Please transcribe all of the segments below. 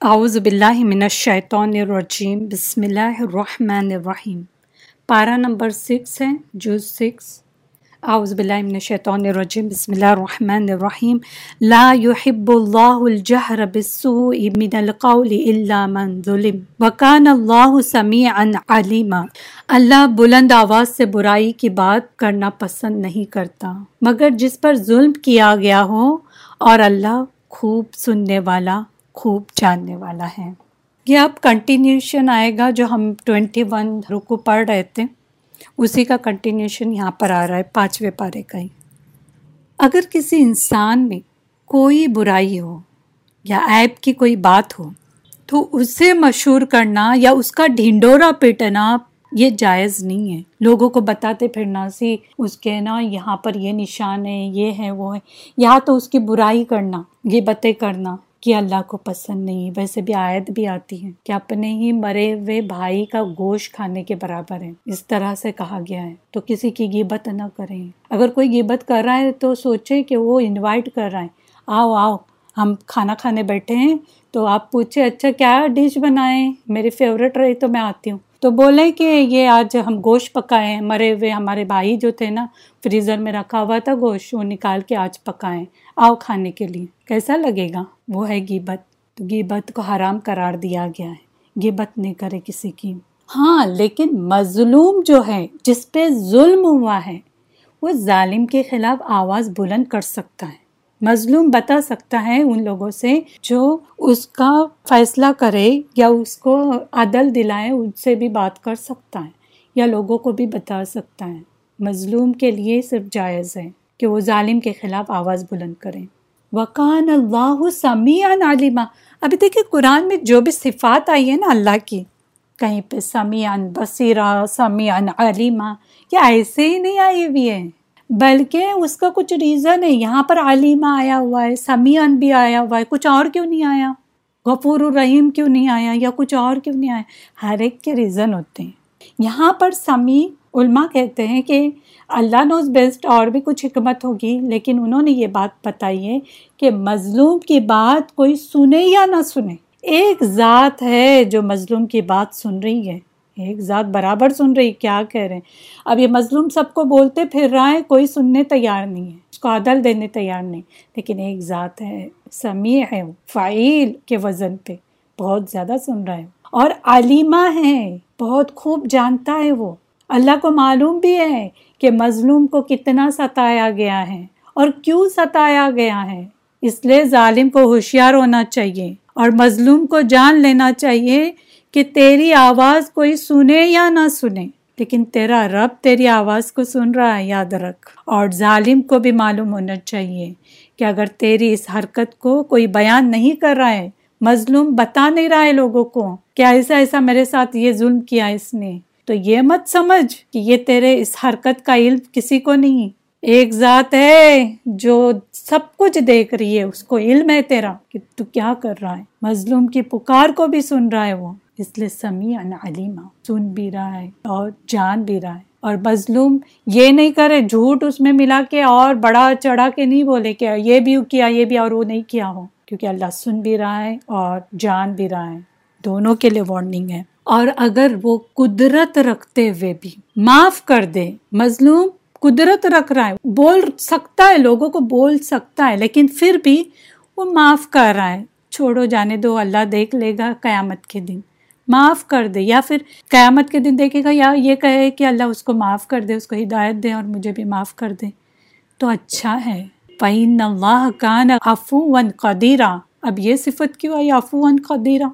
اعوذ باللہ من الشیطان الرجیم، بسم اللہ الرحمن الرحیم۔ پارہ نمبر سکس ہے جو سکس۔ اعوذ باللہ من الشیطان الرجیم، بسم اللہ الرحمن الرحیم۔ لا يحب اللہ الجہر بالسوء من القول الا من ظلم۔ وکان اللہ سمیعا علیما۔ اللہ بلند آواز سے برائی کی بات کرنا پسند نہیں کرتا، مگر جس پر ظلم کیا گیا ہو اور اللہ خوب سننے والا خوب جاننے والا ہے۔ یہ اب کنٹینیوشن آئے گا جو ہم ٹوینٹی ون رکو پڑھ رہے تھے۔ اسی کا کنٹینیوشن یہاں پر آ رہا ہے، پانچویں پارے کا ہی۔ اگر کسی انسان میں کوئی برائی ہو یا ایپ کی کوئی بات ہو، تو اسے مشہور کرنا یا اس کا ڈھنڈورا پیٹنا یہ جائز نہیں ہے۔ لوگوں کو بتاتے پھرنا، سی اس کے نا یہاں پر یہ نشان ہے، یہ ہے، وہ ہے۔ یہاں تو اس کی برائی کرنا یہ باتیں کرنا۔ کہ اللہ کو پسند نہیں ویسے بھی آیت بھی آتی ہے کہ اپنے ہی مرے ہوئے بھائی کا گوشت کھانے کے برابر ہے۔ اس طرح سے کہا گیا ہے۔ تو کسی کی غیبت نہ کریں۔ اگر کوئی غیبت کر رہا ہے تو سوچے کہ وہ انوائٹ کر رہا ہے۔ آؤ آؤ، ہم کھانا کھانے بیٹھے ہیں۔ تو آپ پوچھے اچھا کیا ڈش بنائیں؟ میری فیوریٹ رہی تو میں آتی ہوں۔ تو بولے کہ یہ آج ہم گوشت پکائے ہیں۔ مرے ہوئے ہمارے بھائی جو تھے نا فریزر میں رکھا ہوا تھا گوشت، وہ نکال کے آج پکائے آؤ کھانے کے لیے۔ کیسا لگے گا؟ وہ ہے گیبت تو گیبت کو حرام قرار دیا گیا ہے۔ گیبت نہیں کرے کسی کی۔ ہاں لیکن مظلوم جو ہے، جس پہ ظلم ہوا ہے، وہ ظالم کے خلاف آواز بلند کر سکتا ہے۔ مظلوم بتا سکتا ہے ان لوگوں سے جو اس کا فیصلہ کرے یا اس کو عدل دلائے، ان سے بھی بات کر سکتا ہے یا لوگوں کو بھی بتا سکتا ہے۔ مظلوم کے لیے صرف جائز ہے۔ کہ وہ ظالم کے خلاف آواز بلند کریں۔ وقان اللہ سمیع عالمہ ابھی دیکھیں قرآن میں جو بھی صفات آئی ہے نا اللہ کی، کہیں پہ سمیع بصیرہ سمیع علیمہ یہ ایسے ہی نہیں آئی ہوئی ہے بلکہ اس کا کچھ ریزن ہے، یہاں پر علیمہ آیا ہوا ہے سمیعن بھی آیا ہوا ہے، کچھ اور کیوں نہیں آیا؟ غفور الرحیم کیوں نہیں آیا؟ یا کچھ اور کیوں نہیں آیا؟ ہر ایک کے ریزن ہوتے ہیں۔ یہاں پر سمیع علماء کہتے ہیں کہ اللہ نوز بیسٹ اور بھی کچھ حکمت ہوگی، لیکن انہوں نے یہ بات بتائی ہے کہ مظلوم کی بات کوئی سنے یا نہ سنے۔ ایک ذات ہے جو مظلوم کی بات سن رہی ہے۔ ایک ذات برابر سن رہی، کیا کہہ رہے ہیں؟ اب یہ مظلوم سب کو بولتے پھر رہا ہے، کوئی سننے تیار نہیں ہے، اس کو عدل دینے تیار نہیں۔ لیکن ایک ذات ہے، سمیع ہے، فعیل کے وزن پہ بہت زیادہ سن رہا ہے۔ اور علیمہ ہے، بہت خوب جانتا ہے وہ۔ اللہ کو معلوم بھی ہے کہ مظلوم کو کتنا ستایا گیا ہے اور کیوں ستایا گیا ہے۔ اس لیے ظالم کو ہوشیار ہونا چاہیے اور مظلوم کو جان لینا چاہیے کہ تیری آواز کوئی سنے یا نہ سنے۔ لیکن تیرا رب تیری آواز کو سن رہا ہے، یاد رکھ۔ اور ظالم کو بھی معلوم ہونا چاہیے کہ اگر تیری اس حرکت کو کوئی بیان نہیں کر رہا ہے، مظلوم بتا نہیں رہا ہے لوگوں کو۔ کیا ایسا ایسا میرے ساتھ یہ ظلم کیا اس نے؟ تو یہ مت سمجھ کہ یہ تیرے اس حرکت کا علم کسی کو نہیں ایک ذات ہے جو سب کچھ دیکھ رہی ہے، اس کو علم ہے تیرا کہ تو کیا کر رہا ہے۔ مظلوم کی پکار کو بھی سن رہا ہے وہ۔ اس لیے سمیع علیمہ، سن بھی رہا ہے اور جان بھی رہا ہے۔ اور مظلوم یہ نہیں کرے، جھوٹ اس میں ملا کے اور بڑا چڑھا کے نہیں بولے کہ یہ بھی کیا، یہ بھی اور وہ نہیں کیا ہو۔ کیونکہ اللہ سن بھی رہا ہے اور جان بھی رہا ہے۔ دونوں کے لیے وارننگ ہے۔ اور اگر وہ قدرت رکھتے ہوئے بھی معاف کر دے، مظلوم قدرت رکھ رہا ہے، بول سکتا ہے، لوگوں کو بول سکتا ہے، لیکن پھر بھی وہ معاف کر رہا ہے۔ چھوڑو، جانے دو، اللہ دیکھ لے گا قیامت کے دن۔ معاف کر دے، یا پھر قیامت کے دن دیکھے گا، یا یہ کہے کہ اللہ اس کو معاف کر دے، اس کو ہدایت دے اور مجھے بھی معاف کر دے۔ تو اچھا ہے۔ پین اللہ کان افو ون قدیرہ اب یہ صفت کیوں آئی افو ون قدیرہ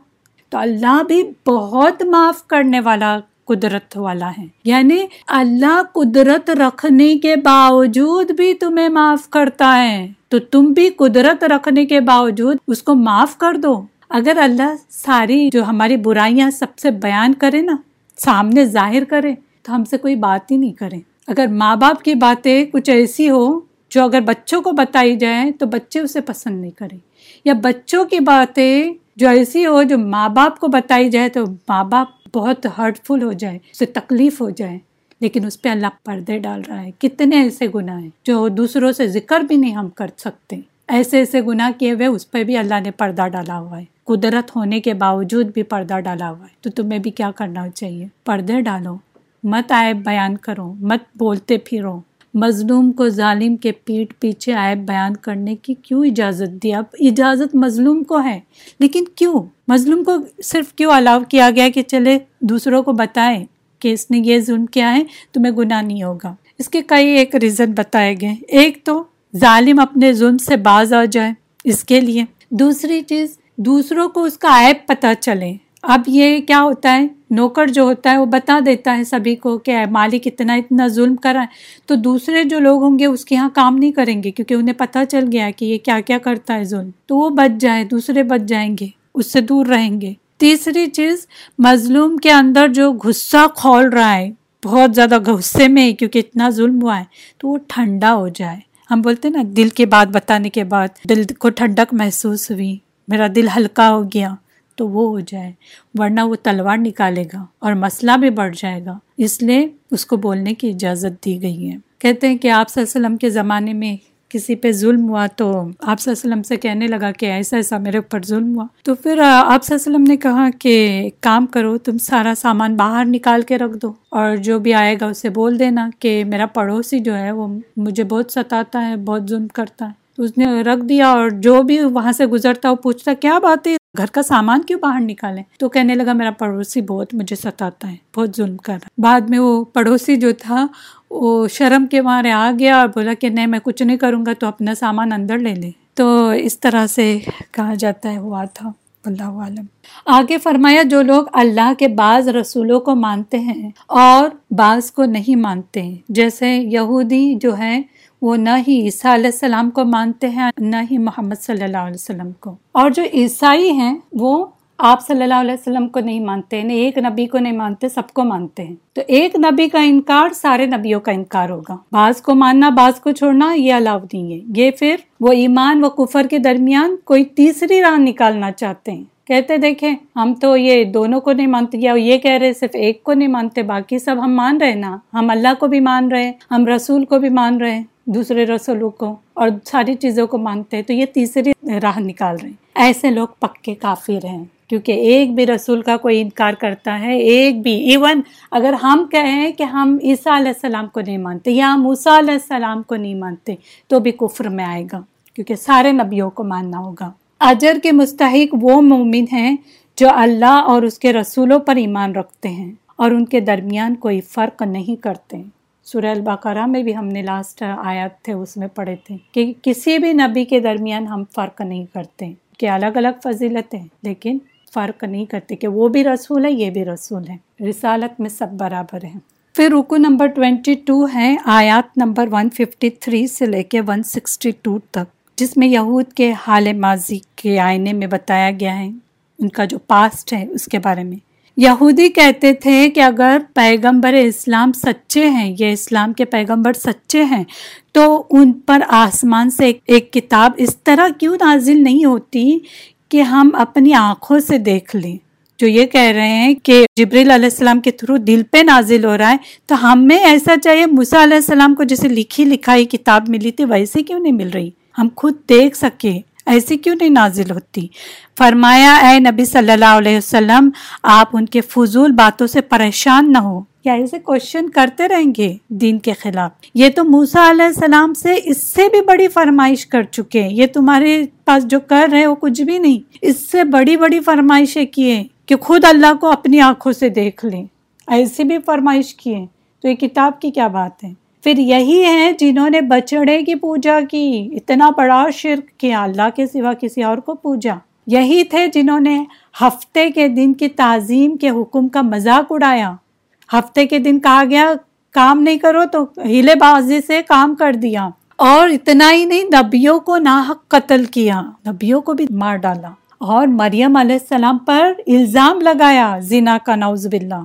تو اللہ بھی بہت معاف کرنے والا قدرت والا ہے۔ یعنی اللہ قدرت رکھنے کے باوجود بھی تمہیں معاف کرتا ہے۔ تو تم بھی قدرت رکھنے کے باوجود اس کو معاف کر دو۔ اگر اللہ ساری جو ہماری برائیاں سب سے بیان کرے نا، سامنے ظاہر کرے، تو ہم سے کوئی بات ہی نہیں کرے۔ اگر ماں باپ کی باتیں کچھ ایسی ہو جو اگر بچوں کو بتائی جائے تو بچے اسے پسند نہیں کریں۔ یا بچوں کی باتیں جو ایسی ہو جو ماں باپ کو بتائی جائے تو ماں باپ بہت ہرٹ فل ہو جائے اسے تکلیف ہو جائے۔ لیکن اس پہ اللہ پردے ڈال رہا ہے۔ کتنے ایسے گناہ ہیں جو دوسروں سے ذکر بھی نہیں ہم کر سکتے۔ ایسے ایسے گناہ کیے ہوئے اس پہ بھی اللہ نے پردہ ڈالا ہوا ہے۔ قدرت ہونے کے باوجود بھی پردہ ڈالا ہوا ہے۔ تو تمہیں بھی کیا کرنا چاہیے؟ پردے ڈالو۔ مت آئے بیان کرو، مت بولتے پھرو۔ مظلوم کو ظالم کے پیٹ پیچھے عائب بیان کرنے کی کیوں اجازت دی؟ اب اجازت مظلوم کو ہے، لیکن کیوں؟ مظلوم کو صرف کیوں الاؤ کیا گیا کہ چلے دوسروں کو بتائیں کہ اس نے یہ ظلم کیا ہے، تمہیں گناہ نہیں ہوگا۔ اس کے کئی ایک ریزن بتائے گئے ایک تو ظالم اپنے ظلم سے باز آ جائے، اس کے لیے۔ دوسری چیز، دوسروں کو اس کا عیب پتہ چلے۔ اب یہ کیا ہوتا ہے؟ نوکر جو ہوتا ہے وہ بتا دیتا ہے سبھی کو کہ مالک اتنا اتنا ظلم کرا ہے۔ تو دوسرے جو لوگ ہوں گے اس کے یہاں کام نہیں کریں گے کیونکہ انہیں پتہ چل گیا کہ یہ کیا کیا کرتا ہے ظلم۔ تو وہ بچ جائے دوسرے بچ جائیں گے، اس سے دور رہیں گے۔ تیسری چیز، مظلوم کے اندر جو غصہ کھول رہا ہے، بہت زیادہ غصے میں کیونکہ اتنا ظلم ہوا ہے، تو وہ ٹھنڈا ہو جائے۔ ہم بولتے ہیں نا، دل کی بات بتانے کے بعد دل کو ٹھنڈک محسوس ہوئی، میرا دل ہلکا ہو گیا۔ تو وہ ہو جائے، ورنہ وہ تلوار نکالے گا اور مسئلہ بھی بڑھ جائے گا۔ اس لیے اس کو بولنے کی اجازت دی گئی ہے۔ کہتے ہیں کہ آپ صلی اللہ علیہ وسلم کے زمانے میں کسی پہ ظلم ہوا تو آپ صلی اللہ علیہ وسلم سے کہنے لگا کہ ایسا ایسا میرے اوپر ظلم ہوا۔ تو پھر آپ صلی اللہ علیہ وسلم نے کہا کہ کام کرو، تم سارا سامان باہر نکال کے رکھ دو اور جو بھی آئے گا اسے بول دینا کہ میرا پڑوسی جو ہے وہ مجھے بہت ستاتا ہے، بہت ظلم کرتا ہے۔ تو اس نے رکھ دیا اور جو بھی وہاں سے گزرتا وہ پوچھتا کیا بات ہے؟ گھر کا سامان کیوں باہر نکالے تو کہنے لگا، میرا پڑوسی بہت مجھے ستاتا ہے، بہت ظلم کر رہا بعد میں وہ پڑوسی جو تھا، وہ شرم کے مارے آ گیا اور بولا کہ نہیں، میں کچھ نہیں کروں گا، تو اپنا سامان اندر لے لے۔ تو اس طرح سے کہا جاتا ہے، ہوا تھا۔ اللہ عالم۔ آگے فرمایا، جو لوگ اللہ کے بعض رسولوں کو مانتے ہیں اور بعض کو نہیں مانتے، جیسے یہودی جو ہے وہ نہ ہی عیسیٰ علیہ السلام کو مانتے ہیں، نہ ہی محمد صلی اللہ علیہ وسلم کو۔ اور جو عیسائی ہیں، وہ آپ صلی اللہ علیہ وسلم کو نہیں مانتے ہیں ایک نبی کو نہیں مانتے، سب کو مانتے ہیں۔ تو ایک نبی کا انکار سارے نبیوں کا انکار ہوگا۔ بعض کو ماننا، بعض کو چھوڑنا، یہ الاؤ نہیں ہے۔ یہ پھر وہ ایمان و کفر کے درمیان کوئی تیسری راہ نکالنا چاہتے ہیں۔ کہتے، دیکھیں، ہم تو یہ دونوں کو نہیں مانتے، یا یہ کہہ رہے، صرف ایک کو نہیں مانتے، باقی سب ہم مان رہے نا۔ ہم اللہ کو بھی مان رہے، ہم رسول کو بھی مان رہے۔ دوسرے رسولوں کو اور ساری چیزوں کو مانتے ہیں، تو یہ تیسری راہ نکال رہے ہیں۔ ایسے لوگ پکے کافر ہیں، کیونکہ ایک بھی رسول کا کوئی انکار کرتا ہے، ایک بھی، ایون اگر ہم کہیں کہ ہم عیسیٰ علیہ السلام کو نہیں مانتے یا ہم عیسیٰ علیہ السلام کو نہیں مانتے، تو بھی کفر میں آئے گا، کیونکہ سارے نبیوں کو ماننا ہوگا۔ اجر کے مستحق وہ مومن ہیں جو اللہ اور اس کے رسولوں پر ایمان رکھتے ہیں اور ان کے درمیان کوئی فرق نہیں کرتے۔ سورہ البقرہ میں بھی ہم نے لاسٹ آیات تھے، اس میں پڑھے تھے کہ کسی بھی نبی کے درمیان ہم فرق نہیں کرتے، کہ الگ الگ فضیلتیں، لیکن فرق نہیں کرتے کہ وہ بھی رسول ہے یہ بھی رسول ہے رسالت میں سب برابر ہیں۔ پھر رکو نمبر 22 ہے، آیات نمبر 153 سے لے کے 162 تک، جس میں یہود کے حال ماضی کے آئینے میں بتایا گیا ہے۔ ان کا جو پاسٹ ہے، اس کے بارے میں۔ یہودی کہتے تھے کہ اگر پیغمبر اسلام سچے ہیں یہ اسلام کے پیغمبر سچے ہیں، تو ان پر آسمان سے ایک کتاب اس طرح کیوں نازل نہیں ہوتی کہ ہم اپنی آنکھوں سے دیکھ لیں؟ جو یہ کہہ رہے ہیں کہ جبریل علیہ السلام کے تھرو دل پہ نازل ہو رہا ہے، تو ہمیں ایسا چاہیے موسیٰ علیہ السلام کو جیسے لکھی لکھائی کتاب ملی تھی، ویسے کیوں نہیں مل رہی؟ ہم خود دیکھ سکے ایسی کیوں نہیں نازل ہوتی؟ فرمایا، اے نبی صلی اللہ علیہ وسلم، آپ ان کے فضول باتوں سے پریشان نہ ہو۔ یا ایسے کوشچن کرتے رہیں گے دین کے خلاف۔ یہ تو موسا علیہ السلام سے اس سے بھی بڑی فرمائش کر چکے ہیں۔ یہ تمہارے پاس جو کر رہے وہ کچھ بھی نہیں۔ اس سے بڑی بڑی فرمائشیں کیے کہ خود اللہ کو اپنی آنکھوں سے دیکھ لیں۔ ایسی بھی فرمائش کیے تو یہ کتاب کی کیا بات ہے؟ پھر یہی ہیں جنہوں نے بچڑے کی پوجا کی، اتنا بڑا شرک کیا اللہ کے سوا کسی اور کو پوجا۔ یہی تھے جنہوں نے ہفتے کے دن کی تعظیم کے حکم کا مذاق اڑایا۔ ہفتے کے دن کہا گیا، کام نہیں کرو تو ہیلے بازی سے کام کر دیا۔ اور اتنا ہی نہیں، نبیوں کو ناحق قتل کیا۔ نبیوں کو بھی مار ڈالا۔ اور مریم علیہ السلام پر الزام لگایا زنا کا نوز باللہ۔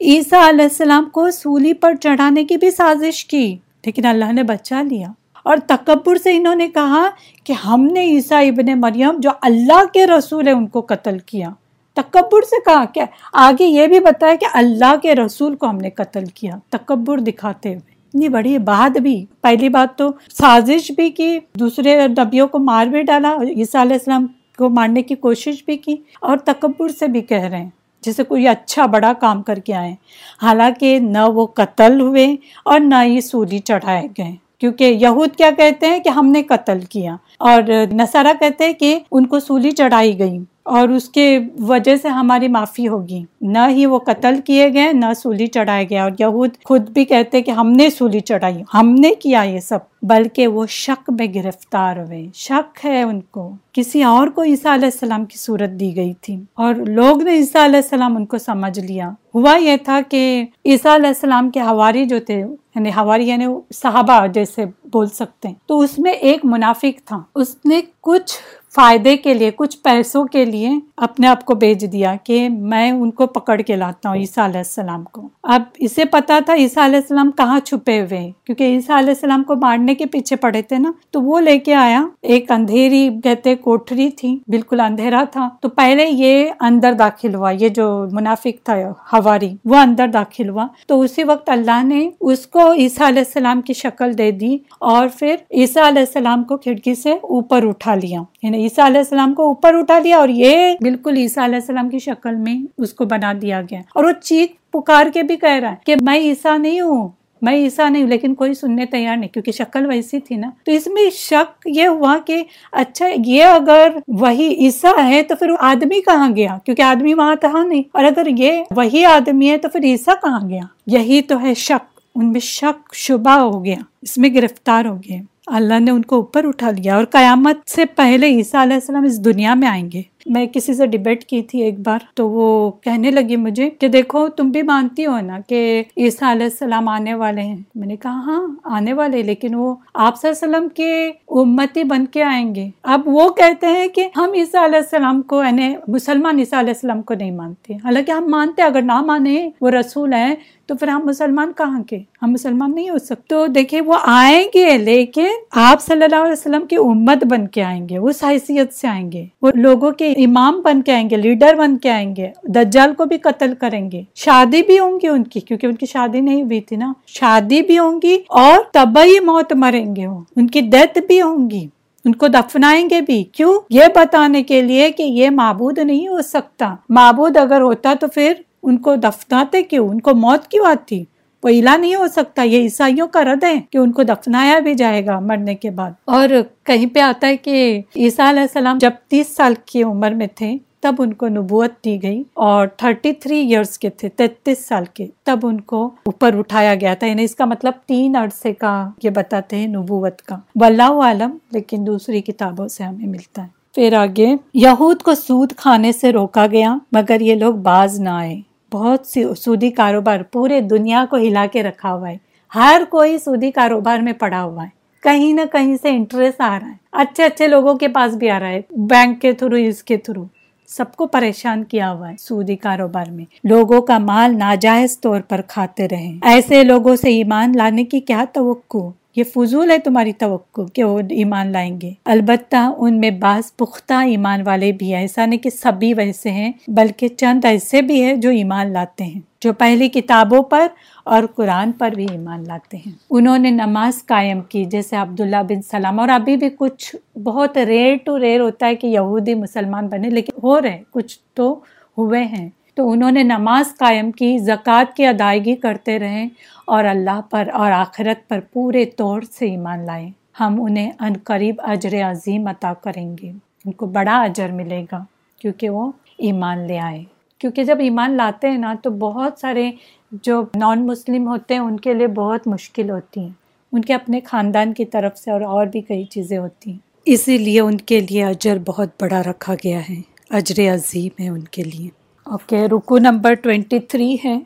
عیسیٰ علیہ السلام کو سولی پر چڑھانے کی بھی سازش کی۔ لیکن اللہ نے بچا لیا۔ اور تکبر سے انہوں نے کہا کہ ہم نے عیسیٰ ابن مریم جو اللہ کے رسول ہے ان کو قتل کیا۔ تکبر سے کہا کیا آگے یہ بھی بتایا کہ اللہ کے رسول کو ہم نے قتل کیا۔ تکبر دکھاتے ہوئے۔ اتنی بڑی بات بھی۔ پہلی بات تو سازش بھی کی، دوسرے نبیوں کو مار بھی ڈالا عیسیٰ علیہ السلام کو مارنے کی کوشش بھی کی اور تکبر سے بھی کہہ رہے ہیں۔ جیسے کوئی اچھا بڑا کام کر کے آئے۔ حالانکہ نہ وہ قتل ہوئے اور نہ ہی سولی چڑھائے گئے۔ کیونکہ یہود کیا کہتے ہیں کہ ہم نے قتل کیا۔ اور نصارہ کہتے ہیں کہ ان کو سولی چڑھائی گئی اور اس کے وجہ سے ہماری معافی ہوگی۔ نہ ہی وہ قتل کیے گئے، نہ سولی چڑھائے گئے اور یہود خود بھی کہتے کہ ہم نے سولی چڑھائی، ہم نے کیا یہ سب، بلکہ وہ شک میں گرفتار ہوئے۔ شک ہے ان کو۔ کسی اور کو عیسیٰ علیہ السلام کی صورت دی گئی تھی۔ اور لوگ نے عیسیٰ علیہ السلام ان کو سمجھ لیا۔ ہوا یہ تھا کہ عیسیٰ علیہ السلام کے ہواری جو تھے یعنی ہماری یعنی صحابہ جیسے بول سکتے ہیں۔ تو اس میں ایک منافق تھا۔ اس نے کچھ فائدے کے لیے، کچھ پیسوں کے لیے اپنے آپ کو بیچ دیا کہ میں ان کو پکڑ کے لاتا ہوں عیسیٰ علیہ السلام کو۔ اب اسے پتا تھا عیسیٰ علیہ السلام کہاں چھپے ہوئے کیونکہ عیسیٰ علیہ السلام کو مارنے کے پیچھے پڑے تھے نا۔ تو وہ لے کے آیا، ایک اندھیری، کہتے کوٹری تھی، بالکل اندھیرا تھا۔ تو پہلے یہ اندر داخل ہوا، یہ جو منافق تھا، ہواری، وہ اندر داخل ہوا۔ تو اسی وقت اللہ نے اس کو عیسیٰ علیہ السلام کی شکل دے دی اور پھر عیسیٰ علیہ السلام کو کھڑکی سے اوپر اٹھا لیا یعنی عیسیٰ علیہ السلام کو اوپر اٹھا لیا اور یہ بالکل عیسیٰ علیہ السلام کی شکل میں اس کو بنا دیا گیا۔ اور وہ چیخ پکار کے بھی کہہ رہا ہے کہ میں عیسیٰ نہیں ہوں، میں عیسیٰ نہیں ہوں، لیکن کوئی سننے تیار نہیں، کیونکہ شکل ویسی تھی نا۔ تو اس میں شک یہ ہوا کہ اچھا یہ اگر وہی عیسیٰ ہے تو پھر وہ آدمی کہاں گیا؟ کیونکہ آدمی وہاں تھا نہیں۔ اور اگر یہ وہی آدمی ہے تو پھر عیسیٰ کہاں گیا؟ یہی تو ہے شک، ان میں شک شبہ ہو گیا، اس میں گرفتار ہو گئے اللہ نے ان کو اوپر اٹھا لیا اور قیامت سے پہلے عیسیٰ علیہ السلام اس دنیا میں آئیں گے۔ میں کسی سے ڈبیٹ کی تھی ایک بار تو وہ کہنے لگی مجھے کہ دیکھو تم بھی مانتی ہو نا کہ عیسیٰ علیہ السلام آنے والے ہیں۔ میں نے کہا ہاں آنے والے، لیکن وہ آپ صلی اللہ علیہ وسلم کے امتی بن کے آئیں گے۔ اب وہ کہتے ہیں کہ ہم عیسیٰ علیہ السلام کو یعنی مسلمان عیسیٰ علیہ السلام کو نہیں مانتے۔ حالانکہ ہم مانتے، اگر نہ مانے وہ رسول ہیں تو پھر ہم مسلمان کہاں کے؟ ہم مسلمان نہیں ہو سکتے۔ تو دیکھیں، وہ آئیں گے، لیکن آپ صلی اللہ علیہ وسلم کی امت بن کے آئیں گے، اس حیثیت سے آئیں گے۔ وہ لوگوں کے امام بن کے آئیں گے، لیڈر بن کے آئیں گے۔ دجال کو بھی قتل کریں گے۔ شادی بھی ہوں گی ان کی، کیونکہ ان کی شادی نہیں ہوئی تھی نا۔ شادی بھی ہوں گی اور تبھی موت مریں گے وہ۔ ان کی ڈیتھ بھی ہوں گی۔ ان کو دفنائیں گے بھی۔ کیوں؟ یہ بتانے کے لیے کہ یہ معبود نہیں ہو سکتا۔ معبود اگر ہوتا تو پھر ان کو دفناتے کیوں؟ ان کو موت کیوں آتی وہ علا نہیں ہو سکتا، یہ عیسائیوں کا رد ہے کہ ان کو دفنایا بھی جائے گا مرنے کے بعد۔ اور کہیں پہ آتا ہے کہ عیسیٰ علیہ السلام جب تیس سال کی عمر میں تھے، تب ان کو نبوت دی گئی اور تھرٹی تھری ایئرس کے تھے، تینتیس سال کے۔ تب ان کو اوپر اٹھایا گیا تھا یعنی اس کا مطلب تین عرصے کا یہ بتاتے ہیں نبوت کا۔ واللہ عالم، لیکن دوسری کتابوں سے ہمیں ملتا ہے۔ پھر آگے، یہود کو سود کھانے سے روکا گیا، مگر یہ لوگ باز نہ آئے۔ بہت سی سودی کاروبار پورے دنیا کو ہلا کے رکھا ہوا ہے۔ ہر کوئی سودی کاروبار میں پڑا ہوا ہے۔ کہیں نہ کہیں سے انٹرسٹ آ رہا ہے۔ اچھے اچھے لوگوں کے پاس بھی آ رہا ہے۔ بینک کے تھرو، اس کے تھرو۔ سب کو پریشان کیا ہوا ہے سودی کاروبار میں۔ لوگوں کا مال ناجائز طور پر کھاتے رہے۔ ایسے لوگوں سے ایمان لانے کی کیا توقع؟ یہ فضول ہے تمہاری توقع کہ وہ ایمان لائیں گے۔ البتہ ان میں بعض پختہ ایمان والے بھی ایسا نہیں کہ سبھی ویسے ہیں، بلکہ چند ایسے بھی ہیں جو ایمان لاتے ہیں، جو پہلی کتابوں پر اور قرآن پر بھی ایمان لاتے ہیں۔ انہوں نے نماز قائم کی، جیسے عبداللہ بن سلام اور ابھی بھی کچھ، بہت ریئر ٹو ریئر ہوتا ہے کہ یہودی مسلمان بنے، لیکن ہو رہے کچھ تو ہوئے ہیں۔ تو انہوں نے نماز قائم کی، زکوٰۃ کی ادائیگی کرتے رہیں اور اللہ پر اور آخرت پر پورے طور سے ایمان لائیں۔ ہم انہیں ان قریب اجر عظیم عطا کریں گے۔ ان کو بڑا اجر ملے گا کیونکہ وہ ایمان لے آئے۔ کیونکہ جب ایمان لاتے ہیں نا تو بہت سارے جو نان مسلم ہوتے ہیں ان کے لیے بہت مشکل ہوتی ہیں۔ ان کے اپنے خاندان کی طرف سے اور اور بھی کئی چیزیں ہوتی ہیں۔ اسی لیے ان کے لیے اجر بہت بڑا رکھا گیا ہے۔ اجر عظیم ہے ان کے لیے۔ اوکے، رکو نمبر ٹوینٹی تھری ہے۔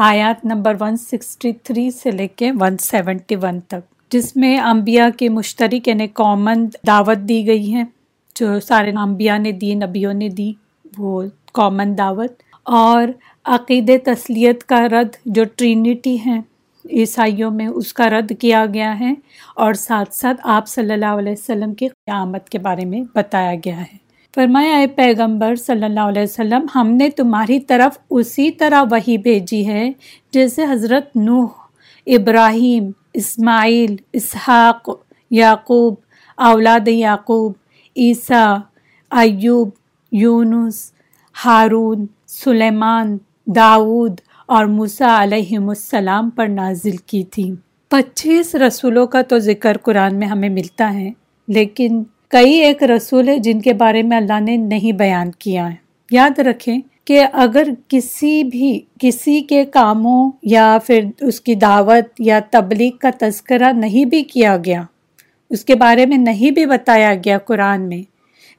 آیات نمبر ون سکسٹی تھری سے لے کے ون سیونٹی ون تک، جس میں انبیاء کے مشترک یعنی کامن دعوت دی گئی ہے، جو سارے انبیاء نے دی، نبیوں نے دی، وہ کامن دعوت۔ اور عقید تسلیت کا رد جو ٹرینٹی ہے، عیسائیوں میں اس کا رد کیا گیا ہے۔ اور ساتھ ساتھ آپ صلی اللہ علیہ وسلم کی قیامت کے بارے میں بتایا گیا ہے۔ فرمایا، اے پیغمبر صلی اللہ علیہ وسلم، ہم نے تمہاری طرف اسی طرح وہی بھیجی ہے جیسے حضرت نوح، ابراہیم، اسماعیل، اسحاق، یعقوب، اولاد یعقوب، عیسیٰ، ایوب، یونس، ہارون، سلیمان داود اور موسیٰ علیہ السلام پر نازل کی تھی۔ پچیس رسولوں کا تو ذکر قرآن میں ہمیں ملتا ہے، لیکن کئی ایک رسول ہے جن کے بارے میں اللہ نے نہیں بیان کیا ہے۔ یاد رکھیں کہ اگر کسی بھی، کسی کے کاموں یا پھر اس کی دعوت یا تبلیغ کا تذکرہ نہیں بھی کیا گیا، اس کے بارے میں نہیں بھی بتایا گیا قرآن میں،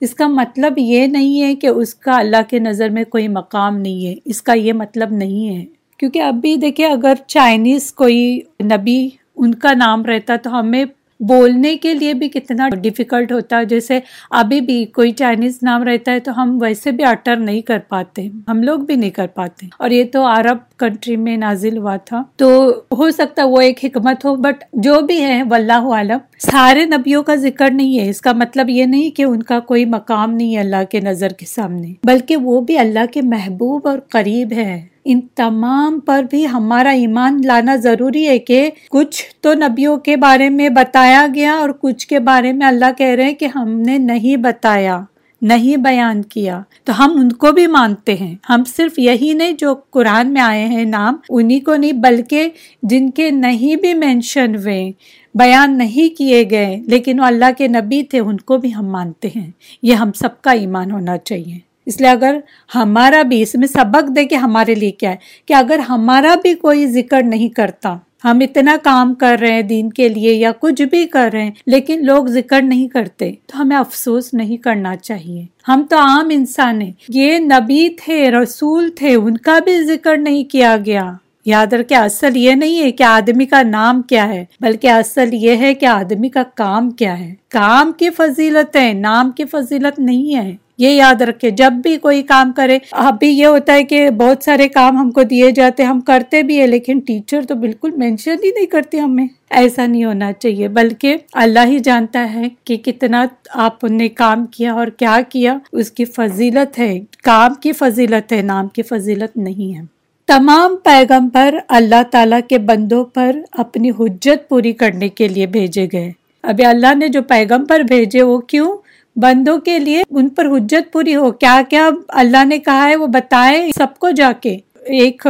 اس کا مطلب یہ نہیں ہے کہ اس کا اللہ کے نظر میں کوئی مقام نہیں ہے۔ اس کا یہ مطلب نہیں ہے۔ کیونکہ اب بھی دیکھیں اگر چائنیز کوئی نبی ان کا نام رہتا تو ہمیں بولنے کے لیے بھی کتنا ڈیفیکلٹ ہوتا ہے۔ جیسے ابھی بھی کوئی چائنیز نام رہتا ہے تو ہم ویسے بھی اٹر نہیں کر پاتے۔ ہم لوگ بھی نہیں کر پاتے۔ اور یہ تو عرب کنٹری میں نازل ہوا تھا۔ تو ہو سکتا وہ ایک حکمت ہو بٹ جو بھی ہے، واللہ عالم۔ سارے نبیوں کا ذکر نہیں ہے۔ اس کا مطلب یہ نہیں کہ ان کا کوئی مقام نہیں ہے اللہ کے نظر کے سامنے، بلکہ وہ بھی اللہ کے محبوب اور قریب ہے ان تمام پر بھی ہمارا ایمان لانا ضروری ہے کہ کچھ تو نبیوں کے بارے میں بتایا گیا اور کچھ کے بارے میں اللہ کہہ رہے ہیں کہ ہم نے نہیں بتایا، نہیں بیان کیا۔ تو ہم ان کو بھی مانتے ہیں۔ ہم صرف یہی نہیں جو قرآن میں آئے ہیں نام، انہی کو نہیں، بلکہ جن کے نہیں بھی مینشن ہوئے، بیان نہیں کیے گئے، لیکن وہ اللہ کے نبی تھے، ان کو بھی ہم مانتے ہیں۔ یہ ہم سب کا ایمان ہونا چاہیے۔ اس لیے اگر ہمارا بھی اس میں سبق دے کے ہمارے لیے کیا ہے، کہ اگر ہمارا بھی کوئی ذکر نہیں کرتا، ہم اتنا کام کر رہے ہیں دین کے لیے یا کچھ بھی کر رہے ہیں، لیکن لوگ ذکر نہیں کرتے، تو ہمیں افسوس نہیں کرنا چاہیے۔ ہم تو عام انسان ہیں، یہ نبی تھے، رسول تھے، ان کا بھی ذکر نہیں کیا گیا۔ یاد رکھے اصل یہ نہیں ہے کہ آدمی کا نام کیا ہے، بلکہ اصل یہ ہے کہ آدمی کا کام کیا ہے۔ کام کی فضیلت ہے، نام کی فضیلت نہیں ہے۔ یہ یاد رکھے جب بھی کوئی کام کرے ابھی یہ ہوتا ہے کہ بہت سارے کام ہم کو دیے جاتے، ہم کرتے بھی ہیں، لیکن ٹیچر تو بالکل مینشن ہی نہیں کرتے ہمیں۔ ایسا نہیں ہونا چاہیے، بلکہ اللہ ہی جانتا ہے کہ کتنا آپ نے کام کیا اور کیا کیا۔ اس کی فضیلت ہے، کام کی فضیلت ہے، نام کی فضیلت نہیں ہے۔ تمام پیغمبر اللہ تعالیٰ کے بندوں پر اپنی حجت پوری کرنے کے لیے بھیجے گئے۔ ابھی اللہ نے جو پیغمبر بھیجے وہ کیوں؟ بندوں کے لیے ان پر حجت پوری ہو۔ کیا کیا اللہ نے کہا ہے؟ وہ بتائے سب کو جا کے۔ ایک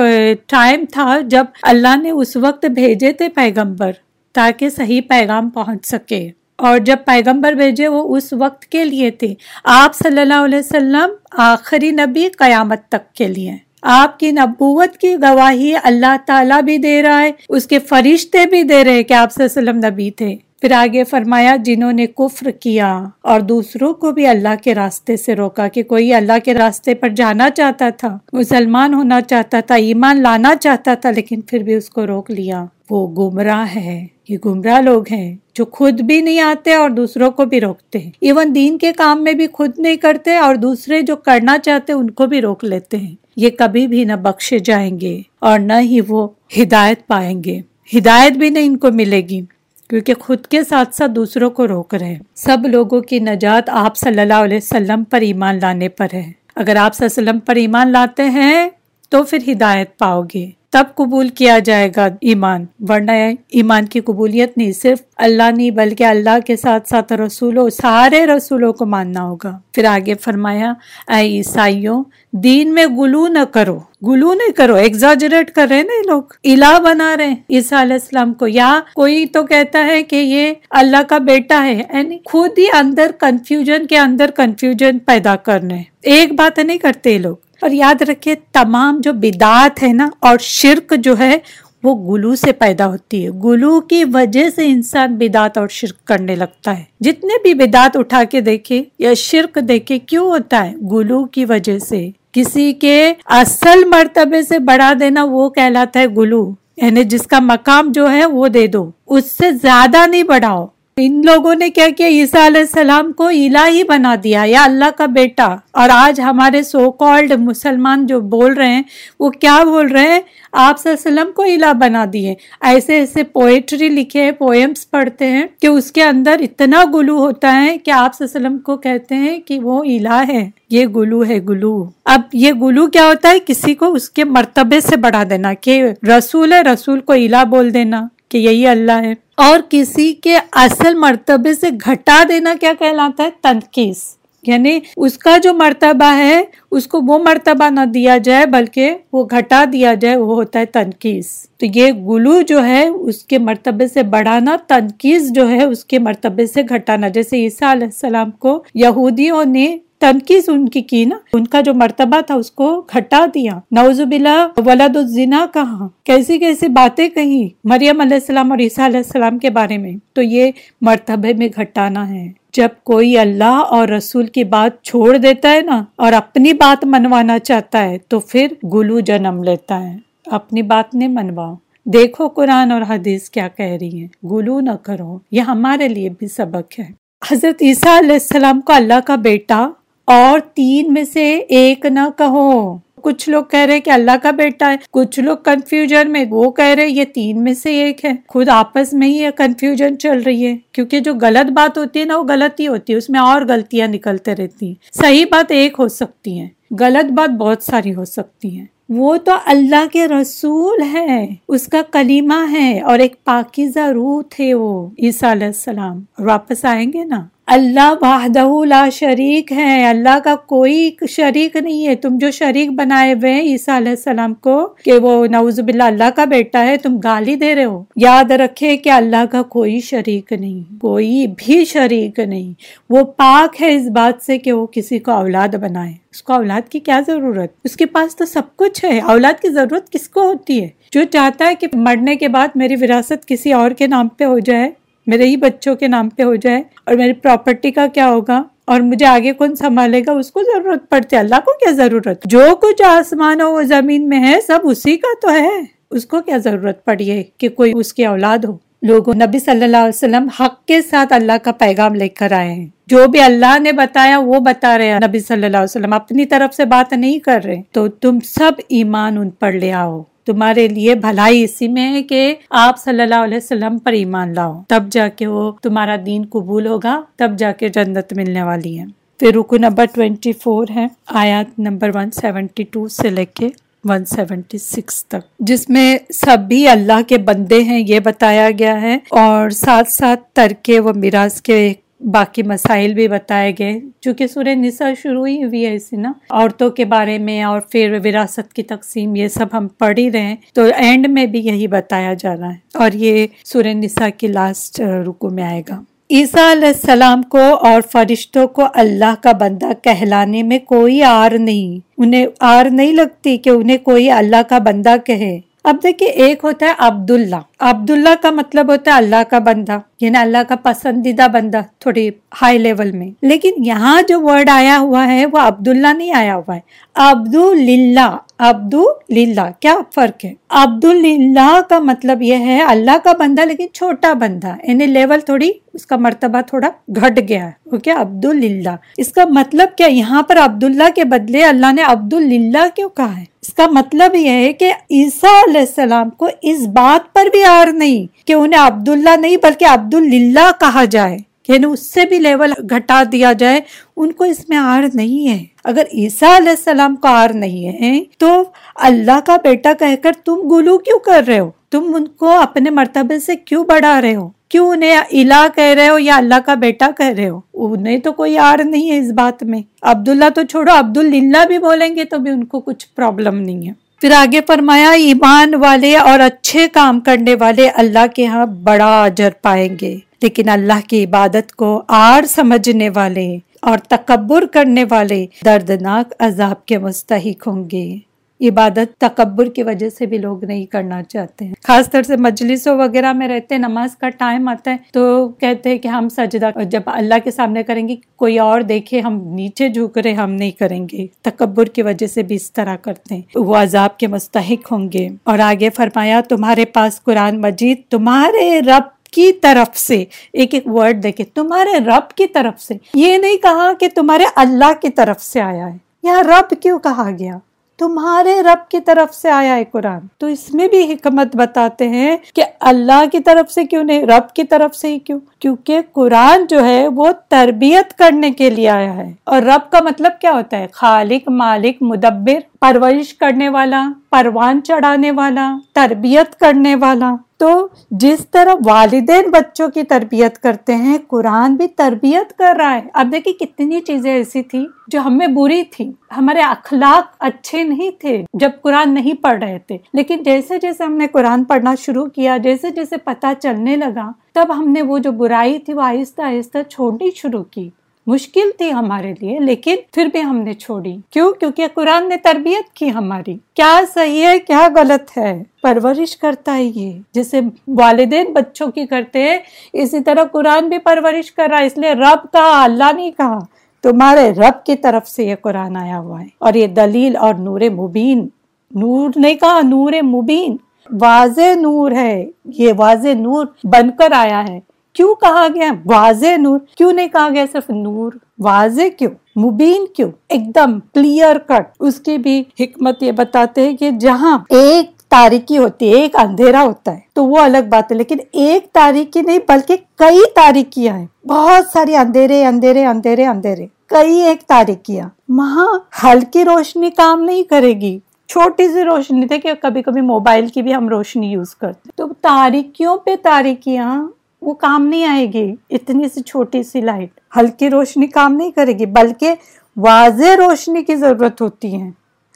ٹائم تھا جب اللہ نے اس وقت بھیجے تھے پیغمبر تاکہ صحیح پیغام پہنچ سکے۔ اور جب پیغمبر بھیجے وہ اس وقت کے لیے تھے۔ آپ صلی اللہ علیہ وسلم آخری نبی قیامت تک کے لیے۔ آپ کی نبوت کی گواہی اللہ تعالیٰ بھی دے رہا ہے، اس کے فرشتے بھی دے رہے کہ آپ صلی اللہ علیہ وسلم نبی تھے۔ پھر آگے فرمایا، جنہوں نے کفر کیا اور دوسروں کو بھی اللہ کے راستے سے روکا کہ کوئی اللہ کے راستے پر جانا چاہتا تھا، مسلمان ہونا چاہتا تھا، ایمان لانا چاہتا تھا، لیکن پھر بھی اس کو روک لیا۔ وہ گمراہ ہے، یہ گمراہ لوگ ہیں جو خود بھی نہیں آتے اور دوسروں کو بھی روکتے۔ ہیں ایون دین کے کام میں بھی خود نہیں کرتے اور دوسرے جو کرنا چاہتے، ان کو بھی روک لیتے ہیں۔ یہ کبھی بھی نہ بخشے جائیں گے اور نہ ہی وہ ہدایت پائیں گے۔ ہدایت بھی نہ ان کو ملے گی، کیونکہ خود کے ساتھ ساتھ دوسروں کو روک رہے ہیں۔ سب لوگوں کی نجات آپ صلی اللہ علیہ وسلم پر ایمان لانے پر ہے۔ اگر آپ صلی اللہ علیہ وسلم پر ایمان لاتے ہیں تو پھر ہدایت پاؤ گے۔ تب قبول کیا جائے گا ایمان۔ ورنہ ایمان کی قبولیت نہیں، صرف اللہ نہیں، بلکہ اللہ کے ساتھ ساتھ رسولوں، سارے رسولوں کو ماننا ہوگا۔ پھر آگے فرمایا، اے عیسائیوں، دین میں گلو نہ کرو۔ گلو نہیں کرو ایگزاجریٹ کر رہے نا یہ لوگ۔ الہ بنا رہے عیسیٰ علیہ السلام کو، یا کوئی تو کہتا ہے کہ یہ اللہ کا بیٹا ہے یعنی خود ہی اندر کنفیوژن کے اندر کنفیوژن پیدا کرنے۔ ایک بات نہیں کرتے لوگ۔ اور یاد رکھے تمام جو بدات ہے نا اور شرک جو ہے، وہ گلو سے پیدا ہوتی ہے۔ گلو کی وجہ سے انسان بدات اور شرک کرنے لگتا ہے۔ جتنے بھی بدات اٹھا کے دیکھے یا شرک دیکھے، کیوں ہوتا ہے؟ گلو کی وجہ سے۔ کسی کے اصل مرتبے سے بڑھا دینا، وہ کہلاتا ہے گلو۔ یعنی جس کا مقام جو ہے، وہ دے دو۔ اس سے زیادہ نہیں بڑھاؤ۔ ان لوگوں نے کیا کیا؟ عیسیٰ علیہ السلام کو الہی بنا دیا، یا اللہ کا بیٹا۔ اور آج ہمارے سو کالڈ مسلمان جو بول رہے ہیں، وہ کیا بول رہے ہیں؟ آپ صلی اللہ علیہ وسلم کو الہ بنا دیے۔ ایسے ایسے پوئٹری لکھے پوئمس پڑھتے ہیں کہ اس کے اندر اتنا گلو ہوتا ہے کہ آپ صلی اللہ علیہ وسلم کو کہتے ہیں کہ وہ الہ ہے۔ یہ گلو ہے، گلو۔ اب یہ گلو کیا ہوتا ہے؟ کسی کو اس کے مرتبے سے بڑھا دینا کہ رسول ہے، رسول کو الہ بول دینا کہ یہی اللہ ہے۔ اور کسی کے اصل مرتبے سے گھٹا دینا کیا کہلاتا ہے؟ تنقیس یعنی اس کا جو مرتبہ ہے، اس کو وہ مرتبہ نہ دیا جائے، بلکہ وہ گھٹا دیا جائے، وہ ہوتا ہے تنقید۔ تو یہ گلو جو ہے، اس کے مرتبے سے بڑھانا، تنقید جو ہے، اس کے مرتبے سے گھٹانا۔ جیسے عیسیٰ علیہ السلام کو یہودیوں نے تنقید ان کی کی نا؟ ان کا جو مرتبہ تھا اس کو گھٹا دیا۔ نوز بلا ولاد الزنا کہاں؟ کیسی کیسی باتیں کہیں مریم علیہ السلام اور عیسیٰ علیہ السلام کے بارے میں؟ تو یہ مرتبے میں گھٹانا ہے۔ جب کوئی اللہ اور رسول کی بات چھوڑ دیتا ہے نا اور اپنی بات منوانا چاہتا ہے، تو پھر گلو جنم لیتا ہے۔ اپنی بات نہیں منواؤ۔ دیکھو قرآن اور حدیث کیا کہہ رہی ہیں۔ گلو نہ کرو، یہ ہمارے لیے بھی سبق ہے۔ حضرت عیسیٰ علیہ السلام کو اللہ کا بیٹا اور تین میں سے ایک نہ کہو۔ کچھ لوگ کہہ رہے کہ اللہ کا بیٹا ہے۔ کچھ لوگ کنفیوژن میں وہ کہہ رہے یہ تین میں سے ایک ہے۔ خود آپس میں ہی یہ کنفیوژن چل رہی ہے۔ کیونکہ جو غلط بات ہوتی ہے نا، وہ غلط ہی ہوتی ہے۔ اس میں اور غلطیاں نکلتے رہتی ہیں۔ صحیح بات ایک ہو سکتی ہیں۔ غلط بات بہت ساری ہو سکتی ہیں۔ وہ تو اللہ کے رسول ہے۔ اس کا کلیمہ ہے اور ایک پاکیزہ روح تھے وہ، عیسیٰ علیہ السلام۔ واپس آئیں گے نا؟ اللہ وحدہ لا شریک ہے اللہ کا کوئی شریک نہیں ہے۔ تم جو شریک بنائے ہوئے ہیں عیسیٰ علیہ السلام کو، کہ وہ نعوذ باللہ اللہ کا بیٹا ہے، تم گالی دے رہے ہو۔ یاد رکھے کہ اللہ کا کوئی شریک نہیں، کوئی بھی شریک نہیں۔ وہ پاک ہے اس بات سے کہ وہ کسی کو اولاد بنائے۔ اس کو اولاد کی کیا ضرورت؟ اس کے پاس تو سب کچھ ہے۔ اولاد کی ضرورت کس کو ہوتی ہے؟ جو چاہتا ہے کہ مرنے کے بعد میری وراثت کسی اور کے نام پہ ہو جائے۔ میرے ہی بچوں کے نام پہ ہو جائے اور میری پراپرٹی کا کیا ہوگا اور مجھے آگے کون سنبھالے گا، اس کو ضرورت پڑتی ہے، اللہ کو کیا ضرورت؟ جو کچھ آسمان و زمین میں ہے، سب اسی کا تو ہے۔ اس کو کیا ضرورت پڑی ہے کہ کوئی اس کی اولاد ہو؟ لوگوں، نبی صلی اللہ علیہ وسلم حق کے ساتھ اللہ کا پیغام لے کر آئے ہیں۔ جو بھی اللہ نے بتایا، وہ بتا رہے ہیں۔ نبی صلی اللہ علیہ وسلم اپنی طرف سے بات نہیں کر رہے۔ تو تم سب ایمان ان پر لے آؤ۔ تمہارے لیے بھلائی اسی میں ہے کہ آپ صلی اللہ علیہ وسلم پر ایمان لاؤ۔ تب جا کے وہ تمہارا دین قبول ہوگا، تب جا کے جنت ملنے والی ہے۔ پھر رکو نمبر ٹوینٹی فور ہے آیات نمبر ون سیونٹی ٹو سے لے کے ون سیونٹی سکس تک۔ جس میں سب بھی اللہ کے بندے ہیں، یہ بتایا گیا ہے۔ اور ساتھ ساتھ ترکے و میراث کے باقی مسائل بھی بتائے گئے۔ چونکہ سورہ نسا شروع ہی ہوئی ہے اسی نا، عورتوں کے بارے میں اور پھر وراثت کی تقسیم یہ سب ہم پڑھ ہی رہے ہیں۔ تو اینڈ میں بھی یہی بتایا جا رہا ہے اور یہ سورہ نسا کی لاسٹ رکو میں آئے گا۔ عیسیٰ علیہ السلام کو اور فرشتوں کو اللہ کا بندہ کہلانے میں کوئی آر نہیں۔ انہیں آر نہیں لگتی کہ انہیں کوئی اللہ کا بندہ کہے۔ اب دیکھیے ایک ہوتا ہے عبداللہ۔ عبداللہ کا مطلب ہوتا ہے اللہ کا بندہ یعنی اللہ کا پسندیدہ بندہ تھوڑی ہائی لیول میں۔ لیکن یہاں جو ورڈ آیا ہوا ہے، وہ عبداللہ نہیں آیا ہوا ہے۔ عبد عبد اللہ کیا فرق ہے؟ عبد اللہ کا مطلب یہ ہے، اللہ کا بندہ لیکن چھوٹا بندہ یعنی لیول تھوڑی، اس کا مرتبہ تھوڑا گھٹ گیا ہے، اوکے؟ عبد اللہ اس کا مطلب کیا؟ یہاں پر عبداللہ کے بدلے اللہ نے عبد اللہ کیوں کہا ہے؟ اس کا مطلب یہ ہے کہ عیسیٰ علیہ السلام کو اس بات پر بھی آر نہیں کہ انہیں عبداللہ نہیں، بلکہ عبد اللہ کہا جائے۔ یعنی اس سے بھی لیول گھٹا دیا جائے، ان کو اس میں آر نہیں ہے۔ اگر عیسیٰ علیہ السلام کو آر نہیں ہے، تو اللہ کا بیٹا کہہ کر تم گلو کیوں کر رہے ہو؟ تم ان کو اپنے مرتبے سے کیوں بڑھا رہے ہو؟ کیوں انہیں الہ کہہ رہے ہو یا اللہ کا بیٹا کہہ رہے ہو؟ انہیں تو کوئی آر نہیں ہے اس بات میں۔ عبداللہ تو چھوڑو عبد اللہ بھی بولیں گے تو بھی ان کو کچھ پرابلم نہیں ہے۔ پھر آگے فرمایا، ایمان والے اور اچھے کام کرنے والے اللہ کے ہاں بڑا اجر پائیں گے۔ لیکن اللہ کی عبادت کو آر سمجھنے والے اور تکبر کرنے والے دردناک عذاب کے مستحق ہوں گے۔ عبادت تکبر کی وجہ سے بھی لوگ نہیں کرنا چاہتے ہیں۔ خاص طور سے مجلسوں وغیرہ میں رہتے نماز کا ٹائم آتا ہے تو کہتے ہیں کہ ہم سجدہ جب اللہ کے سامنے کریں گے، کوئی اور دیکھے ہم نیچے جھک رہے، ہم نہیں کریں گے۔ تکبر کی وجہ سے بھی اس طرح کرتے ہیں۔ وہ عذاب کے مستحق ہوں گے۔ اور آگے فرمایا، تمہارے پاس قرآن مجید، تمہارے رب کی طرف سے، ایک ایک ورڈ دیکھے تمہارے رب کی طرف سے۔ یہ نہیں کہا کہ تمہارے اللہ کی طرف سے آیا ہے۔ یہاں رب کیوں کہا گیا؟ تمہارے رب کی طرف سے آیا ہے قرآن۔ تو اس میں بھی حکمت بتاتے ہیں کہ اللہ کی طرف سے کیوں نہیں، رب کی طرف سے ہی کیوں؟ کیونکہ قرآن جو ہے وہ تربیت کرنے کے لیے آیا ہے۔ اور رب کا مطلب کیا ہوتا ہے؟ خالق، مالک، مدبر، پرورش کرنے والا، پروان چڑھانے والا، تربیت کرنے والا۔ تو جس طرح والدین بچوں کی تربیت کرتے ہیں، قرآن بھی تربیت کر رہا ہے۔ اب دیکھیں کتنی چیزیں ایسی تھی جو ہمیں بری تھی ہمارے اخلاق اچھے نہیں تھے جب قرآن نہیں پڑھ رہے تھے۔ لیکن جیسے جیسے ہم نے قرآن پڑھنا شروع کیا، جیسے جیسے پتہ چلنے لگا، تب ہم نے وہ جو برائی تھی وہ آہستہ آہستہ چھوڑنی شروع کی۔ مشکل تھی ہمارے لیے، لیکن پھر بھی ہم نے چھوڑی۔ کیوں؟ کیونکہ قرآن نے تربیت کی ہماری۔ کیا صحیح ہے، کیا غلط ہے؟ پرورش کرتا ہے یہ۔ جیسے والدین بچوں کی کرتے ہیں، اسی طرح قرآن بھی پرورش کر رہا ہے، اس لیے رب کہا اللہ نہیں کہا۔ تمہارے رب کی طرف سے یہ قرآن آیا ہوا ہے۔ اور یہ دلیل اور نور مبین۔ نور نہیں کہا، نور مبین۔ واضح نور ہے۔ یہ واضح نور بن کر آیا ہے۔ کیوں کہا گیا واضح نور۔ کیوں نہیں کہا گیا؟ صرف نور۔ واضح کیوں؟ مبین کیوں؟ ایک دم کلیئر کٹ اس کی بھی حکمت یہ بتاتے ہیں کہ جہاں ایک تاریخی ہوتی ہے، ایک اندھیرا ہوتا ہے، تو وہ الگ بات ہے۔ لیکن ایک تاریخی نہیں، بلکہ کئی تاریخیاں ہیں۔ بہت ساری اندھیرے اندھیرے اندھیرے اندھیرے۔ کئی ایک تاریخیاں وہاں ہلکی روشنی کام نہیں کرے گی۔ چھوٹی سی روشنی تھے کہ کبھی کبھی موبائل کی بھی ہم روشنی یوز کرتے تو تاریکیوں پہ تاریکیاں وہ کام نہیں آئے گی۔ اتنی سی چھوٹی سی لائٹ۔ ہلکی روشنی کام نہیں کرے گی، بلکہ واضح روشنی کی ضرورت ہوتی ہے۔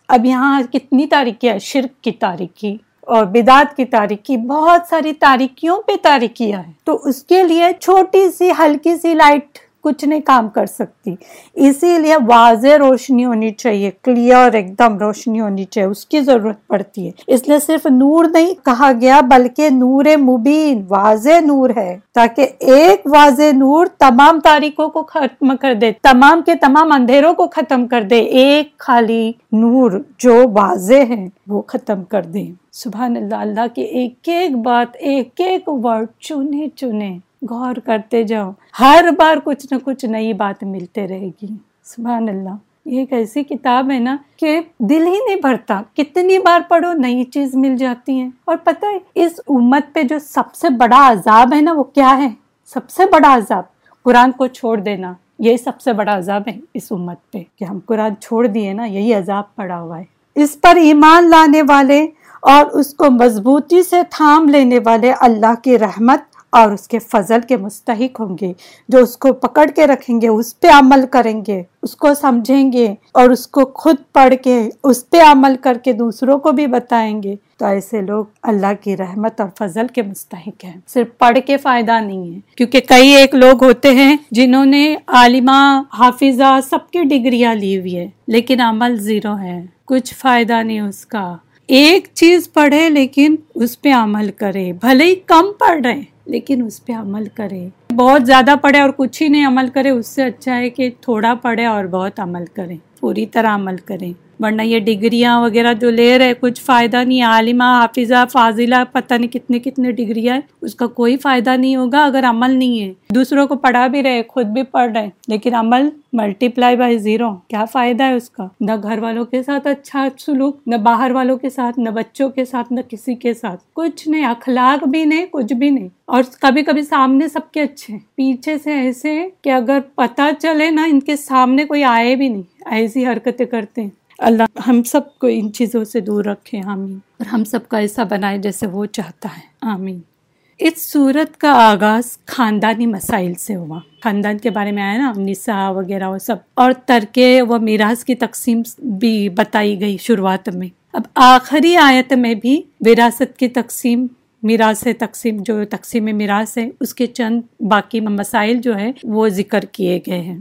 اب یہاں کتنی تاریخی ہے؟ شرک کی تاریخی اور بدعت کی تاریخی بہت ساری تاریخیوں پہ تاریخیاں ہیں۔ تو اس کے لیے چھوٹی سی، ہلکی سی لائٹ کچھ نہیں کام کر سکتی۔ اسی لیے واضح روشنی ہونی چاہیے کلیئر ایک دم روشنی ہونی چاہیے، اس کی ضرورت پڑتی ہے۔ اس لیے صرف نور نہیں کہا گیا، بلکہ نور مبین، واضح نور ہے۔ تاکہ ایک واضح نور تمام تاریخوں کو ختم کر دے، تمام کے تمام اندھیروں کو ختم کر دے۔ ایک خالی نور جو واضح ہے، وہ ختم کر دے۔ سبحان اللہ اللہ کی ایک ایک بات، ایک ایک ورڈ چنے چنے۔ غور کرتے جاؤ۔ ہر بار کچھ نہ کچھ نئی بات ملتے رہے گی۔ سبحان اللہ۔ یہ ایک ایسی کتاب ہے نا کہ دل ہی نہیں بھرتا۔ کتنی بار پڑھو، نئی چیز مل جاتی ہے۔ اور پتہ ہے، اس امت پہ جو سب سے بڑا عذاب ہے نا، وہ کیا ہے؟ سب سے بڑا عذاب۔ قرآن کو چھوڑ دینا، یہی سب سے بڑا عذاب ہے اس امت پہ۔ کہ ہم قرآن چھوڑ دیے نا، یہی عذاب پڑا ہوا ہے۔ اس پر ایمان لانے والے اور اس کو مضبوطی سے تھام لینے والے اللہ کی رحمت اور اس کے فضل کے مستحق ہوں گے۔ جو اس کو پکڑ کے رکھیں گے، اس پہ عمل کریں گے، اس کو سمجھیں گے اور اس کو خود پڑھ کے اس پہ عمل کر کے دوسروں کو بھی بتائیں گے۔ تو ایسے لوگ اللہ کی رحمت اور فضل کے مستحق ہیں۔ صرف پڑھ کے فائدہ نہیں ہے، کیونکہ کئی ایک لوگ ہوتے ہیں جنہوں نے عالمہ، حافظہ سب کی ڈگریاں لی ہوئی ہے لیکن عمل زیرو ہے۔ کچھ فائدہ نہیں اس کا۔ ایک چیز پڑھے لیکن اس پہ عمل کرے، بھلے ہی کم پڑھ رہے لیکن اس پہ عمل کرے۔ بہت زیادہ پڑھے اور کچھ ہی نہیں عمل کرے، اس سے اچھا ہے کہ تھوڑا پڑھے اور بہت عمل کریں پوری طرح عمل کریں ورنہ یہ ڈگریاں وغیرہ جو لے رہے کچھ فائدہ نہیں عالمہ، حافظہ، فاضلہ، پتہ نہیں کتنے کتنے ڈگریاں اس کا کوئی فائدہ نہیں ہوگا اگر عمل نہیں ہے۔ دوسروں کو پڑھا بھی رہے، خود بھی پڑھ رہے لیکن عمل ملٹی پلائی بائی زیرو کیا فائدہ ہے اس کا؟ نہ گھر والوں کے ساتھ اچھا سلوک، نہ باہر والوں کے ساتھ، نہ بچوں کے ساتھ، نہ کسی کے ساتھ۔ کچھ نہیں، اخلاق بھی نہیں، کچھ بھی نہیں۔ اور کبھی کبھی سامنے سب کے اچھے پیچھے سے ایسے کہ اگر پتا چلے نا، ان کے سامنے کوئی آئے بھی نہیں۔ ایسی حرکتیں کرتے ہیں۔ اللہ ہم سب کو ان چیزوں سے دور رکھے، آمین۔ اور ہم سب کا ایسا بنائے جیسے وہ چاہتا ہے، آمین۔ اس صورت کا آغاز خاندانی مسائل سے ہوا۔ خاندان کے بارے میں آیا نا، نساء وغیرہ وہ سب۔ اور ترکے و میراث کی تقسیم بھی بتائی گئی شروعات میں۔ اب آخری آیت میں بھی وراثت کی تقسیم، میراث تقسیم، جو تقسیم میراث ہے، اس کے چند باقی مسائل جو ہے وہ ذکر کیے گئے ہیں۔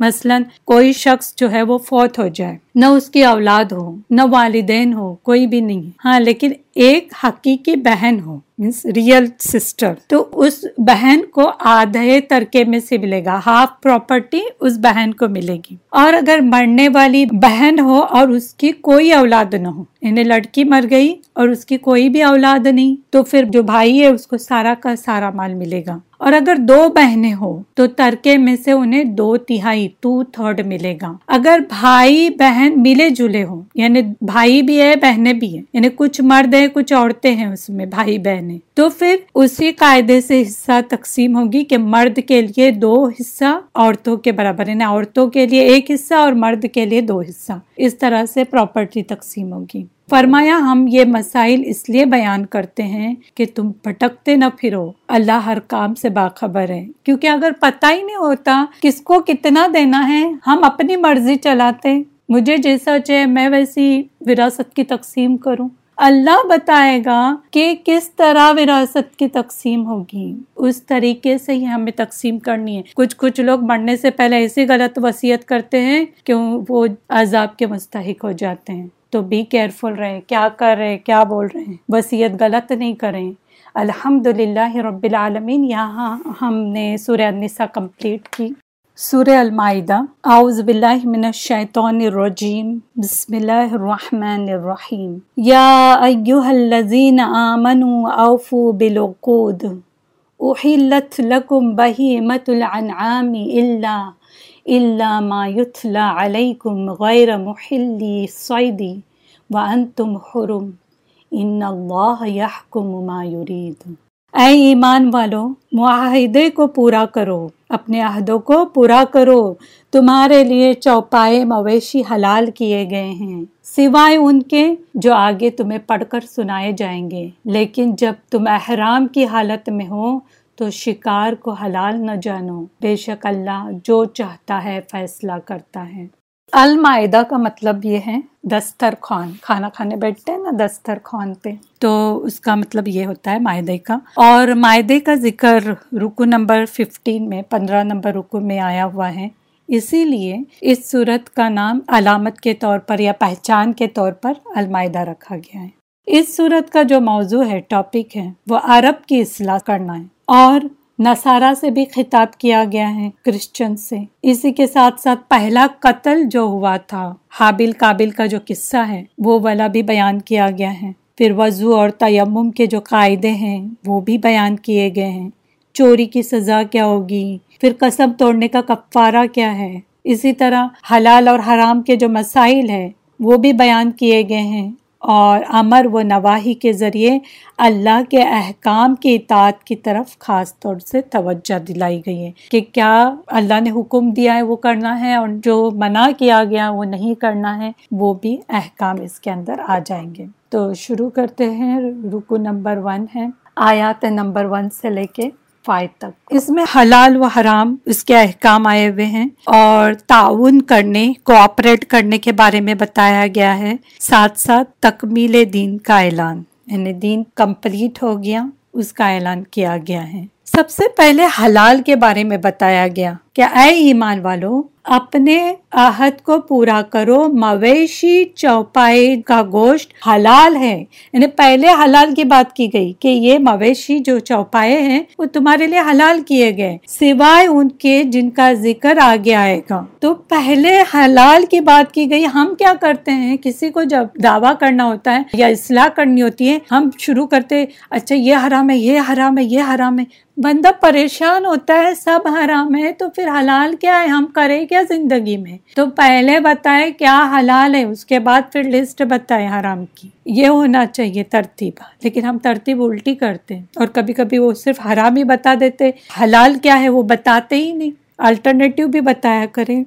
مثلا کوئی شخص جو ہے وہ فوت ہو جائے، نہ اس کی اولاد ہو، نہ والدین ہو، کوئی بھی نہیں۔ ہاں لیکن ایک حقیقی بہن ہو۔ مینس ریئل سسٹر تو اس بہن کو آدھے ترکے میں سے ملے گا ہاف پراپرٹی اس بہن کو ملے گی۔ اور اگر مرنے والی بہن ہو اور اس کی کوئی اولاد نہ ہو انہیں لڑکی مر گئی اور اس کی کوئی بھی اولاد نہیں، تو پھر جو بھائی ہے اس کو سارا کا سارا مال ملے گا۔ اور اگر دو بہنیں ہو، تو ترکے میں سے انہیں دو تہائی ٹو تھرڈ ملے گا۔ اگر بھائی، بہن ملے جلے ہوں یعنی بھائی بھی ہے، بہنیں بھی ہیں یعنی کچھ مرد ہیں، کچھ عورتیں ہیں اس میں، بھائی، بہن۔ بہنیں تو پھر اسی قاعدے سے حصہ تقسیم ہوگی کہ مرد کے لیے دو حصہ، عورتوں کے برابر یعنی عورتوں کے لیے ایک حصہ اور مرد کے لیے دو حصہ۔ اس طرح سے پراپرٹی تقسیم ہوگی۔ فرمایا، ہم یہ مسائل اس لیے بیان کرتے ہیں کہ تم پھٹکتے نہ پھرو، اللہ ہر کام سے باخبر ہے۔ کیونکہ اگر پتہ ہی نہیں ہوتا کس کو کتنا دینا ہے، ہم اپنی مرضی چلاتے۔ مجھے جیسا چاہے میں ویسی وراثت کی تقسیم کروں۔ اللہ بتائے گا کہ کس طرح وراثت کی تقسیم ہوگی۔ اس طریقے سے ہی ہمیں تقسیم کرنی ہے۔ کچھ کچھ لوگ مرنے سے پہلے ایسی غلط وصیت کرتے ہیں کہ وہ عذاب کے مستحق ہو جاتے ہیں۔ تو بی کیئرفل رہے، کیا کر رہے، کیا بول رہے ہیں۔ وصیت غلط نہیں کریں۔ الحمد للہ رب العالمین، یہاں ہم نے سورہ النساء کمپلیٹ کی۔ سورہ المائدہ۔ اعوذ باللہ من الشیطان الرجیم۔ بسم اللہ الرحمن الرحیم۔ یا ایوہ الذین آمنوا اوفوا بالعقود۔ احلت لکم بہیمت العنعام الا الا ما یتلا علیکم غیر محلی صیدی وانتم حرم۔ ان اللہ یحکم ما یرید۔ اے ایمان والو، معاہدے کو پورا کرو، اپنے عہدوں کو پورا کرو۔ تمہارے لیے چوپائے مویشی حلال کیے گئے ہیں۔ سوائے ان کے جو آگے تمہیں پڑھ کر سنائے جائیں گے۔ لیکن جب تم احرام کی حالت میں ہو، تو شکار کو حلال نہ جانو۔ بے شک اللہ جو چاہتا ہے فیصلہ کرتا ہے۔ المائدہ کا مطلب یہ ہے دستر خوان کھانا کھانے بیٹھتے ہیں نا دستر خوان پہ؟ تو اس کا مطلب یہ ہوتا ہے معدے کا۔ اور معدے کا ذکر رکو نمبر ففٹین میں، پندرہ نمبر رکو میں آیا ہوا ہے۔ اسی لیے اس صورت کا نام علامت کے طور پر یا پہچان کے طور پر المائدہ رکھا گیا ہے۔ اس صورت کا جو موضوع ہے ٹاپک ہے، وہ عرب کی اصلاح کرنا ہے۔ اور نصارہ سے بھی خطاب کیا گیا ہے کرسچن سے۔ اسی کے ساتھ ساتھ پہلا قتل جو ہوا تھا، حابل قابل کا جو قصہ ہے، وہ والا بھی بیان کیا گیا ہے۔ پھر وضو اور تیمم کے جو قاعدے ہیں وہ بھی بیان کیے گئے ہیں۔ چوری کی سزا کیا ہوگی؟ پھر قسم توڑنے کا کفارہ کیا ہے؟ اسی طرح حلال اور حرام کے جو مسائل ہیں وہ بھی بیان کیے گئے ہیں۔ اور امر و نواحی کے ذریعے اللہ کے احکام کی اطاعت کی طرف خاص طور سے توجہ دلائی گئی ہے کہ کیا اللہ نے حکم دیا ہے وہ کرنا ہے اور جو منع کیا گیا وہ نہیں کرنا ہے، وہ بھی احکام اس کے اندر آ جائیں گے۔ تو شروع کرتے ہیں، رکو نمبر ون ہے، آیات نمبر ون سے لے کے تک۔ اس میں حلال و حرام اس کے احکام آئے ہوئے ہیں اور تعاون کرنے کوآپریٹ کرنے کے بارے میں بتایا گیا ہے۔ ساتھ ساتھ تکمیل دین کا اعلان یعنی دین کمپلیٹ ہو گیا، اس کا اعلان کیا گیا ہے۔ سب سے پہلے حلال کے بارے میں بتایا گیا کہ اے ایمان والوں اپنے آہد کو پورا کرو۔ مویشی چوپائے کا گوشت حلال ہے۔ یعنی پہلے حلال کی بات کی گئی کہ یہ مویشی جو چوپائے ہیں، وہ تمہارے لیے حلال کیے گئے۔ سوائے ان کے جن کا ذکر آگے آئے گا۔ تو پہلے حلال کی بات کی گئی۔ ہم کیا کرتے ہیں؟ کسی کو جب دعویٰ کرنا ہوتا ہے یا اصلاح کرنی ہوتی ہے، ہم شروع کرتے اچھا یہ حرام ہے، یہ حرام ہے، یہ حرام ہے۔ بندہ پریشان ہوتا ہے، سب حرام ہے، تو پھر حلال کیا ہے؟ ہم کریں کیا زندگی میں؟ تو پہلے بتائے کیا حلال ہے، اس کے بعد پھر لسٹ بتائے حرام کی۔ یہ ہونا چاہیے ترتیب۔ لیکن ہم ترتیب الٹی کرتے ہیں اور کبھی کبھی وہ صرف حرام ہی بتا دیتے، حلال کیا ہے وہ بتاتے ہی نہیں۔ الٹرنیٹیو بھی بتایا کریں۔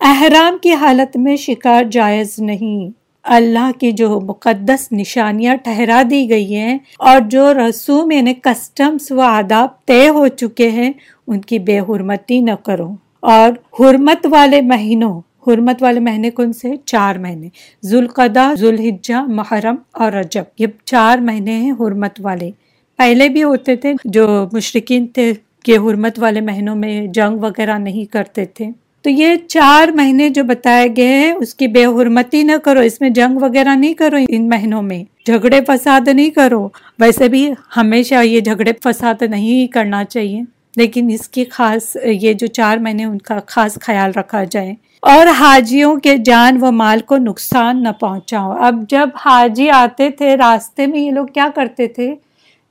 احرام کی حالت میں شکار جائز نہیں۔ اللہ کی جو مقدس نشانیاں ٹھہرا دی گئی ہیں اور جو رسوم یعنی کسٹمس و آداب طے ہو چکے ہیں، ان کی بے حرمتی نہ کرو۔ اور حرمت والے مہینوں، حرمت والے مہینے کون سے؟ چار مہینے۔ ذوالقدہ ذوالحجہ، محرم اور رجب۔ یہ چار مہینے ہیں حرمت والے۔ پہلے بھی ہوتے تھے جو مشرقین تھے کہ حرمت والے مہینوں میں جنگ وغیرہ نہیں کرتے تھے۔ تو یہ چار مہینے جو بتائے گئے ہیں، اس کی بے حرمتی نہ کرو، اس میں جنگ وغیرہ نہیں کرو ان مہینوں میں، جھگڑے فساد نہیں کرو۔ ویسے بھی ہمیشہ یہ جھگڑے فساد نہیں کرنا چاہیے، لیکن اس کی خاص، یہ جو چار مہینے ان کا خاص خیال رکھا جائے۔ اور حاجیوں کے جان و مال کو نقصان نہ پہنچاؤ۔ اب جب حاجی آتے تھے راستے میں، یہ لوگ کیا کرتے تھے؟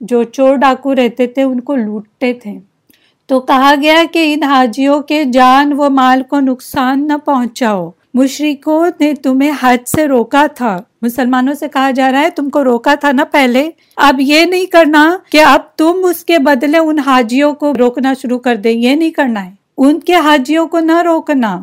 جو چور ڈاکو رہتے تھے، ان کو لوٹتے تھے۔ تو کہا گیا کہ ان حاجیوں کے جان و مال کو نقصان نہ پہنچاؤ۔ مشرقوں نے تمہیں حج سے روکا تھا۔ مسلمانوں سے کہا جا رہا ہے تم کو روکا تھا نا پہلے۔ اب یہ نہیں کرنا کہ اب تم اس کے بدلے ان حاجیوں کو روکنا شروع کر دیں۔ یہ نہیں کرنا ہے۔ ان کے حاجیوں کو نہ روکنا۔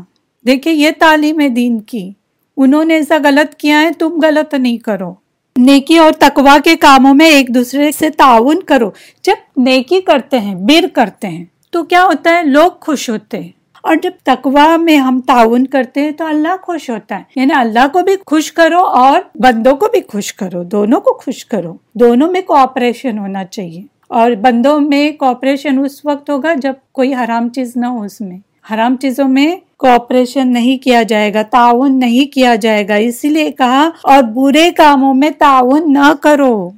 دیکھیں یہ تعلیم ہے دین کی۔ انہوں نے ایسا غلط کیا ہے، تم غلط نہیں کرو۔ نیکی اور تقوا کے کاموں میں ایک دوسرے سے تعاون کرو۔ جب نیکی کرتے ہیں، بر کرتے ہیں۔ تو کیا ہوتا ہے؟ لوگ خوش ہوتے ہیں۔ اور جب تقوا میں ہم تعاون کرتے ہیں تو اللہ خوش ہوتا ہے۔ یعنی اللہ کو بھی خوش کرو اور بندوں کو بھی خوش کرو۔ دونوں کو خوش کرو۔ دونوں میں کوآپریشن ہونا چاہیے۔ اور بندوں میں کوآپریشن اس وقت ہوگا جب کوئی حرام چیز نہ ہو اس میں۔ حرام چیزوں میں کوآپریشن نہیں کیا جائے گا۔ تعاون نہیں کیا جائے گا۔ اسی لیے کہا، اور برے کاموں میں تعاون نہ کرو۔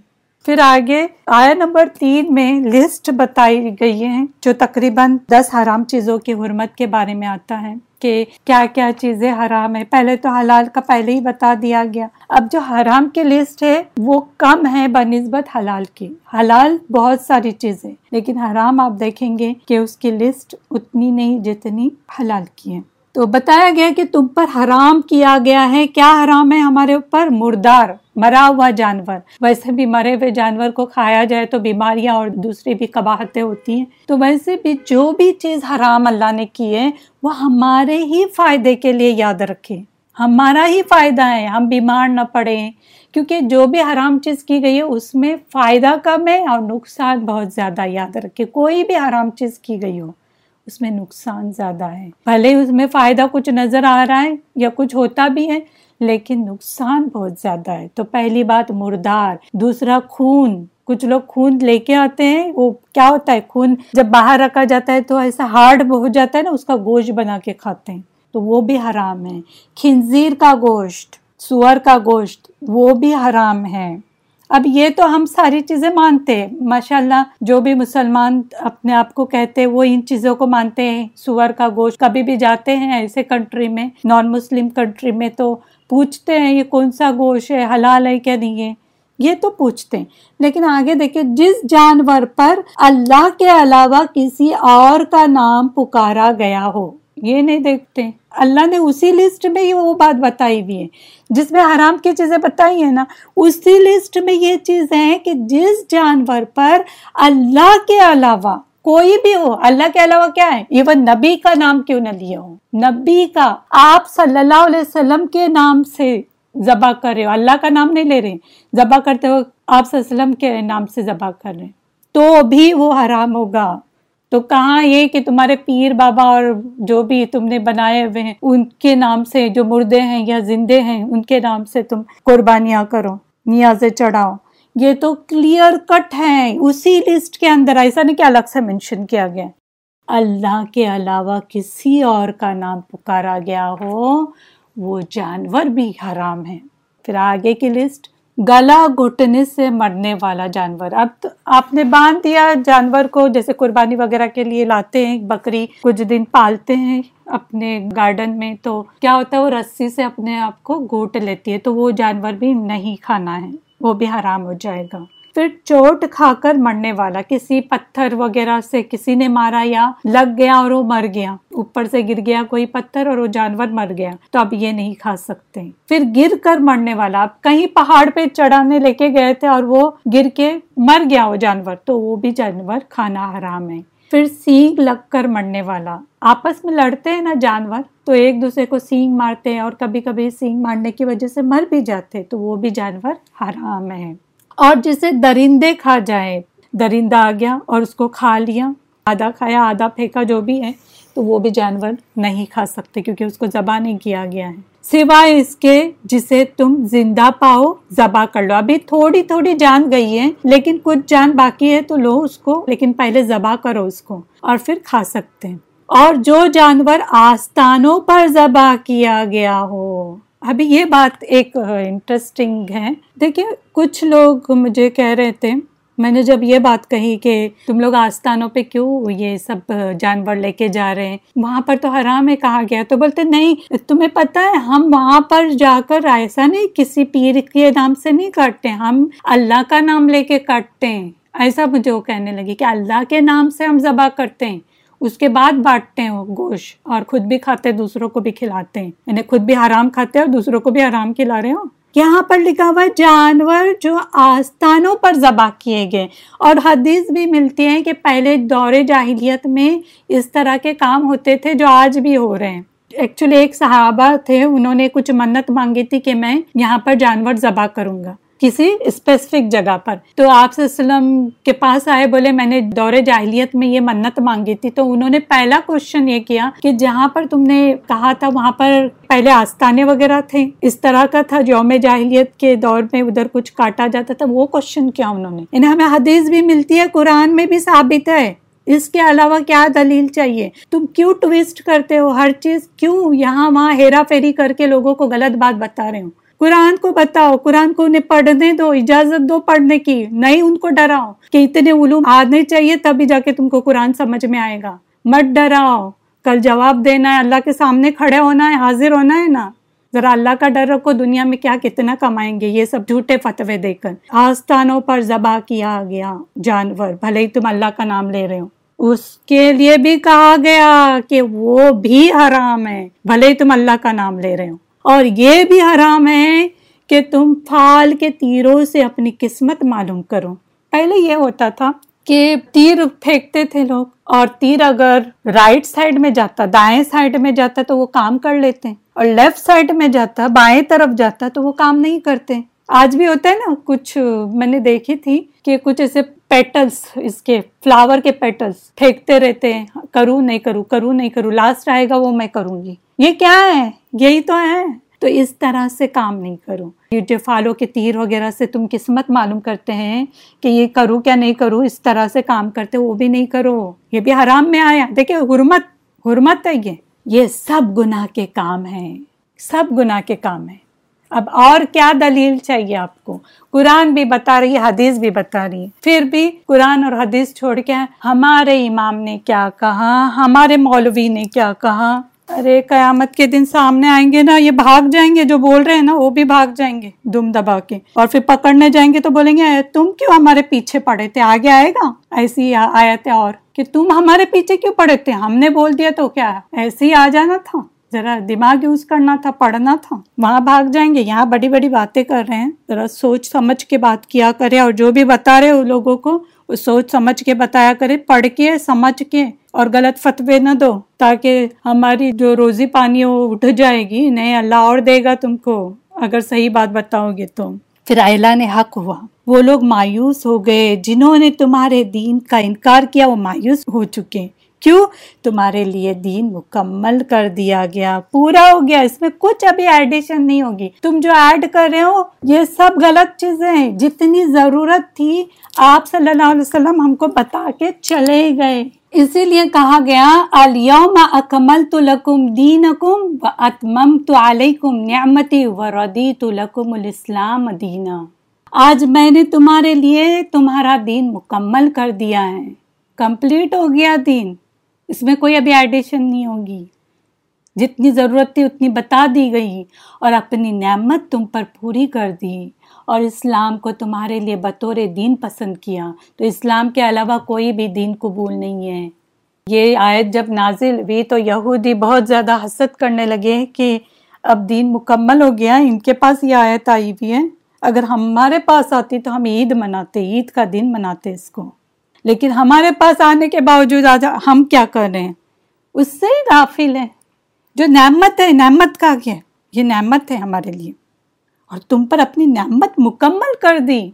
پھر آگے آیا نمبر تین میں لسٹ بتائی گئی ہے، جو تقریباً دس حرام چیزوں کی حرمت کے بارے میں آتا ہے کہ کیا کیا چیزیں حرام ہے پہلے تو حلال کا پہلے ہی بتا دیا گیا۔ اب جو حرام کی لسٹ ہے، وہ کم ہے بنسبت حلال کی۔ حلال بہت ساری چیزیں، لیکن حرام آپ دیکھیں گے کہ اس کی لسٹ اتنی نہیں جتنی حلال کی ہے۔ تو بتایا گیا کہ تم پر حرام کیا گیا ہے۔ کیا حرام ہے ہمارے اوپر؟ مردار۔ مرا ہوا جانور۔ ویسے بھی مرے ہوئے جانور کو کھایا جائے تو بیماریاں اور دوسری بھی قباہتیں ہوتی ہیں۔ تو ویسے بھی جو بھی چیز حرام اللہ نے کی ہے، وہ ہمارے ہی فائدے کے لیے یاد رکھے ہمارا ہی فائدہ ہے، ہم بیمار نہ پڑے کیونکہ جو بھی حرام چیز کی گئی ہے، اس میں فائدہ کم ہے اور نقصان بہت زیادہ یاد رکھے کوئی بھی حرام چیز کی گئی ہو، اس میں نقصان زیادہ ہے۔ بھلے اس میں فائدہ کچھ نظر آ رہا ہے یا کچھ ہوتا بھی ہے لیکن نقصان بہت زیادہ ہے۔ تو پہلی بات مردار، دوسرا خون۔ کچھ لوگ خون لے کے آتے ہیں، وہ کیا ہوتا ہے؟ خون جب باہر رکھا جاتا ہے تو ایسا ہارڈ ہو جاتا ہے نا، اس کا گوشت بنا کے کھاتے ہیں۔ تو وہ بھی حرام ہے۔ کھنزیر کا گوشت، سور کا گوشت، وہ بھی حرام ہے۔ اب یہ تو ہم ساری چیزیں مانتے ہیں۔ ماشاء اللہ جو بھی مسلمان اپنے آپ کو کہتے وہ ان چیزوں کو مانتے ہیں۔ سور کا گوشت کبھی بھی جاتے ہیں ایسے کنٹری میں نان مسلم کنٹری میں تو پوچھتے ہیں یہ کون سا گوشت ہے، حلال ہے کیا نہیں ہے؟ یہ تو پوچھتے ہیں۔ لیکن آگے دیکھیں، جس جانور پر اللہ کے علاوہ کسی اور کا نام پکارا گیا ہو، یہ نہیں دیکھتے۔ اللہ نے اسی لسٹ میں وہ بات بتائی ہوئی ہے۔ جس میں حرام کی چیزیں بتائی ہیں نا، اسی لسٹ میں یہ چیز ہے کہ جس جانور پر اللہ کے علاوہ کوئی بھی ہو، اللہ کے علاوہ کیا ہے؟ ایون نبی کا نام کیوں نہ لیا ہو نبی کا، آپ صلی اللہ علیہ وسلم کے نام سے ذبح کر رہے ہو، اللہ کا نام نہیں لے رہے ذبح کرتے ہو آپ صلی اللہ علیہ وسلم کے نام سے ذبح کر رہے تو بھی وہ حرام ہوگا۔ تو کہاں یہ کہ تمہارے پیر بابا اور جو بھی تم نے بنائے ہوئے ہیں، ان کے نام سے جو مردے ہیں یا زندے ہیں، ان کے نام سے تم قربانیاں کرو نیازیں چڑھاؤ۔ یہ تو کلیئر کٹ ہے اسی لسٹ کے اندر ایسا نہیں کہ الگ سے مینشن کیا گیا۔ اللہ کے علاوہ کسی اور کا نام پکارا گیا ہو، وہ جانور بھی حرام ہے پھر آگے کی لسٹ گلا گھٹنے سے مرنے والا جانور۔ اب تو آپ نے باندھ دیا جانور کو، جیسے قربانی وغیرہ کے لیے لاتے ہیں، بکری کچھ دن پالتے ہیں اپنے گارڈن میں، تو کیا ہوتا ہے، وہ رسی سے اپنے آپ کو گھوٹ لیتی ہے، تو وہ جانور بھی نہیں کھانا ہے۔ وہ بھی حرام ہو جائے گا۔ پھر چوٹ کھا کر مرنے والا، کسی پتھر وغیرہ سے کسی نے مارا یا لگ گیا اور وہ مر گیا، اوپر سے گر گیا کوئی پتھر اور وہ جانور مر گیا، تو اب یہ نہیں کھا سکتے۔ پھر گر کر مرنے والا، اب کہیں پہاڑ پہ چڑھانے لے کے گئے تھے اور وہ گر کے مر گیا وہ جانور، تو وہ بھی جانور کھانا حرام ہے۔ پھر سینگ لگ کر مرنے والا۔ آپس میں لڑتے ہیں نا جانور، تو ایک دوسرے کو سینگ مارتے ہیں اور کبھی کبھی سینگ مارنے کی وجہ سے مر بھی جاتے تو وہ بھی جانور حرام ہے اور جسے درندے کھا جائے درندہ آ گیا اور اس کو کھا لیا، آدھا کھایا، آدھا پھینکا جو بھی ہے، تو وہ بھی جانور نہیں کھا سکتے کیونکہ اس کو ذبح نہیں کیا گیا ہے۔ سوائے اس کے جسے تم زندہ پاؤ، ذبح کر لو۔ ابھی تھوڑی تھوڑی جان گئی ہے، لیکن کچھ جان باقی ہے تو لو اس کو، لیکن پہلے ذبح کرو اس کو اور پھر کھا سکتے ہیں۔ اور جو جانور آستانوں پر ذبح کیا گیا ہو۔ ابھی یہ بات ایک انٹرسٹنگ ہے۔ دیکھیے، کچھ لوگ مجھے کہہ رہے تھے میں نے جب یہ بات کہی کہ تم لوگ آستانوں پہ کیوں یہ سب جانور لے کے جا رہے ہیں؟ وہاں پر تو حرام ہے کہا گیا تو بولتے نہیں، تمہیں پتا ہے، ہم وہاں پر جا کر ایسا نہیں، کسی پیر کے نام سے نہیں کاٹتے، ہم اللہ کا نام لے کے کاٹتے ہیں۔ ایسا مجھے وہ کہنے لگی کہ اللہ کے نام سے ہم ذبح کرتے ہیں، اس کے بعد بانٹتے ہیں وہ گوشت اور خود بھی کھاتے، دوسروں کو بھی کھلاتے ہیں۔ یعنی خود بھی حرام کھاتے ہیں اور دوسروں کو بھی حرام کھلا رہے ہو۔ یہاں پر لکھا ہوا جانور جو آستانوں پر ذبح کیے گئے۔ اور حدیث بھی ملتی ہے کہ پہلے دور جاہلیت میں اس طرح کے کام ہوتے تھے جو آج بھی ہو رہے ہیں۔ ایکچولی ایک صحابہ تھے، انہوں نے کچھ منت مانگی تھی کہ میں یہاں پر جانور ذبح کروں گا۔ کسی اسپیسیفک جگہ پر۔ تو آپ وسلم کے پاس آئے، بولے، میں نے دور جاہلیت میں یہ منت مانگی تھی۔ تو انہوں نے پہلا کوشچن یہ کیا کہ جہاں پر تم نے کہا تھا، وہاں پر پہلے آستانے وغیرہ تھے۔ اس طرح کا تھا، یوم جاہلیت کے دور میں ادھر کچھ کاٹا جاتا تھا۔ وہ کوشچن کیا انہوں نے؟ انہیں ہمیں حدیث بھی ملتی ہے، قرآن میں بھی ثابت ہے۔ اس کے علاوہ کیا دلیل چاہیے؟ تم کیوں ٹویسٹ کرتے ہو؟ ہر چیز کیوں یہاں وہاں ہیرا پھیری کر کے لوگوں کو غلط بات بتا رہے ہوں قرآن کو بتاؤ، قرآن کو انہیں پڑھنے دو، اجازت دو پڑھنے کی، نہیں ان کو ڈراؤ کہ اتنے علوم آنے چاہیے تبھی جا کے تم کو قرآن سمجھ میں آئے گا۔ مت ڈراؤ۔ کل جواب دینا ہے، اللہ کے سامنے کھڑے ہونا ہے، حاضر ہونا ہے نا۔ ذرا اللہ کا ڈر رکھو، دنیا میں کیا کتنا کمائیں گے، یہ سب جھوٹے فتوے دے کر۔ آستانوں پر ذبح کیا گیا جانور، بھلے ہی تم اللہ کا نام لے رہے ہو۔ اس کے لیے بھی کہا گیا کہ وہ بھی حرام ہے، بھلے ہی تم اللہ کا نام لے رہے ہو۔ اور یہ بھی حرام ہے کہ تم پھال کے تیروں سے اپنی قسمت معلوم کرو۔ پہلے یہ ہوتا تھا کہ تیر پھینکتے تھے لوگ اور تیر اگر رائٹ سائڈ میں جاتا، دائیں سائڈ میں جاتا تو وہ کام کر لیتے، اور لیفٹ سائڈ میں جاتا، بائیں طرف جاتا تو وہ کام نہیں کرتے۔ آج بھی ہوتا ہے نا، کچھ میں نے دیکھی تھی کہ کچھ ایسے پیٹلس اس کے فلاور کے پیٹلس پھینکتے رہتے ہیں کروں نہیں کروں کروں نہیں کروں لاسٹ آئے گا وہ میں کروں گی یہ کیا ہے یہی تو ہے تو اس طرح سے کام نہیں کرو یہ جو فالوں کے تیر وغیرہ سے تم قسمت معلوم کرتے ہیں کہ یہ کروں کیا نہیں کروں اس طرح سے کام کرتے وہ بھی نہیں کرو یہ بھی حرام میں آیا دیکھیں حرمت حرمت ہے یہ یہ سب گناہ کے کام ہیں سب گناہ کے کام ہیں اب اور کیا دلیل چاہیے آپ کو؟ قرآن بھی بتا رہی ہے، حدیث بھی بتا رہی ہے۔ پھر بھی قرآن اور حدیث چھوڑ کے ہمارے امام نے کیا کہا؟ ہمارے مولوی نے کیا کہا؟ ارے، قیامت کے دن سامنے آئیں گے نا، یہ بھاگ جائیں گے، جو بول رہے ہیں نا، وہ بھی بھاگ جائیں گے دم دبا کے۔ اور پھر پکڑنے جائیں گے تو بولیں گے تم کیوں ہمارے پیچھے پڑے تھے؟ آگے آئے گا؟ ایسی آیا تھے اور۔ کہ تم ہمارے پیچھے کیوں پڑے تھے؟ ہم نے بول دیا تو کیا ایسے ہی آ جانا تھا۔ ذرا دماغ یوز کرنا تھا، پڑھنا تھا۔ وہاں بھاگ جائیں گے، یہاں بڑی بڑی باتیں کر رہے ہیں۔ ذرا سوچ سمجھ کے بات کیا کرے اور جو بھی بتا رہے لوگوں کو، وہ سوچ سمجھ کے بتایا کرے، پڑھ کے، سمجھ کے اور غلط فتوے نہ دو تاکہ ہماری جو روزی پانی وہ اٹھ جائے گی۔ نہیں، اللہ اور دے گا تم کو۔ اگر صحیح بات بتاؤ گے تو۔ پھر اعلان حق ہوا۔ وہ لوگ مایوس ہو گئے، جنہوں نے تمہارے دین کا انکار کیا، وہ مایوس ہو چکے۔ کیوں؟ تمہارے لیے دین مکمل کر دیا گیا، پورا ہو گیا، اس میں کچھ ابھی ایڈیشن نہیں ہوگی۔ تم جو ایڈ کر رہے ہو، یہ سب غلط چیزیں ہیں۔ جتنی ضرورت تھی، آپ صلی اللہ علیہ وسلم ہم کو بتا کے چلے گئے۔ اسی لیے کہا گیا الیوم اکمل تو لکم دین کم و اتمم تو علیکم نعمتی و ردی تو لکم الاسلام دینا۔ آج میں نے تمہارے لیے تمہارا دین مکمل کر دیا ہے۔ کمپلیٹ ہو گیا دین۔ اس میں کوئی ابھی ایڈیشن نہیں ہوگی۔ جتنی ضرورت تھی اتنی بتا دی گئی اور اپنی نعمت تم پر پوری کر دی۔ اور اسلام کو تمہارے لیے بطور دین پسند کیا۔ تو اسلام کے علاوہ کوئی بھی دین قبول نہیں ہے۔ یہ آیت جب نازل ہوئی تو یہودی بہت زیادہ حسد کرنے لگے کہ اب دین مکمل ہو گیا، ان کے پاس یہ آیت آئی ہوئی ہے۔ اگر ہمارے پاس آتی تو ہم عید مناتے، عید کا دن مناتے اس کو۔ لیکن ہمارے پاس آنے کے باوجود آج ہم کیا کر رہے ہیں؟ اس سے ہی غافل ہے جو نعمت ہے، نعمت کا کیا؟ یہ نعمت ہے ہمارے لیے۔ اور تم پر اپنی نعمت مکمل کر دی۔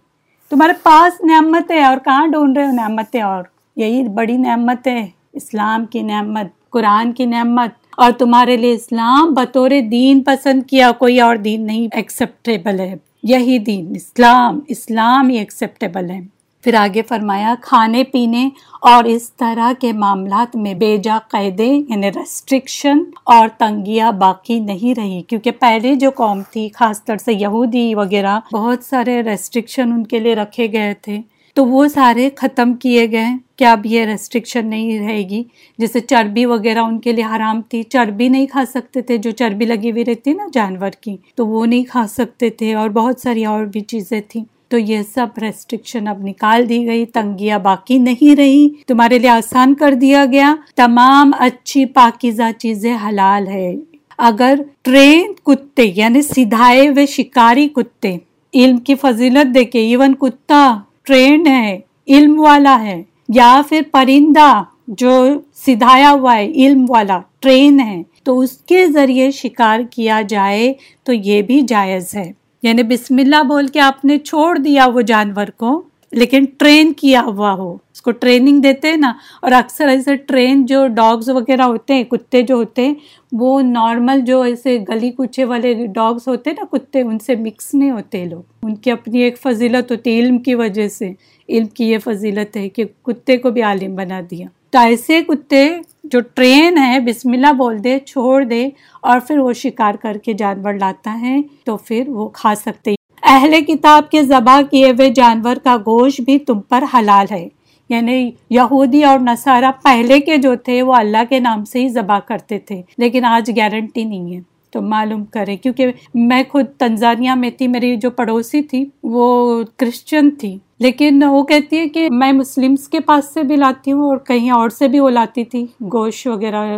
تمہارے پاس نعمت ہے اور کہاں ڈھونڈ رہے ہو نعمتیں اور یہی بڑی نعمت ہے، اسلام کی نعمت، قرآن کی نعمت۔ اور تمہارے لیے اسلام بطور دین پسند کیا، کوئی اور دین نہیں ایکسیپٹیبل ہے۔ یہی دین، اسلام اسلام ہی ایکسیپٹیبل ہے۔ پھر آگے فرمایا، کھانے پینے اور اس طرح کے معاملات میں بے جا قیدے یعنی ریسٹرکشن اور تنگیاں باقی نہیں رہی۔ کیونکہ پہلے جو قوم تھی، خاص طور سے یہودی وغیرہ، بہت سارے ریسٹرکشن ان کے لیے رکھے گئے تھے۔ تو وہ سارے ختم کیے گئے۔ کہ اب یہ ریسٹرکشن نہیں رہے گی؟ جیسے چربی وغیرہ ان کے لیے حرام تھی۔ چربی نہیں کھا سکتے تھے۔ جو چربی لگی ہوئی رہتی نا جانور کی، تو وہ نہیں کھا سکتے تھے۔ اور بہت ساری اور بھی چیزیں تھیں۔ تو یہ سب ریسٹرکشن اب نکال دی گئی، تنگیاں باقی نہیں رہی۔ تمہارے لیے آسان کر دیا گیا۔ تمام اچھی پاکیزہ چیزیں حلال ہے اگر ٹرین کتے یعنی سدھائے ہوئے شکاری کتے، علم کی فضیلت دیکھے ایون کتا ٹرین ہے، علم والا ہے، یا پھر پرندہ جو سدھایا ہوا ہے، علم والا ٹرین ہے، تو اس کے ذریعے شکار کیا جائے تو یہ بھی جائز ہے۔ یعنی بسم اللہ بول کے آپ نے چھوڑ دیا وہ جانور کو، لیکن ٹرین کیا ہوا ہو۔ اس کو ٹریننگ دیتے ہیں نا، اور اکثر ایسے ٹرین جو ڈاگز وغیرہ ہوتے ہیں، کتے جو ہوتے ہیں، وہ نارمل جو ایسے گلی کچے والے ڈاگز ہوتے ہیں نا، کتے ان سے مکس نہیں ہوتے لوگ۔ ان کی اپنی ایک فضیلت ہوتی ہے، علم کی وجہ سے۔ علم کی یہ فضیلت ہے کہ کتے کو بھی عالم بنا دیا۔ تو ایسے کتے جو ٹرین ہے، بسم اللہ بول دے، چھوڑ دے اور پھر وہ شکار کر کے جانور لاتا ہے، تو پھر وہ کھا سکتے اہل کتاب کے ذبح کیے ہوئے جانور کا گوشت بھی تم پر حلال ہے۔ یعنی یہودی اور نصارہ پہلے کے جو تھے، وہ اللہ کے نام سے ہی ذبح کرتے تھے، لیکن آج گارنٹی نہیں ہے۔ تو معلوم کرے۔ کیونکہ میں خود تنزانیہ میں تھی، میری جو پڑوسی تھی، وہ کرسچن تھی۔ لیکن وہ کہتی ہے کہ میں مسلمس کے پاس سے بھی لاتی ہوں اور کہیں اور سے بھی وہ لاتی تھی، گوشت وغیرہ،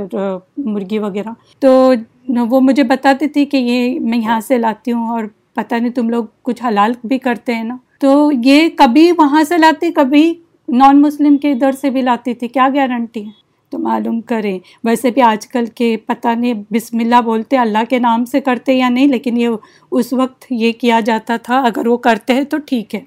مرغی وغیرہ۔ تو وہ مجھے بتاتی تھی کہ یہ میں یہاں سے لاتی ہوں اور پتہ نہیں تم لوگ کچھ حلال بھی کرتے ہیں نا۔ تو یہ کبھی وہاں سے لاتی، کبھی نان مسلم کے ادھر سے بھی لاتی تھی، کیا گارنٹی ہے؟ تو معلوم کریں۔ ویسے بھی آج کل کے پتہ نہیں بسم اللہ بولتے اللہ کے نام سے کرتے یا نہیں، لیکن یہ اس وقت یہ کیا جاتا تھا، اگر وہ کرتے ہیں تو ٹھیک ہے۔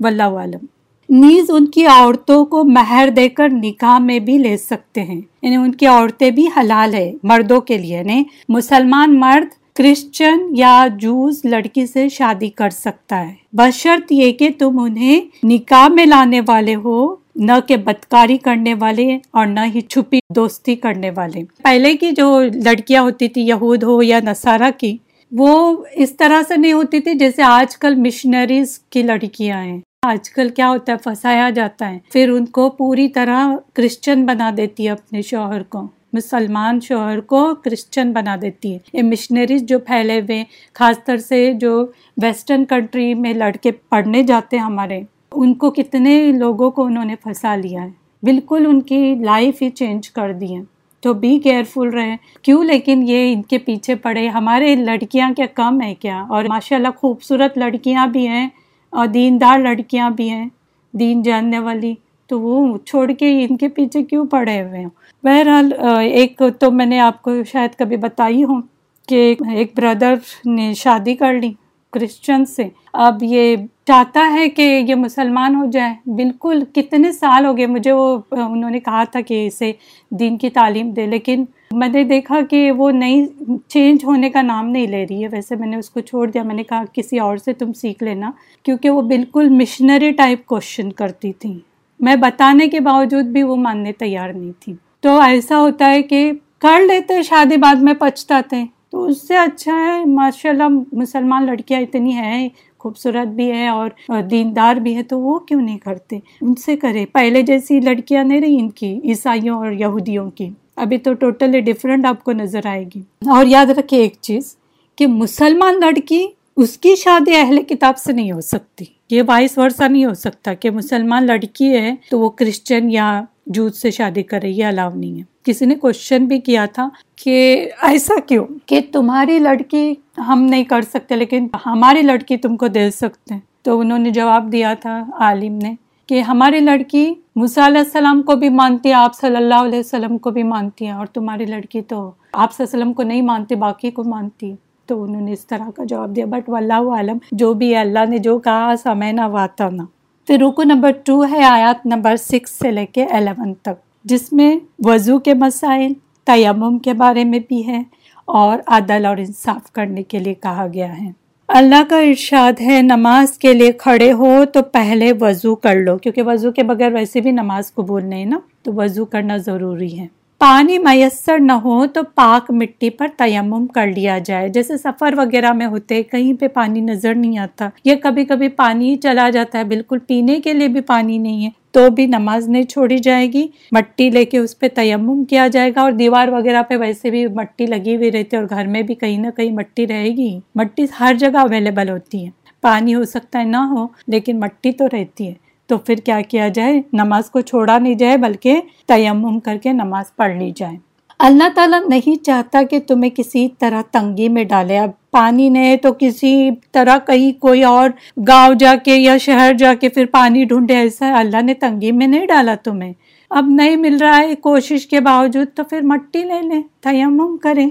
واللہ عالم۔ نیز ان کی عورتوں کو مہر دے کر نکاح میں بھی لے سکتے ہیں۔ یعنی ان کی عورتیں بھی حلال ہے مردوں کے لیے یعنی مسلمان مرد کرسچن یا جوز لڑکی سے شادی کر سکتا ہے۔ بشرط یہ کہ تم انہیں نکاح میں لانے والے ہو نہ کہ بدکاری کرنے والے اور نہ ہی چھپی دوستی کرنے والے۔ پہلے کی جو لڑکیاں ہوتی تھی، یہود ہو یا نصارہ کی، وہ اس طرح سے نہیں ہوتی تھی جیسے آج کل مشنریز کی لڑکیاں ہیں۔ آج کل کیا ہوتا ہے، پھنسایا جاتا ہے۔ پھر ان کو پوری طرح کرسچن بنا دیتی ہے اپنے شوہر کو۔ مسلمان شوہر کو کرسچن بنا دیتی ہے۔ یہ مشنریز جو پھیلے ہوئے خاص طر سے جو ویسٹرن کنٹری میں لڑکے پڑھنے جاتے ہیں ہمارے۔ ان کو کتنے لوگوں کو انہوں نے پھنسا لیا ہے۔ بالکل ان کی لائف ہی چینج کر دی ہے تو بی کیئرفل رہے کیوں لیکن یہ ان کے پیچھے پڑے۔ ہمارے لڑکیاں کیا کم ہے کیا؟ اور ماشاء اللہ خوبصورت لڑکیاں بھی ہیں اور دیندار لڑکیاں بھی ہیں۔ دین جاننے والی۔ تو وہ چھوڑ کے ان کے پیچھے کیوں پڑے ہوئے ہیں بہرحال ایک تو میں نے آپ کو شاید کبھی بتائی ہوں کہ ایک بردر نے شادی کر لی کرسچن سے۔ اب یہ چاہتا ہے کہ یہ مسلمان ہو جائے۔ بالکل، کتنے سال ہو گئے مجھے وہ، انہوں نے کہا تھا کہ اسے دین کی تعلیم دے، لیکن میں نے دیکھا کہ وہ نئی چینج ہونے کا نام نہیں لے رہی ہے۔ ویسے میں نے اس کو چھوڑ دیا، میں نے کہا کسی اور سے تم سیکھ لینا، کیونکہ وہ بالکل مشنری ٹائپ کوشچن کرتی تھی۔ میں بتانے کے باوجود بھی وہ ماننے تیار نہیں تھی۔ تو ایسا ہوتا ہے کہ کر لیتے، شادی بعد میں پچھتاتے۔ تو اس سے اچھا ہے ماشاء اللہ مسلمان لڑکیاں اتنی ہیں۔ خوبصورت بھی ہے اور دیندار بھی ہے، تو وہ کیوں نہیں کرتے؟ ان سے کرے۔ پہلے جیسی لڑکیاں نہیں رہی ان کی، عیسائیوں اور یہودیوں کی۔ ابھی تو ٹوٹلی ڈفرینٹ آپ کو نظر آئے گی۔ اور یاد رکھے ایک چیز کہ مسلمان لڑکی اس کی شادی اہل کتاب سے نہیں ہو سکتی۔ یہ وائس ورثہ نہیں ہو سکتا کہ مسلمان لڑکی ہے تو وہ کرسچن یا جوت سے شادی کرے، یہ الاؤ نہیں ہے۔ کسی نے کوشچن بھی کیا تھا کہ ایسا کیوں؟ کہ تمہاری لڑکی ہم نہیں کر سکتے، لیکن ہماری لڑکی تم کو دے سکتے تو انہوں نے جواب دیا تھا عالم نے کہ ہماری لڑکی علیہ السلام کو بھی مانتی ہے، آپ صلی اللہ علیہ وسلم کو بھی مانتی ہے، اور تمہاری لڑکی تو آپ صلی اللہ علیہ وسلم کو نہیں مانتی، باقی کو مانتی ہے۔ تو انہوں نے اس طرح کا جواب دیا۔ بٹ واللہ عالم، جو بھی ہے، اللہ نے جو کہا، سمے نہ واتا نہ۔ پھر رکو نمبر ٹو ہے آیات نمبر سکس سے لے کے الیون تک، جس میں وضو کے مسائل، تیمم کے بارے میں بھی ہے اور عدل اور انصاف کرنے کے لیے کہا گیا ہے۔ اللہ کا ارشاد ہے، نماز کے لیے کھڑے ہو تو پہلے وضو کر لو، کیونکہ وضو کے بغیر ویسے بھی نماز قبول نہیں نا۔ تو وضو کرنا ضروری ہے۔ پانی میسر نہ ہو تو پاک مٹی پر تیمم کر لیا جائے۔ جیسے سفر وغیرہ میں ہوتے، کہیں پہ پانی نظر نہیں آتا، یا کبھی کبھی پانی چلا جاتا ہے۔ بالکل پینے کے لیے بھی پانی نہیں ہے، تو بھی نماز نہیں چھوڑی جائے گی۔ مٹی لے کے اس پہ تیمم کیا جائے گا۔ اور دیوار وغیرہ پہ ویسے بھی مٹی لگی ہوئی رہتی ہے اور گھر میں بھی کہیں نہ کہیں مٹی رہے گی۔ مٹی ہر جگہ اویلیبل ہوتی ہے۔ پانی ہو سکتا ہے نہ ہو، لیکن مٹی تو رہتی ہے۔ تو پھر کیا کیا جائے؟ نماز کو چھوڑا نہیں جائے بلکہ تیمم کر کے نماز پڑھ لی جائے۔ اللہ تعالیٰ نہیں چاہتا کہ تمہیں کسی طرح تنگی میں ڈالے۔ اب پانی نہیں تو کسی طرح کہیں کوئی اور گاؤں جا کے یا شہر جا کے پھر پانی ڈھونڈے، ایسا اللہ نے تنگی میں نہیں ڈالا تمہیں۔ اب نہیں مل رہا ہے کوشش کے باوجود تو پھر مٹی لے لیں، تیمم کریں۔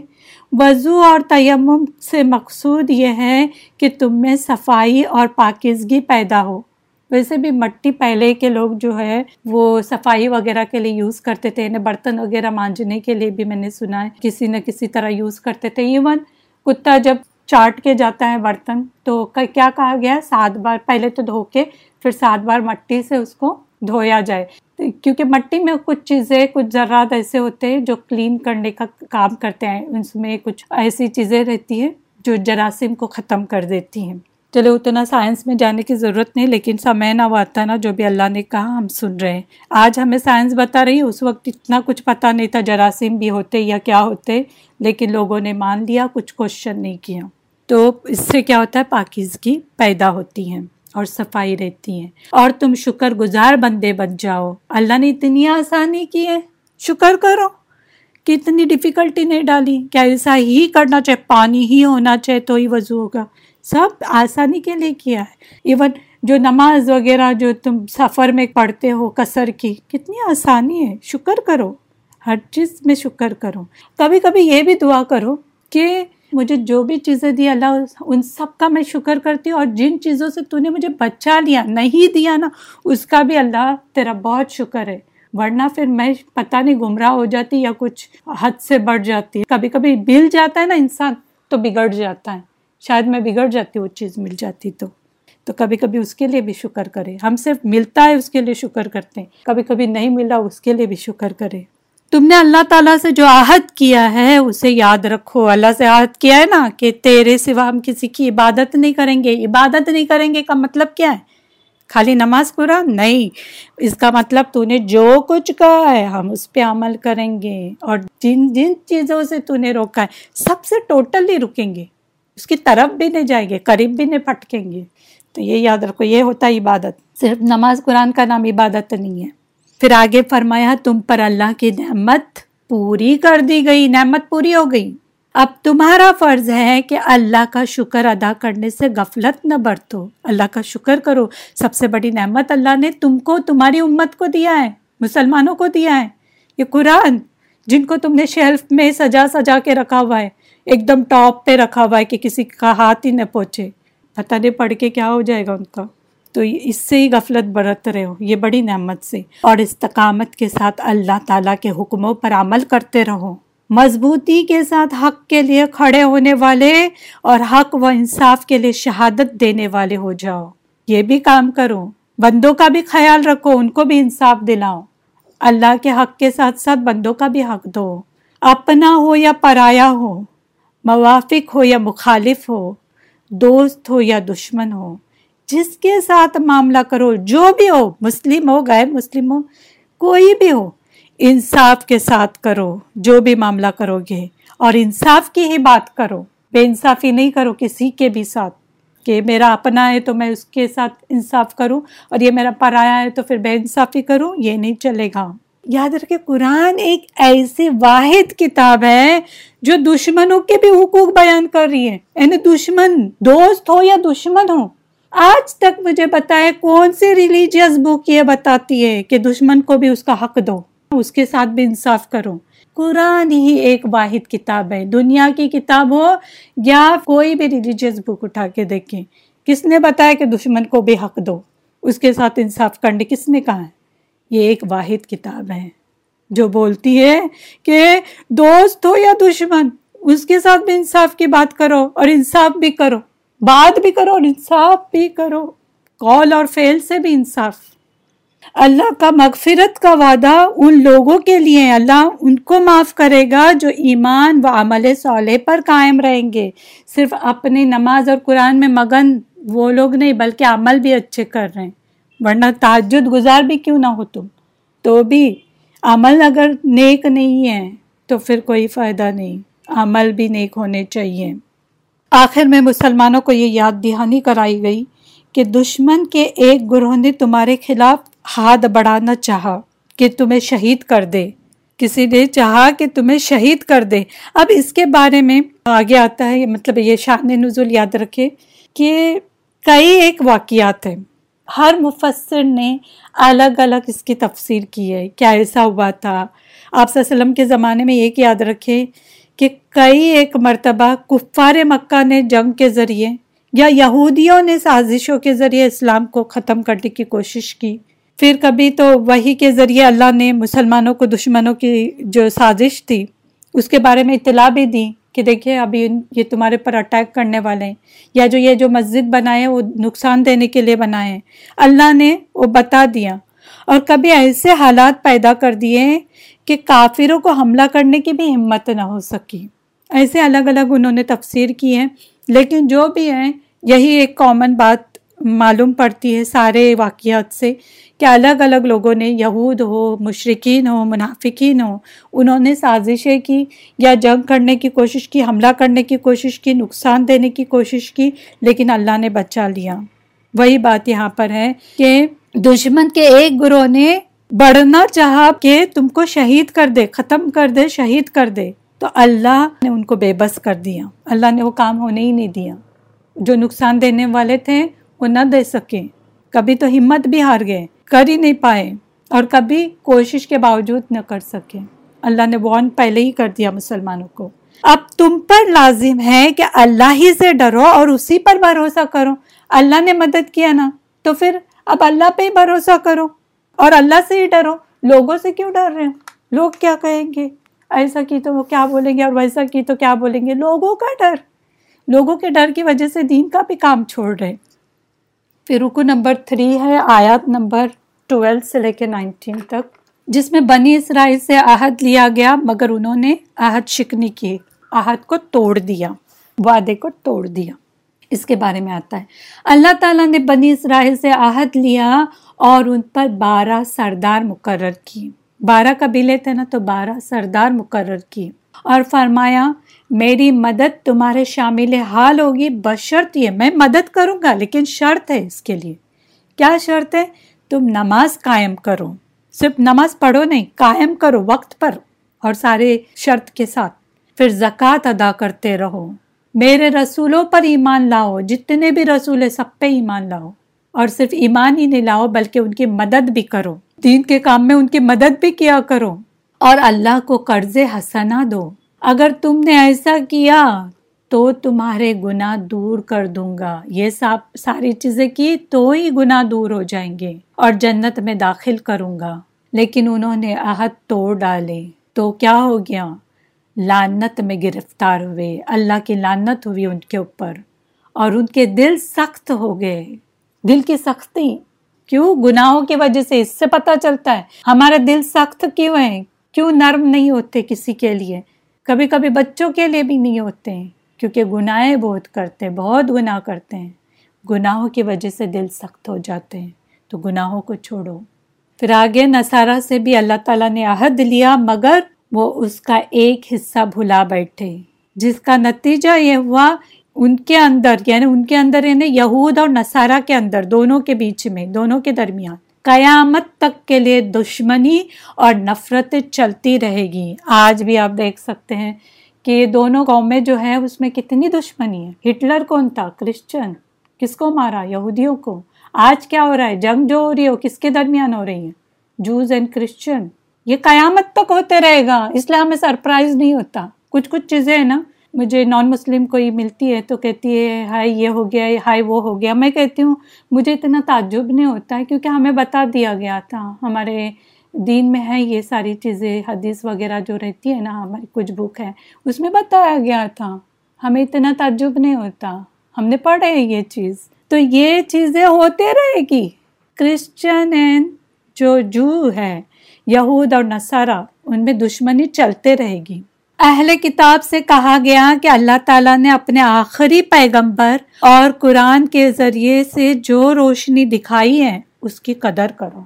وضو اور تیمم سے مقصود یہ ہے کہ تم میں صفائی اور پاکیزگی پیدا ہو۔ ویسے بھی مٹی پہلے کے لوگ جو ہے وہ صفائی وغیرہ کے لیے یوز کرتے تھے، انہیں برتن وغیرہ مانجنے کے لیے بھی میں نے سنا ہے، کسی نہ کسی طرح یوز کرتے تھے۔ ایون کتا جب چاٹ کے جاتا ہے برتن، تو کیا کہا گیا؟ سات بار، پہلے تو دھو کے، پھر سات بار مٹی سے اس کو دھویا جائے۔ کیونکہ مٹی میں کچھ چیزیں، کچھ ذرات ایسے ہوتے ہیں جو کلین کرنے کا کام کرتے ہیں۔ اس میں کچھ ایسی چیزیں رہتی ہیں جو جراثیم کو ختم کر دیتی ہیں۔ چلو اتنا سائنس میں جانے کی ضرورت نہیں، لیکن سمے نہ آتا نا، جو بھی اللہ نے کہا ہم سن رہے ہیں۔ آج ہمیں سائنس بتا رہی ہے، اس وقت اتنا کچھ پتا نہیں تھا جراثیم بھی ہوتے یا کیا ہوتے، لیکن لوگوں نے مان لیا، کچھ کوشچن نہیں کیا۔ تو اس سے کیا ہوتا ہے، پاکیزگی پیدا ہوتی ہیں اور صفائی رہتی ہیں اور تم شکر گزار بندے بن جاؤ۔ اللہ نے اتنی آسانی کی ہے، شکر کرو۔ کتنی ڈیفیکلٹی نہیں ڈالی۔ کیا ایسا ہی کرنا چاہے پانی ہی ہونا چاہے تو ہی وضو ہوگا۔ سب آسانی کے لیے کیا ہے۔ ایون جو نماز وغیرہ جو تم سفر میں پڑھتے ہو کثر کی، کتنی آسانی ہے۔ شکر کرو، ہر چیز میں شکر کرو۔ کبھی کبھی یہ بھی دعا کرو کہ مجھے جو بھی چیزیں دی اللہ، ان سب کا میں شکر کرتی ہوں۔ اور جن چیزوں سے تو نے مجھے بچا لیا، نہیں دیا نا، اس کا بھی اللہ تیرا بہت شکر ہے۔ ورنہ پھر میں پتہ نہیں گمراہ ہو جاتی یا کچھ حد سے بڑھ جاتی۔ ہے کبھی کبھی بل جاتا ہے نا انسان، تو بگڑ جاتا ہے۔ شاید میں بگڑ جاتی وہ چیز مل جاتی تو۔ تو کبھی کبھی اس کے لیے بھی شکر کرے ہم صرف ملتا ہے اس کے لیے شکر کرتے ہیں۔ کبھی کبھی نہیں ملا، اس کے لیے بھی شکر کرے تم نے اللہ تعالیٰ سے جو عہد کیا ہے، اسے یاد رکھو۔ اللہ سے عہد کیا ہے نا کہ تیرے سوا ہم کسی کی عبادت نہیں کریں گے۔ عبادت نہیں کریں گے کا مطلب کیا ہے؟ خالی نماز قرآن نہیں۔ اس کا مطلب تو نے جو کچھ کہا ہے، ہم اس پہ عمل کریں گے۔ اور جن جن چیزوں سے تو نے روکا ہے، سب سے ٹوٹلی رکیں گے۔ اس کی طرف بھی نہیں جائیں گے، قریب بھی نہیں پھٹکیں گے۔ تو یہ یاد رکھو، یہ ہوتا ہے عبادت۔ صرف نماز قرآن کا نام عبادت نہیں ہے۔ پھر آگے فرمایا، تم پر اللہ کی نعمت پوری کر دی گئی، نعمت پوری ہو گئی۔ اب تمہارا فرض ہے کہ اللہ کا شکر ادا کرنے سے غفلت نہ برتو۔ اللہ کا شکر کرو۔ سب سے بڑی نعمت اللہ نے تم کو، تمہاری امت کو دیا ہے، مسلمانوں کو دیا ہے۔ یہ قرآن، جن کو تم نے شیلف میں سجا سجا کے رکھا ہوا ہے۔ ایک دم ٹاپ پہ رکھا ہوا ہے کہ کسی کا ہاتھ ہی نہ پہنچے پتہ نہیں پڑھ کے کیا ہو جائے گا ان کا۔ تو اس سے ہی غفلت برت رہے ہو۔ یہ بڑی نعمت سے۔ اور استقامت کے ساتھ اللہ تعالیٰ کے حکموں پر عمل کرتے رہو۔ مضبوطی کے ساتھ حق کے لیے کھڑے ہونے والے اور حق و انصاف کے لیے شہادت دینے والے ہو جاؤ۔ یہ بھی کام کرو۔ بندوں کا بھی خیال رکھو۔ ان کو بھی انصاف دلاؤ۔ اللہ کے حق کے ساتھ ساتھ بندوں کا بھی حق دو۔ اپنا ہو یا پرایا ہو۔ موافق ہو یا مخالف ہو، دوست ہو یا دشمن ہو، جس کے ساتھ معاملہ کرو، جو بھی ہو، مسلم ہو، غیر مسلم ہو، کوئی بھی ہو، انصاف کے ساتھ کرو، جو بھی معاملہ کرو گے، اور انصاف کی ہی بات کرو۔ بے انصافی نہیں کرو کسی کے بھی ساتھ کہ میرا اپنا ہے تو میں اس کے ساتھ انصاف کروں اور یہ میرا پرایا ہے تو پھر بے انصافی کروں، یہ نہیں چلے گا۔ یاد رکھے قرآن ایک ایسی واحد کتاب ہے جو دشمنوں کے بھی حقوق بیان کر رہی ہے۔ یعنی دشمن دوست ہو یا دشمن ہو۔ آج تک مجھے بتائے کون سی ریلیجیس بک یہ بتاتی ہے کہ دشمن کو بھی اس کا حق دو۔ اس کے ساتھ بھی انصاف کرو۔ قرآن ہی ایک واحد کتاب ہے۔ دنیا کی کتاب ہو یا کوئی بھی ریلیجیس بک اٹھا کے دیکھیں۔ کس نے بتایا کہ دشمن کو بھی حق دو؟ اس کے ساتھ انصاف کرنے کس نے کہا ہے؟ یہ ایک واحد کتاب ہے، جو بولتی ہے کہ دوست ہو یا دشمن، اس کے ساتھ بھی انصاف کی بات کرو اور انصاف بھی کرو، بات بھی کرو اور انصاف بھی کرو کال اور فیل سے بھی انصاف۔ اللہ کا مغفرت کا وعدہ ان لوگوں کے لیے اللہ ان کو معاف کرے گا جو ایمان و عمل صالح پر قائم رہیں گے۔ صرف اپنی نماز اور قرآن میں مگن وہ لوگ نہیں، بلکہ عمل بھی اچھے کر رہے ہیں۔ ورنہ تعجد گزار بھی کیوں نہ ہو تم؟ تو بھی عمل اگر نیک نہیں ہے تو پھر کوئی فائدہ نہیں، عمل بھی نیک ہونے چاہیے۔ آخر میں مسلمانوں کو یہ یاد دہانی کرائی گئی کہ دشمن کے ایک گروہ نے تمہارے خلاف ہاتھ بڑھانا چاہا کہ تمہیں شہید کر دے۔ کسی نے چاہا کہ تمہیں شہید کر دے۔ اب اس کے بارے میں آگے آتا ہے مطلب یہ شان نزول یاد رکھے کہ کئی ایک واقعات ہیں۔ ہر مفسر نے الگ الگ اس کی تفسیر کی ہے، کیا ایسا ہوا تھا؟ آپ صلی اللہ علیہ وسلم کے زمانے میں ایک یاد رکھے کہ کئی ایک مرتبہ کفار مکہ نے جنگ کے ذریعے یا یہودیوں نے سازشوں کے ذریعے اسلام کو ختم کرنے کی کوشش کی۔ پھر کبھی تو وہی کے ذریعے اللہ نے مسلمانوں کو دشمنوں کی جو سازش تھی، اس کے بارے میں اطلاع بھی دی۔ کہ دیکھیں ابھی یہ تمہارے پر اٹیک کرنے والے ہیں۔ یا جو یہ جو مسجد بنائے وہ نقصان دینے کے لیے بنائے ہیں۔ اللہ نے وہ بتا دیا۔ اور کبھی ایسے حالات پیدا کر دیے کہ کافروں کو حملہ کرنے کی بھی ہمت نہ ہو سکی۔ ایسے الگ الگ انہوں نے تفسیر کی ہے لیکن جو بھی ہیں، یہی ایک کامن بات معلوم پڑتی ہے سارے واقعات سے کہ الگ الگ لوگوں نے، یہود ہو مشرقین ہو، منافقین ہو، انہوں نے سازشیں کی یا جنگ کرنے کی کوشش کی، حملہ کرنے کی کوشش کی، نقصان دینے کی کوشش کی، لیکن اللہ نے بچا لیا۔ وہی بات یہاں پر ہے کہ دشمن کے ایک گروہ نے بڑھنا چاہا کہ تم کو شہید کر دے، ختم کر دے، شہید کر دے۔ تو اللہ نے ان کو بے بس کر دیا۔ اللہ نے وہ کام ہونے ہی نہیں دیا۔ جو نقصان دینے والے تھے، وہ نہ دے سکے۔ کبھی تو ہمت بھی ہار گئے۔ کر ہی نہیں پائے اور کبھی کوشش کے باوجود نہ کر سکے۔ اللہ نے وارن پہلے ہی کر دیا مسلمانوں کو۔ اب تم پر لازم ہے کہ اللہ ہی سے ڈرو اور اسی پر بھروسہ کرو۔ اللہ نے مدد کیا نا، تو پھر اب اللہ پہ ہی بھروسہ کرو۔ اور اللہ سے ہی ڈرو۔ لوگوں سے کیوں ڈر رہے ہیں لوگ کیا کہیں گے؟ ایسا کی تو وہ کیا بولیں گے اور ویسا کی تو کیا بولیں گے؟ لوگوں کا ڈر۔ لوگوں کے ڈر کی وجہ سے دین کا بھی کام چھوڑ رہے۔ پھر رکو نمبر تھری ہے آیات نمبر ٹویلو سے لے کے نائنٹین تک، جس میں بنی اسرائیل سے عہد لیا گیا، مگر انہوں نے عہد شکنی کی، عہد کو توڑ دیا، وعدے کو توڑ دیا۔ اس کے بارے میں آتا ہے۔ اللہ تعالیٰ نے بنی اسرائیل سے عہد لیا اور ان پر بارہ سردار مقرر کی بارہ قبیلے تھے نا، تو بارہ سردار مقرر کی اور فرمایا، میری مدد تمہارے شامل حال ہوگی، بشرط یہ میں مدد کروں گا، لیکن شرط ہے اس کے لیے۔ کیا شرط ہے؟ تم نماز قائم کرو۔ صرف نماز پڑھو نہیں، قائم کرو وقت پر اور سارے شرط کے ساتھ۔ پھر زکوٰۃ ادا کرتے رہو۔ میرے رسولوں پر ایمان لاؤ، جتنے بھی رسول سب پہ ایمان لاؤ۔ اور صرف ایمان ہی نہیں لاؤ، بلکہ ان کی مدد بھی کرو۔ دین کے کام میں ان کی مدد بھی کیا کرو۔ اور اللہ کو قرض حسنا دو۔ اگر تم نے ایسا کیا تو تمہارے گناہ دور کر دوں گا۔ یہ ساری چیزیں کی تو ہی گناہ دور ہو جائیں گے اور جنت میں داخل کروں گا۔ لیکن انہوں نے عہد توڑ ڈالے۔ تو کیا ہو گیا؟ لانت میں گرفتار ہوئے۔ اللہ کی لانت ہوئی ان کے اوپر اور ان کے دل سخت ہو گئے۔ دل کی سختی؟ کیوں؟ گناہوں کی وجہ سے اس سے پتہ چلتا ہے۔ ہمارا دل سخت کیوں ہے؟ کیوں نرم نہیں ہوتے کسی کے لیے؟ کبھی کبھی بچوں کے لیے بھی نہیں ہوتے ہیں، کیونکہ گناہیں بہت کرتے ہیں بہت گناہ کرتے ہیں۔ گناہوں کی وجہ سے دل سخت ہو جاتے ہیں، تو گناہوں کو چھوڑو۔ پھر آگے نصارہ سے بھی اللہ تعالیٰ نے عہد لیا، مگر وہ اس کا ایک حصہ بھلا بیٹھے۔ جس کا نتیجہ یہ ہوا، ان کے اندر یعنی ان کے اندر یعنی یہود اور نصارہ کے اندر، دونوں کے بیچ میں، دونوں کے درمیان۔ قیامت تک کے لیے دشمنی اور نفرت چلتی رہے گی۔ آج بھی آپ دیکھ سکتے ہیں کہ یہ دونوں قومیں جو ہیں، اس میں کتنی دشمنی ہے۔ ہٹلر کون تھا؟ کرسچن۔ کس کو مارا؟ یہودیوں کو۔ آج کیا ہو رہا ہے؟ جنگ جو ہو رہی ہو کس کے درمیان ہو رہی ہے؟ جوز اینڈ کرسچن یہ قیامت تک ہوتے رہے گا۔ اس لیے ہمیں سرپرائز نہیں ہوتا۔ کچھ کچھ چیزیں ہیں نا۔ مجھے نان مسلم کوئی ملتی ہے تو کہتی ہے ہائی یہ ہو گیا ہائی وہ ہو گیا۔ میں کہتی ہوں، مجھے اتنا تعجب نہیں ہوتا ہے کیونکہ ہمیں بتا دیا گیا تھا۔ ہمارے دین میں ہے یہ ساری چیزیں، حدیث وغیرہ جو رہتی ہے نا، ہماری کچھ بک ہے، اس میں بتایا گیا تھا۔ ہمیں اتنا تعجب نہیں ہوتا۔ ہم نے پڑھے یہ چیز۔ تو یہ چیزیں ہوتے رہے گی۔ کرسچن اینڈ جو جو ہے، یہود اور نصارہ، ان میں دشمنی چلتے رہے گی۔ اہل کتاب سے کہا گیا کہ اللہ تعالیٰ نے اپنے آخری پیغمبر اور قرآن کے ذریعے سے جو روشنی دکھائی ہے، اس کی قدر کرو۔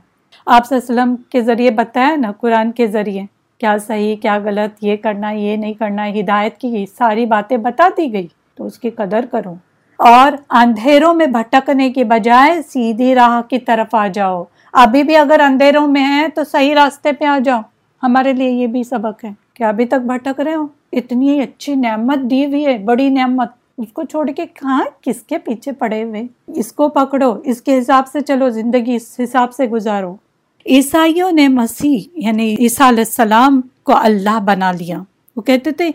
آپ وسلم کے ذریعے بتایا نا، قرآن کے ذریعے، کیا صحیح، کیا غلط، یہ کرنا، یہ نہیں کرنا، ہدایت کی ساری باتیں بتا دی گئی، تو اس کی قدر کرو۔ اور اندھیروں میں بھٹکنے کے بجائے سیدھی راہ کی طرف آ جاؤ۔ ابھی بھی اگر اندھیروں میں ہے تو صحیح راستے پہ آ جاؤ۔ ہمارے لیے یہ بھی سبق ہے۔ کہ ابھی تک بھٹک رہے ہو؟ اتنی اچھی نعمت دی ہوئی ہے، بڑی نعمت۔ اس کو چھوڑ کے کہاں؟ کس کے پیچھے پڑے ہوئے؟ اس کو پکڑو، اس کے حساب سے چلو زندگی، اس حساب سے گزارو۔ عیسائیوں نے مسیح یعنی عیسیٰ علیہ السلام کو اللہ بنا لیا۔ وہ کہتے تھے،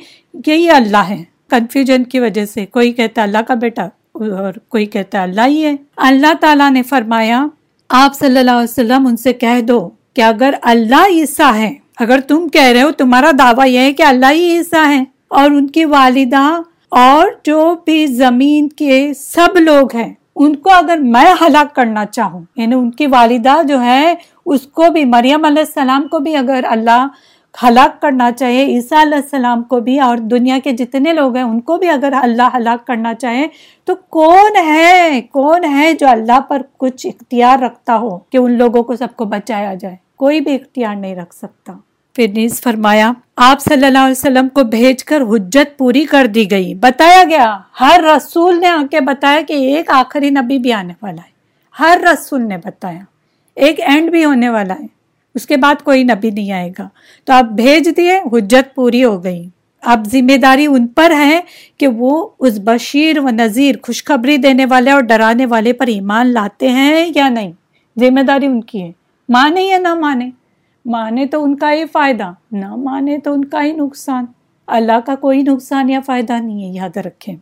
یہی اللہ ہے۔ کنفیوژن کی وجہ سے کوئی کہتا اللہ کا بیٹا اور کوئی کہتا اللہ ہی ہے۔ اللہ تعالیٰ نے فرمایا، آپ صلی اللہ علیہ وسلم ان سے کہہ دو کہ اگر اللہ عیسیٰ ہے اگر تم کہہ رہے ہو، تمہارا دعویٰ یہ ہے کہ اللہ ہی عیسیٰ ہے اور ان کی والدہ اور جو بھی زمین کے سب لوگ ہیں، ان کو اگر میں ہلاک کرنا چاہوں یعنی ان کی والدہ جو ہے اس کو بھی، مریم علیہ السلام کو بھی اگر اللہ ہلاک کرنا چاہے، عیسیٰ علیہ السلام کو بھی اور دنیا کے جتنے لوگ ہیں، ان کو بھی اگر اللہ ہلاک کرنا چاہے، تو کون ہے کون ہے جو اللہ پر کچھ اختیار رکھتا ہو کہ ان لوگوں کو سب کو بچایا جائے؟ کوئی بھی اختیار نہیں رکھ سکتا۔ پھر نیز فرمایا، آپ صلی اللہ علیہ وسلم کو بھیج کر حجت پوری کر دی گئی۔ بتایا گیا، ہر رسول نے آ کے بتایا کہ ایک آخری نبی بھی آنے والا ہے۔ ہر رسول نے بتایا، ایک اینڈ بھی ہونے والا ہے۔ اس کے بعد کوئی نبی نہیں آئے گا۔ تو آپ بھیج دیے، حجت پوری ہو گئی۔ اب ذمہ داری ان پر ہے کہ وہ اس بشیر و نذیر خوشخبری دینے والے اور ڈرانے والے پر ایمان لاتے ہیں یا نہیں۔ ذمہ داری ان کی ہے۔ مانے یا نہ مانے؟ مانے تو ان کا ہی فائدہ، نہ مانے تو ان کا ہی نقصان۔ اللہ کا کوئی نقصان یا فائدہ نہیں ہے، یاد رکھیں۔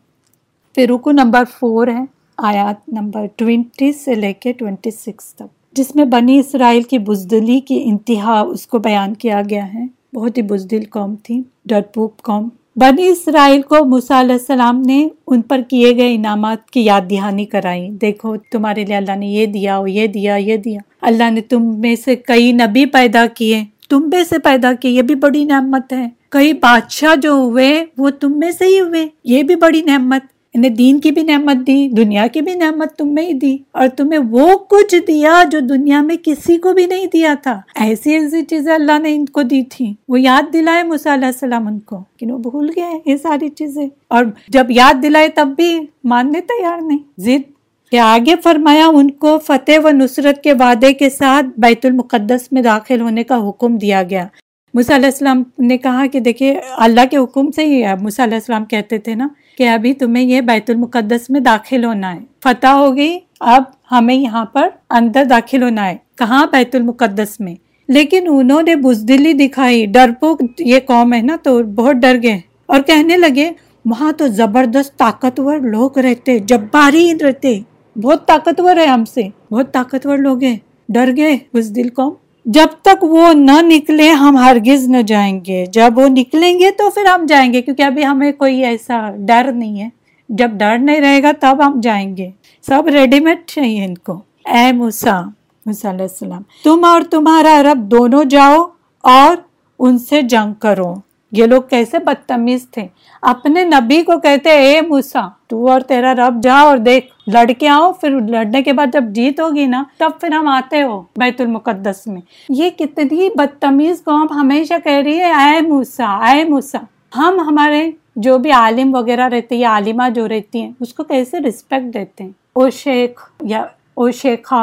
پھر رکو نمبر فور ہے، آیات نمبر ٹوینٹی سے لے کے ٹوینٹی سکس تک۔ جس میں بنی اسرائیل کی بزدلی کی انتہا اس کو بیان کیا گیا ہے۔ بہت ہی بزدل قوم تھی، ڈرپوک قوم۔ بنی اسرائیل کو علیہ السلام نے ان پر کیے گئے انعامات کی یاد دہانی کرائی۔ دیکھو، تمہارے لیے اللہ نے یہ دیا یہ دیا یہ دیا۔ اللہ نے تم میں سے کئی نبی پیدا کیے۔ تم میں سے پیدا کیے، یہ بھی بڑی نعمت ہے۔ کئی بادشاہ جو ہوئے، وہ تم میں سے ہی ہوئے۔ یہ بھی بڑی نعمت۔ انہیں دین کی بھی نعمت دی، دنیا کی بھی نعمت تم میں ہی دی۔ اور تمہیں وہ کچھ دیا جو دنیا میں کسی کو بھی نہیں دیا تھا۔ ایسی ایسی چیزیں اللہ نے ان کو دی تھی۔ وہ یاد دلائے علیہ السلام ان کو وہ بھول گئے یہ ساری چیزیں۔ اور جب یاد دلائے تب بھی ماننے تیار نہیں۔ ضد کہ آگے فرمایا، ان کو فتح و نصرت کے وعدے کے ساتھ بیت المقدس میں داخل ہونے کا حکم دیا گیا۔ علیہ السلام نے کہا کہ دیکھیے، اللہ کے حکم سے ہی علیہ السلام کہتے تھے نا کہ ابھی تمہیں یہ بیت المقدس میں داخل ہونا ہے۔ فتح ہو گئی، اب ہمیں یہاں پر اندر داخل ہونا ہے۔ کہاں بیت المقدس میں؟ لیکن انہوں نے بزدلی دکھائی۔ ڈرپوک یہ قوم ہے نا تو بہت ڈر گئے۔ اور کہنے لگے، وہاں تو زبردست طاقتور لوگ رہتے، جباری رہتے۔ بہت طاقتور ہے ہم سے۔ بہت طاقتور لوگ ہیں۔ ڈر گئے بزدل قوم جب تک وہ نہ نکلے ہم ہرگز نہ جائیں گے۔ جب وہ نکلیں گے تو پھر ہم جائیں گے۔ کیونکہ ابھی ہمیں کوئی ایسا ڈر نہیں ہے۔ جب ڈر نہیں رہے گا تب ہم جائیں گے۔ سب ریڈی میڈ چاہیے ان کو۔ اے موسا موسیٰ علیہ السلام، تم اور تمہارا رب دونوں جاؤ اور ان سے جنگ کرو۔ یہ لوگ کیسے بدتمیز تھے۔ اپنے نبی کو کہتے اے موسا تو اور تیرا رب جا اور دیکھ لڑ کے آؤ، پھر لڑنے کے بعد جب جیت ہوگی نا، تب پھر ہم آتے ہو بیت المقدس میں۔ یہ کتنی بدتمیز قوم ہمیشہ کہہ رہی ہے، اے موسا اے موسا ہم ہمارے جو بھی عالم وغیرہ رہتے یا عالمہ جو رہتی ہیں، اس کو کیسے رسپیکٹ دیتے ہیں؟ او شیخ یا او شیخا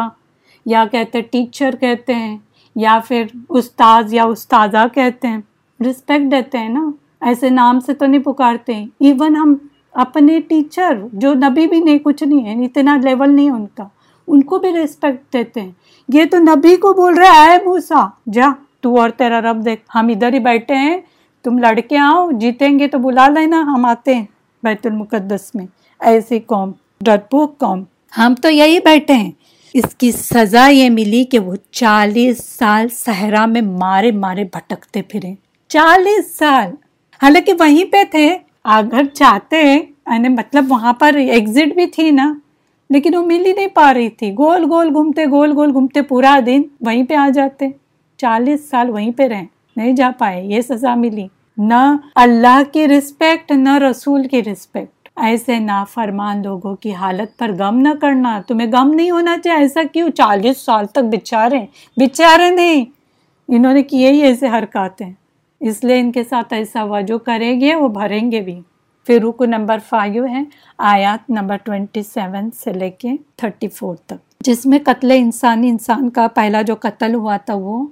یا کہتے ٹیچر کہتے ہیں، یا پھر استاذ یا استاذہ کہتے ہیں۔ رسپیکٹ دیتے ہیں نا، ایسے نام سے تو نہیں پکارتے۔ ایون ہم اپنے ٹیچر جو نبی بھی نہیں، کچھ نہیں ہے، اتنا لیول نہیں ان کا۔ ان کو بھی ریسپیکٹ دیتے ہیں۔ یہ تو نبی کو بول رہے آئے موسا جا، تو اور تیرا رب دیکھ۔ ہم ادھر ہی بیٹھے ہیں۔ تم لڑکے آؤ، جیتیں گے تو بلا لینا، ہم آتے ہیں بیت المقدس میں۔ ایسی قوم، ڈرپوک قوم۔ ہم تو یہی بیٹھے ہیں۔ اس کی سزا یہ ملی کہ وہ چالیس سال صحرا میں مارے مارے بھٹکتے پھرے۔ چالیس سال۔ حالانکہ وہیں پہ تھے۔ اگر چاہتے یعنی مطلب وہاں پر ایگزٹ بھی تھی نا، لیکن وہ مل ہی نہیں پا رہی تھی۔ گول گول گھومتے، گول گول گھومتے پورا دن وہیں پہ آ جاتے۔ چالیس سال وہیں پہ رہے، نہیں جا پائے، یہ سزا ملی۔ نہ اللہ کی رسپیکٹ نہ رسول کی رسپیکٹ ایسے نافرمان لوگوں کی حالت پر غم نہ کرنا۔ تمہیں غم نہیں ہونا چاہیے، ایسا کیوں؟ چالیس سال تک بچارے بچارے نہیں۔ انہوں نے کیے ہی ایسے حرکات ہیں اس لیے ان کے ساتھ ایسا ہوا، جو کریں گے وہ بھریں گے بھی۔ پھر رکو نمبر فائیو ہے، آیات نمبر ٹوینٹی سیون سے لے کے تھرٹی فور تک۔ جس میں قتل انسانی انسان کا پہلا جو قتل ہوا تھا وہ،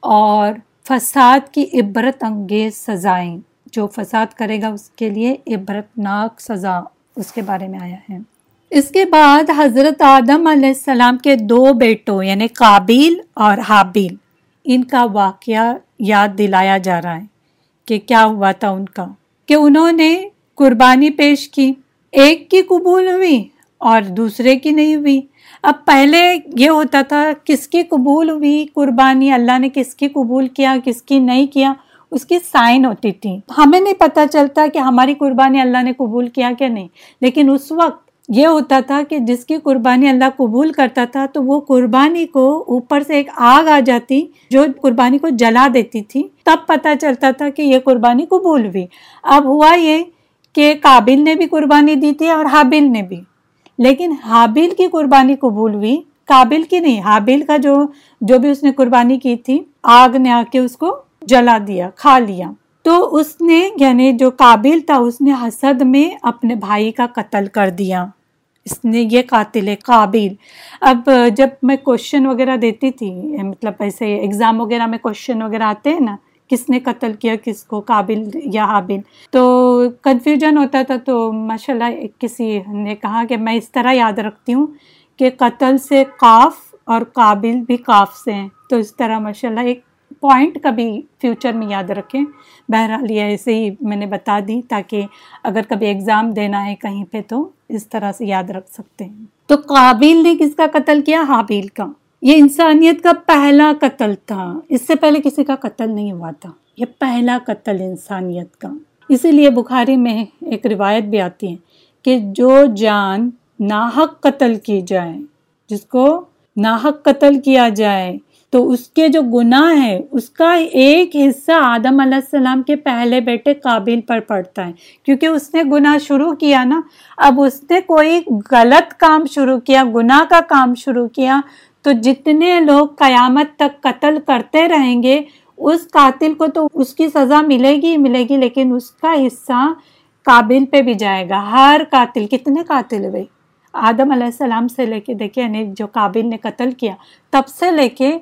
اور فساد کی عبرت انگیز سزائیں۔ جو فساد کرے گا اس کے لیے عبرت ناک سزا اس کے بارے میں آیا ہے۔ اس کے بعد حضرت آدم علیہ السلام کے دو بیٹوں یعنی قابیل اور حابیل۔ ان کا واقعہ یاد دلایا جا رہا ہے کہ کیا ہوا تھا ان کا کہ انہوں نے قربانی پیش کی، ایک کی قبول ہوئی اور دوسرے کی نہیں ہوئی۔ اب پہلے یہ ہوتا تھا کس کی قبول ہوئی، قربانی اللہ نے کس کی قبول کیا، کس کی نہیں کیا، اس کی سائن ہوتی تھی۔ ہمیں نہیں پتہ چلتا کہ ہماری قربانی اللہ نے قبول کیا کہ نہیں، لیکن اس وقت یہ ہوتا تھا کہ جس کی قربانی اللہ قبول کرتا تھا تو وہ قربانی کو اوپر سے ایک آگ آ جاتی جو قربانی کو جلا دیتی تھی، تب پتہ چلتا تھا کہ یہ قربانی قبول ہوئی۔ اب ہوا یہ کہ قابل نے بھی قربانی دی تھی اور حابل نے بھی۔ لیکن حابل کی قربانی قبول ہوئی، قابل کی نہیں، حابل کا جو جو بھی اس نے قربانی کی تھی، آگ نے آ کے اس کو جلا دیا، کھا لیا۔ تو اس نے یعنی جو قابل تھا، اس نے حسد میں اپنے بھائی کا قتل کر دیا۔ اس نے یہ قاتل ہے قابل اب جب میں کوشچن وغیرہ دیتی تھی مطلب ایسے ایگزام وغیرہ میں کوشچن وغیرہ آتے ہیں نا، کس نے قتل کیا، کس کو قابل یا حابل تو کنفیوژن ہوتا تھا تو ماشاء اللہ کسی نے کہا کہ میں اس طرح یاد رکھتی ہوں کہ قتل سے قاف اور قابل بھی قاف سے ہیں۔ تو اس طرح ماشاء اللہ ایک پوائنٹ کبھی فیوچر میں یاد رکھیں۔ بہرحال یہ ایسے ہی میں نے بتا دی تاکہ اگر کبھی ایگزام دینا ہے کہیں پہ تو اس طرح سے یاد رکھ سکتے ہیں۔ تو قابل نے کس کا قتل کیا؟ حابیل کا۔ یہ انسانیت کا پہلا قتل تھا۔ اس سے پہلے کسی کا قتل نہیں ہوا تھا۔ یہ پہلا قتل انسانیت کا۔ اسی لیے بخاری میں ایک روایت بھی آتی ہے کہ جو جان ناحق قتل کی جائے، جس کو ناحق قتل کیا جائے تو اس کے جو گناہ ہے اس کا ایک حصہ آدم علیہ السلام کے پہلے بیٹے قابل پر پڑتا ہے۔ کیونکہ اس نے گناہ شروع کیا نا، اب اس نے کوئی غلط کام شروع کیا، گناہ کا کام شروع کیا، تو جتنے لوگ قیامت تک قتل کرتے رہیں گے، اس قاتل کو تو اس کی سزا ملے گی ملے گی، لیکن اس کا حصہ قابل پہ بھی جائے گا۔ ہر قاتل، کتنے قاتل ہوئے؟ آدم علیہ السلام سے لے کے، دیکھیں یعنی جو قابل نے قتل کیا، تب سے لے کے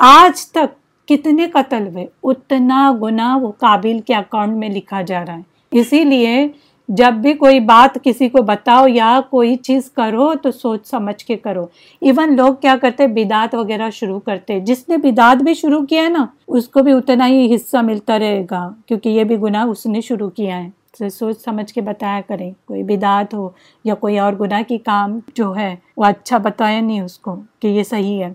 آج تک کتنے قتل ہوئے، اتنا گنا وہ قابل کے اکاؤنٹ میں لکھا جا رہا ہے۔ اسی لیے جب بھی کوئی بات کسی کو بتاؤ یا کوئی چیز کرو تو سوچ سمجھ کے کرو۔ ایون لوگ کیا کرتے بدعت وغیرہ شروع کرتے۔ جس نے بدعت بھی شروع کیا ہے نا، اس کو بھی اتنا ہی حصہ ملتا رہے گا، کیونکہ یہ بھی گناہ اس نے شروع کیا ہے۔ سوچ سمجھ کے بتایا کریں، کوئی بدعت ہو یا کوئی اور گناہ کی کام جو ہے، وہ اچھا بتایا نہیں اس کو کہ یہ صحیح ہے۔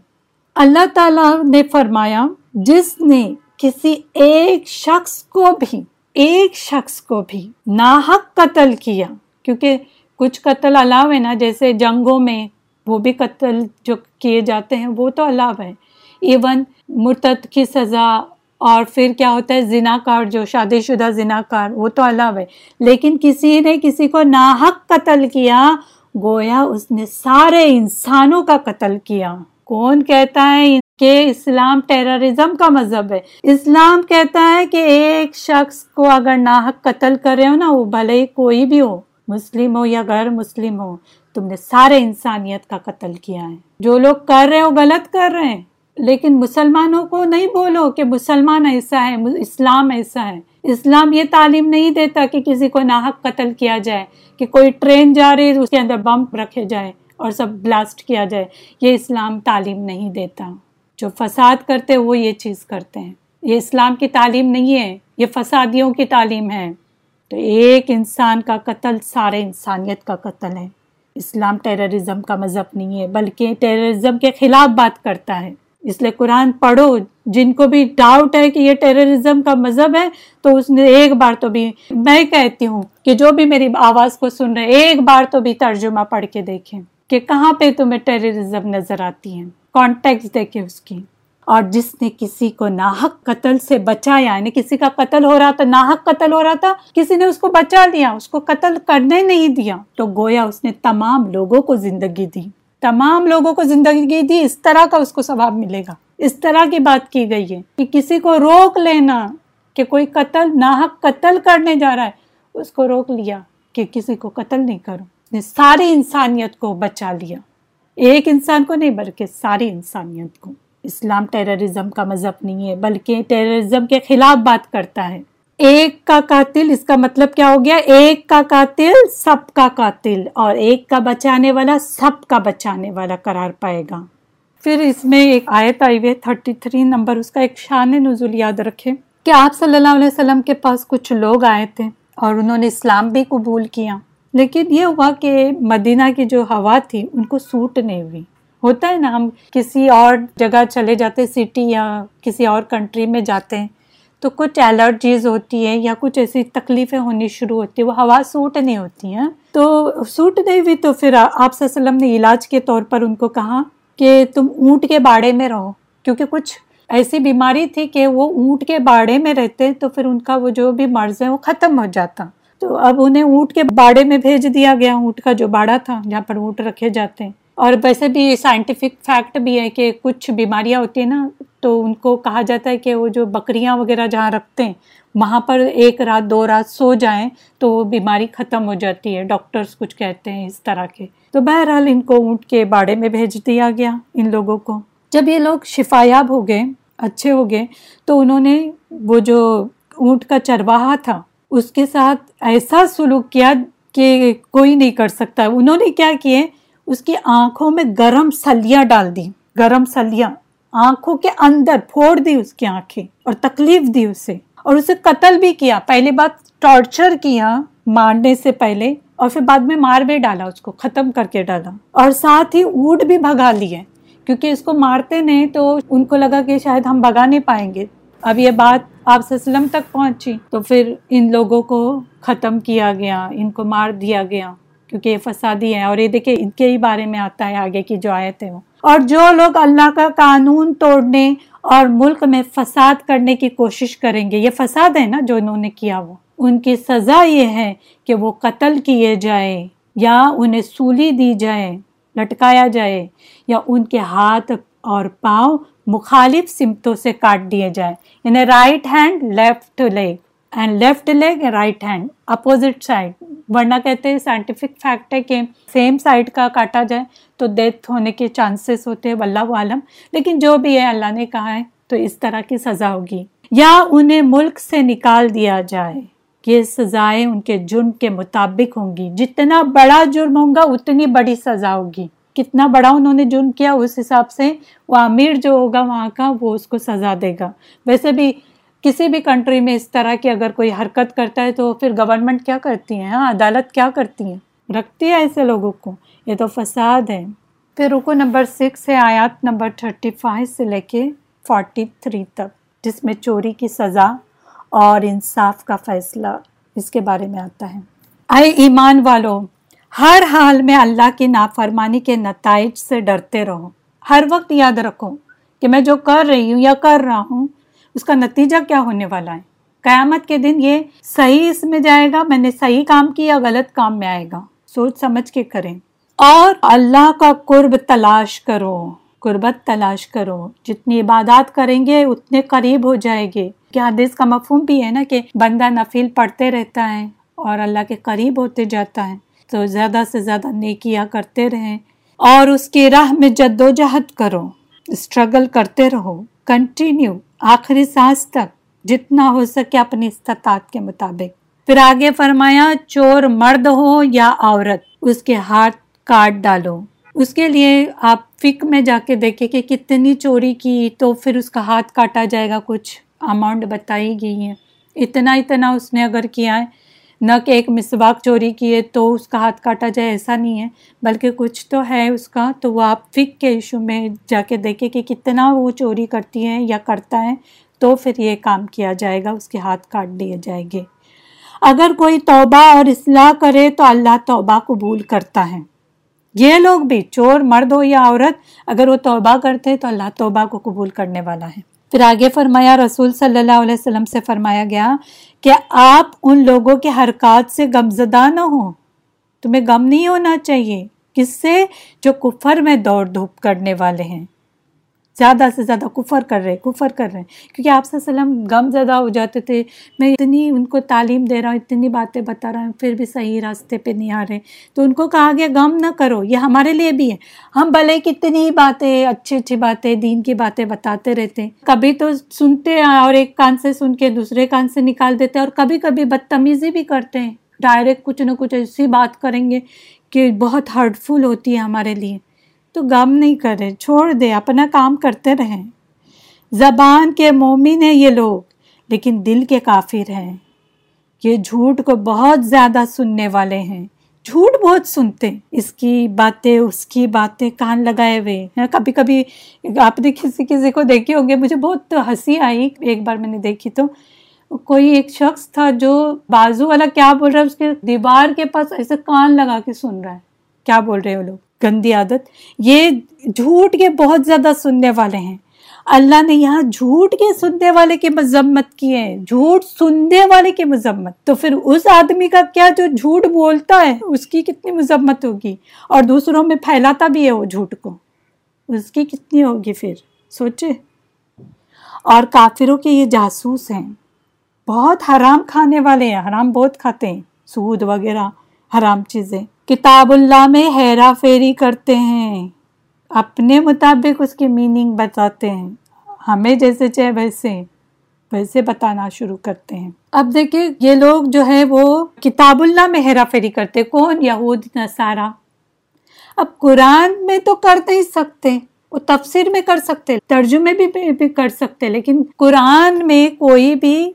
اللہ تعالیٰ نے فرمایا، جس نے کسی ایک شخص کو بھی، ایک شخص کو بھی ناحق قتل کیا، کیونکہ کچھ قتل الاؤ ہے نا، جیسے جنگوں میں وہ بھی قتل جو کیے جاتے ہیں، وہ تو الاؤ ہے ایون مرتد کی سزا، اور پھر کیا ہوتا ہے زنا کار جو شادی شدہ زنا کار وہ تو الاؤ ہے لیکن کسی نے کسی کو ناحق قتل کیا، گویا اس نے سارے انسانوں کا قتل کیا۔ کون کہتا ہے کہ اسلام ٹیررزم کا مذہب ہے۔ اسلام کہتا ہے کہ ایک شخص کو اگر ناحق قتل کر رہے ہو نا، وہ بھلے ہی کوئی بھی ہو، مسلم ہو یا غیر مسلم ہو، تم نے سارے انسانیت کا قتل کیا ہے۔ جو لوگ کر رہے ہو، غلط کر رہے ہیں۔ لیکن مسلمانوں کو نہیں بولو کہ مسلمان ایسا ہے اسلام ایسا ہے۔ اسلام یہ تعلیم نہیں دیتا کہ کسی کو ناحق قتل کیا جائے، کہ کوئی ٹرین جا رہی اس کے اندر بم رکھے جائے اور سب بلاسٹ کیا جائے، یہ اسلام تعلیم نہیں دیتا۔ جو فساد کرتے وہ یہ چیز کرتے ہیں۔ یہ اسلام کی تعلیم نہیں ہے، یہ فسادیوں کی تعلیم ہے۔ تو ایک انسان کا قتل سارے انسانیت کا قتل ہے۔ اسلام ٹیررزم کا مذہب نہیں ہے، بلکہ ٹیررزم کے خلاف بات کرتا ہے۔ اس لیے قرآن پڑھو، جن کو بھی ڈاؤٹ ہے کہ یہ ٹیررزم کا مذہب ہے، تو اس نے ایک بار تو بھی، میں کہتی ہوں کہ جو بھی میری آواز کو سن رہے ایک بار تو بھی ترجمہ پڑھ کے دیکھیں۔ کہ کہاں پہ تمہیں ٹیررزم نظر آتی ہیں کانٹیکٹ دیکھے اس کی۔ اور جس نے کسی کو ناحق قتل سے بچایا یعنی کسی کا قتل ہو رہا تھا، ناحق قتل ہو رہا تھا، کسی نے اس کو بچا لیا، اس کو قتل کرنے نہیں دیا، تو گویا اس نے تمام لوگوں کو زندگی دی۔ تمام لوگوں کو زندگی دی، اس طرح کا اس کو ثواب ملے گا۔ اس طرح کی بات کی گئی ہے کہ کسی کو روک لینا کہ کوئی قتل، ناحق قتل کرنے جا رہا ہے، اس کو روک لیا کہ کسی کو قتل نہیں کرو۔ نے ساری انسانیت کو بچا لیا۔ ایک انسان کو نہیں بلکہ ساری انسانیت کو۔ اسلام ٹیررزم کا مذہب نہیں ہے، بلکہ ٹیررزم کے خلاف بات کرتا ہے۔ ایک کا قاتل، اس کا مطلب کیا ہو گیا؟ ایک کا قاتل سب کا قاتل اور ایک کا بچانے والا سب کا بچانے والا قرار پائے گا۔ پھر اس میں ایک آیت آئی ہوئے تھرٹی تھری، نمبر، اس کا ایک شان نزول یاد رکھے کہ آپ صلی اللہ علیہ وسلم کے پاس کچھ لوگ آئے تھے اور انہوں نے اسلام بھی قبول کیا۔ لیکن یہ ہوا کہ مدینہ کی جو ہوا تھی، ان کو سوٹ نہیں ہوئی۔ ہوتا ہے نا، ہم کسی اور جگہ چلے جاتے سٹی یا کسی اور کنٹری میں جاتے ہیں، تو کچھ الرجیز ہوتی ہے یا کچھ ایسی تکلیفیں ہونی شروع ہوتی ہے وہ ہوا سوٹ نہیں ہوتی ہیں۔ تو سوٹ نہیں ہوئی تو پھر آپ صلی اللہ علیہ وسلم نے علاج کے طور پر ان کو کہا کہ تم اونٹ کے باڑے میں رہو۔ کیونکہ کچھ ایسی بیماری تھی کہ وہ اونٹ کے باڑے میں رہتے تو پھر ان کا وہ جو بھی مرض ہے وہ ختم ہو جاتا۔ تو اب انہیں اونٹ کے باڑے میں بھیج دیا گیا، اونٹ کا جو باڑا تھا، جہاں پر اونٹ رکھے جاتے ہیں۔ اور ویسے بھی سائنٹیفک فیکٹ بھی ہے کہ کچھ بیماریاں ہوتی ہیں نا، تو ان کو کہا جاتا ہے کہ وہ جو بکریاں وغیرہ جہاں رکھتے ہیں، وہاں پر ایک رات، دو رات سو جائیں تو وہ بیماری ختم ہو جاتی ہے۔ ڈاکٹرز کچھ کہتے ہیں اس طرح کے۔ تو بہرحال ان کو اونٹ کے باڑے میں بھیج دیا گیا، ان لوگوں کو۔ جب یہ لوگ شفایاب ہو گئے، اچھے ہو گئے، تو انہوں نے وہ جو اونٹ کا چرواہا تھا اس کے ساتھ ایسا سلوک کیا کہ کوئی نہیں کر سکتا۔ انہوں نے کیا کیے؟ اس کی آنکھوں میں گرم سلیاں ڈال دی گرم سلیاں۔ آنکھوں کے اندر پھوڑ دی اس کی آنکھیں اور تکلیف دی اسے۔ اور اسے قتل بھی کیا۔ پہلی بات ٹارچر کیا مارنے سے پہلے اور پھر بعد میں مار بھی ڈالا، اس کو ختم کر کے ڈالا۔ اور ساتھ ہی اونٹ بھی بھگا لیے۔ کیونکہ اس کو مارتے نہیں تو ان کو لگا کہ شاید ہم بھگا نہیں پائیں گے۔ اب یہ بات آپ وسلم تک پہنچی، تو پھر ان لوگوں کو ختم کیا گیا، ان کو مار دیا گیا، کیونکہ یہ فسادی ہے اور یہ دیکھیں، ان کے ہی بارے میں آتا ہے آگے کی جو آئے وہ۔ اور جو لوگ اللہ کا قانون توڑنے اور ملک میں فساد کرنے کی کوشش کریں گے، یہ فساد ہے نا جو انہوں نے کیا وہ۔ ان کی سزا یہ ہے کہ وہ قتل کیے جائے یا انہیں سولی دی جائے لٹکایا جائے یا ان کے ہاتھ اور پاؤں مخالف سمتوں سے کاٹ دیے جائے یعنی right hand left leg and left leg right hand opposite side ورنہ کہتے ہیں سائنٹیفک فیکٹ ہے کہ سیم سائڈ کا کاٹا جائے تو ڈیتھ ہونے کے چانسز ہوتے ہیں اللہ عالم۔ لیکن جو بھی ہے، اللہ نے کہا ہے تو اس طرح کی سزا ہوگی۔ یا انہیں ملک سے نکال دیا جائے یہ سزائیں ان کے جرم کے مطابق ہوں گی۔ جتنا بڑا جرم ہوگا اتنی بڑی سزا ہوگی۔ کتنا بڑا انہوں نے جرم کیا، اس حساب سے وہ امیر جو ہوگا وہاں کا، وہ اس کو سزا دے گا۔ ویسے بھی کسی بھی کنٹری میں اس طرح کی اگر کوئی حرکت کرتا ہے تو پھر گورنمنٹ کیا کرتی ہیں؟ ہاں عدالت کیا کرتی ہیں؟ رکھتی ہے ایسے لوگوں کو۔ یہ تو فساد ہے۔ پھر رکو نمبر سکس ہے آیات نمبر تھرٹی فائیو سے لے کے فورٹی تھری تک، جس میں چوری کی سزا اور انصاف کا فیصلہ اس کے بارے میں آتا ہے۔ اے ایمان والو ہر حال میں اللہ کی نافرمانی کے نتائج سے ڈرتے رہو۔ ہر وقت یاد رکھو کہ میں جو کر رہی ہوں یا کر رہا ہوں، اس کا نتیجہ کیا ہونے والا ہے؟ قیامت کے دن یہ صحیح اس میں جائے گا، میں نے صحیح کام کیا، غلط کام میں آئے گا۔ سوچ سمجھ کے کریں۔ اور اللہ کا قرب تلاش کرو۔ قربت تلاش کرو۔ جتنی عبادات کریں گے، اتنے قریب ہو جائے گے۔ کیا حدیث کا مفہوم بھی ہے نا کہ بندہ نفیل پڑھتے رہتا ہے اور اللہ کے قریب ہوتے جاتا ہے۔ تو زیادہ سے زیادہ نیکیاں کرتے رہیں اور اس کی راہ میں جد و جہد کرو اسٹرگل کرتے رہو کنٹینیو آخری سانس تک جتنا ہو سکے اپنی استطاعت کے مطابق۔ پھر آگے فرمایا، چور مرد ہو یا عورت، اس کے ہاتھ کاٹ ڈالو۔ اس کے لیے آپ فک میں جا کے دیکھیں کہ کتنی چوری کی تو پھر اس کا ہاتھ کاٹا جائے گا، کچھ اماؤنٹ بتائی گئی ہے اتنا اتنا اس نے اگر کیا ہے نہ کہ ایک مسواک چوری کیے تو اس کا ہاتھ کاٹا جائے، ایسا نہیں ہے۔ بلکہ کچھ تو ہے اس کا، تو وہ آپ فک کے ایشو میں جا کے دیکھیں کہ کتنا وہ چوری کرتی ہے یا کرتا ہے، تو پھر یہ کام کیا جائے گا، اس کے ہاتھ کاٹ دیے جائیں گے۔ اگر کوئی توبہ اور اصلاح کرے تو اللہ توبہ قبول کرتا ہے۔ یہ لوگ بھی چور، مرد ہو یا عورت، اگر وہ توبہ کرتے تو اللہ توبہ کو قبول کرنے والا ہے۔ پھر آگے فرمایا، رسول صلی اللہ علیہ وسلم سے فرمایا گیا کہ آپ ان لوگوں کے حرکات سے غمزدہ نہ ہوں۔ تمہیں غم نہیں ہونا چاہیے۔ کس سے؟ جو کفر میں دوڑ دھوپ کرنے والے ہیں۔ زیادہ سے زیادہ کفر کر رہے کفر کر رہے ہیں۔ کیونکہ آپ صلی اللہ علیہ وسلم غم زدہ ہو جاتے تھے، میں اتنی ان کو تعلیم دے رہا ہوں، اتنی باتیں بتا رہا ہوں، پھر بھی صحیح راستے پہ نہیں آ رہے۔ تو ان کو کہا گیا، غم نہ کرو، یہ ہمارے لیے بھی ہے۔ ہم بھلے کتنی باتیں، اچھی اچھی باتیں، دین کی باتیں بتاتے رہتے ہیں۔ کبھی تو سنتے ہیں اور ایک کان سے سن کے دوسرے کان سے نکال دیتے ہیں اور کبھی کبھی بدتمیزی بھی کرتے ہیں۔ ڈائریکٹ کچھ نہ کچھ ایسی بات کریں گے کہ بہت ہرٹفل ہوتی ہے ہمارے لیے۔ تو غم نہیں کرے، چھوڑ دے، اپنا کام کرتے رہیں۔ زبان کے مومن ہیں یہ لوگ، لیکن دل کے کافر ہیں۔ یہ جھوٹ کو بہت زیادہ سننے والے ہیں۔ جھوٹ بہت سنتے اس کی باتیں، اس کی باتیں کان لگائے ہوئے کبھی کبھی آپ نے کسی کسی کو دیکھے ہوں گے، مجھے بہت ہنسی آئی۔ ایک بار میں نے دیکھی تو کوئی ایک شخص تھا جو بازو والا، کیا بول رہا ہے؟ اس کے دیوار کے پاس ایسے کان لگا کے سن رہا ہے۔ کیا بول رہے ہیں وہ لوگ؟ گندی عادت، یہ جھوٹ کے بہت زیادہ سننے والے ہیں۔ اللہ نے یہاں جھوٹ کے سننے والے کی مذمت کی ہے، جھوٹ سننے والے کی مذمت۔ تو پھر اس آدمی کا کیا جو جھوٹ بولتا ہے، اس کی کتنی مذمت ہوگی؟ اور دوسروں میں پھیلاتا بھی ہے وہ جھوٹ کو۔ اس کی کتنی ہوگی پھر؟ سوچے۔ اور کافروں کے یہ جاسوس ہیں۔ بہت حرام کھانے والے ہیں، حرام بہت کھاتے ہیں۔ سود وغیرہ۔ حرام چیزیں۔ کتاب اللہ میں ہیرا پھیری کرتے ہیں۔ اپنے مطابق اس کی میننگ بتاتے ہیں۔ ہمیں جیسے چاہے ویسے ویسے بتانا شروع کرتے ہیں۔ اب دیکھیں یہ لوگ جو ہے وہ کتاب اللہ میں ہیرا پھیری کرتے کون؟ یہود، نصارہ۔ اب قرآن میں تو کر نہیں سکتے، وہ تفسیر میں کر سکتے، ترجمے بھی کر سکتے، لیکن قرآن میں کوئی بھی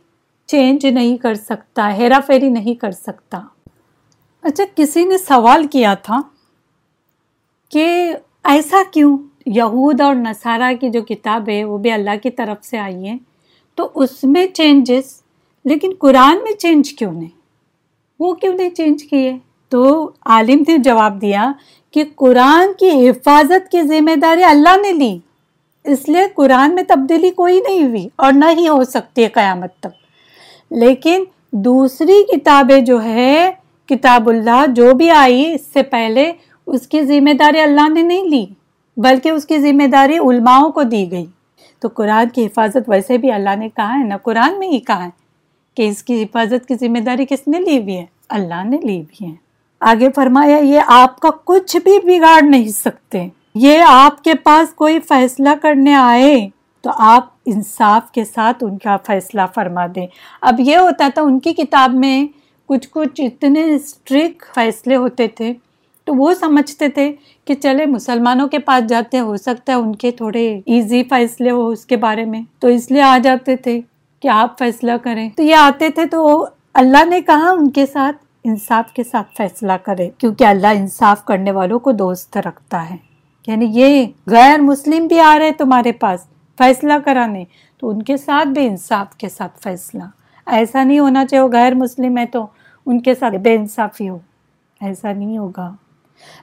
چینج نہیں کر سکتا، ہیرا پھیری نہیں کر سکتا۔ اچھا کسی نے سوال کیا تھا کہ ایسا کیوں؟ یہود اور نصارہ کی جو کتاب ہے، وہ بھی اللہ کی طرف سے آئی ہے، تو اس میں چینجز لیکن قرآن میں چینج کیوں نہیں؟ وہ کیوں نہیں چینج کیے؟ تو عالم نے جواب دیا کہ قرآن کی حفاظت کی ذمہ داری اللہ نے لی، اس لیے قرآن میں تبدیلی کوئی نہیں ہوئی اور نہ ہی ہو سکتی ہے قیامت تک۔ لیکن دوسری کتابیں جو ہے کتاب اللہ، جو بھی آئی اس سے پہلے اس کی ذمہ داری اللہ نے نہیں لی، بلکہ اس کی ذمہ داری علماؤں کو دی گئی۔ تو قرآن کی حفاظت ویسے بھی اللہ نے کہا ہے نا قرآن میں ہی کہا ہے کہ اس کی حفاظت کی ذمہ داری کس نے لی ہوئی ہے؟ اللہ نے لی ہوئی ہے۔ آگے فرمایا، یہ آپ کا کچھ بھی بگاڑ نہیں سکتے۔ یہ آپ کے پاس کوئی فیصلہ کرنے آئے تو آپ انصاف کے ساتھ ان کا فیصلہ فرما دیں۔ اب یہ ہوتا تھا ان کی کتاب میں کچھ کچھ اتنے اسٹرک فیصلے ہوتے تھے تو وہ سمجھتے تھے کہ چلے مسلمانوں کے پاس جاتے ہو سکتا ہے ان کے تھوڑے ایزی فیصلے ہو اس کے بارے میں۔ تو اس لیے آ جاتے تھے کہ آپ فیصلہ کریں۔ تو یہ آتے تھے تو اللہ نے کہا ان کے ساتھ انصاف کے ساتھ فیصلہ کرے، کیونکہ اللہ انصاف کرنے والوں کو دوست رکھتا ہے۔ یعنی یہ غیر مسلم بھی آ رہے تمہارے پاس فیصلہ کرانے، تو ان کے ساتھ بھی انصاف کے ساتھ فیصلہ۔ ایسا نہیں ہونا چاہیے، وہ غیر مسلم ہے تو ان کے ساتھ بے انصافی ہو۔ ایسا نہیں ہوگا۔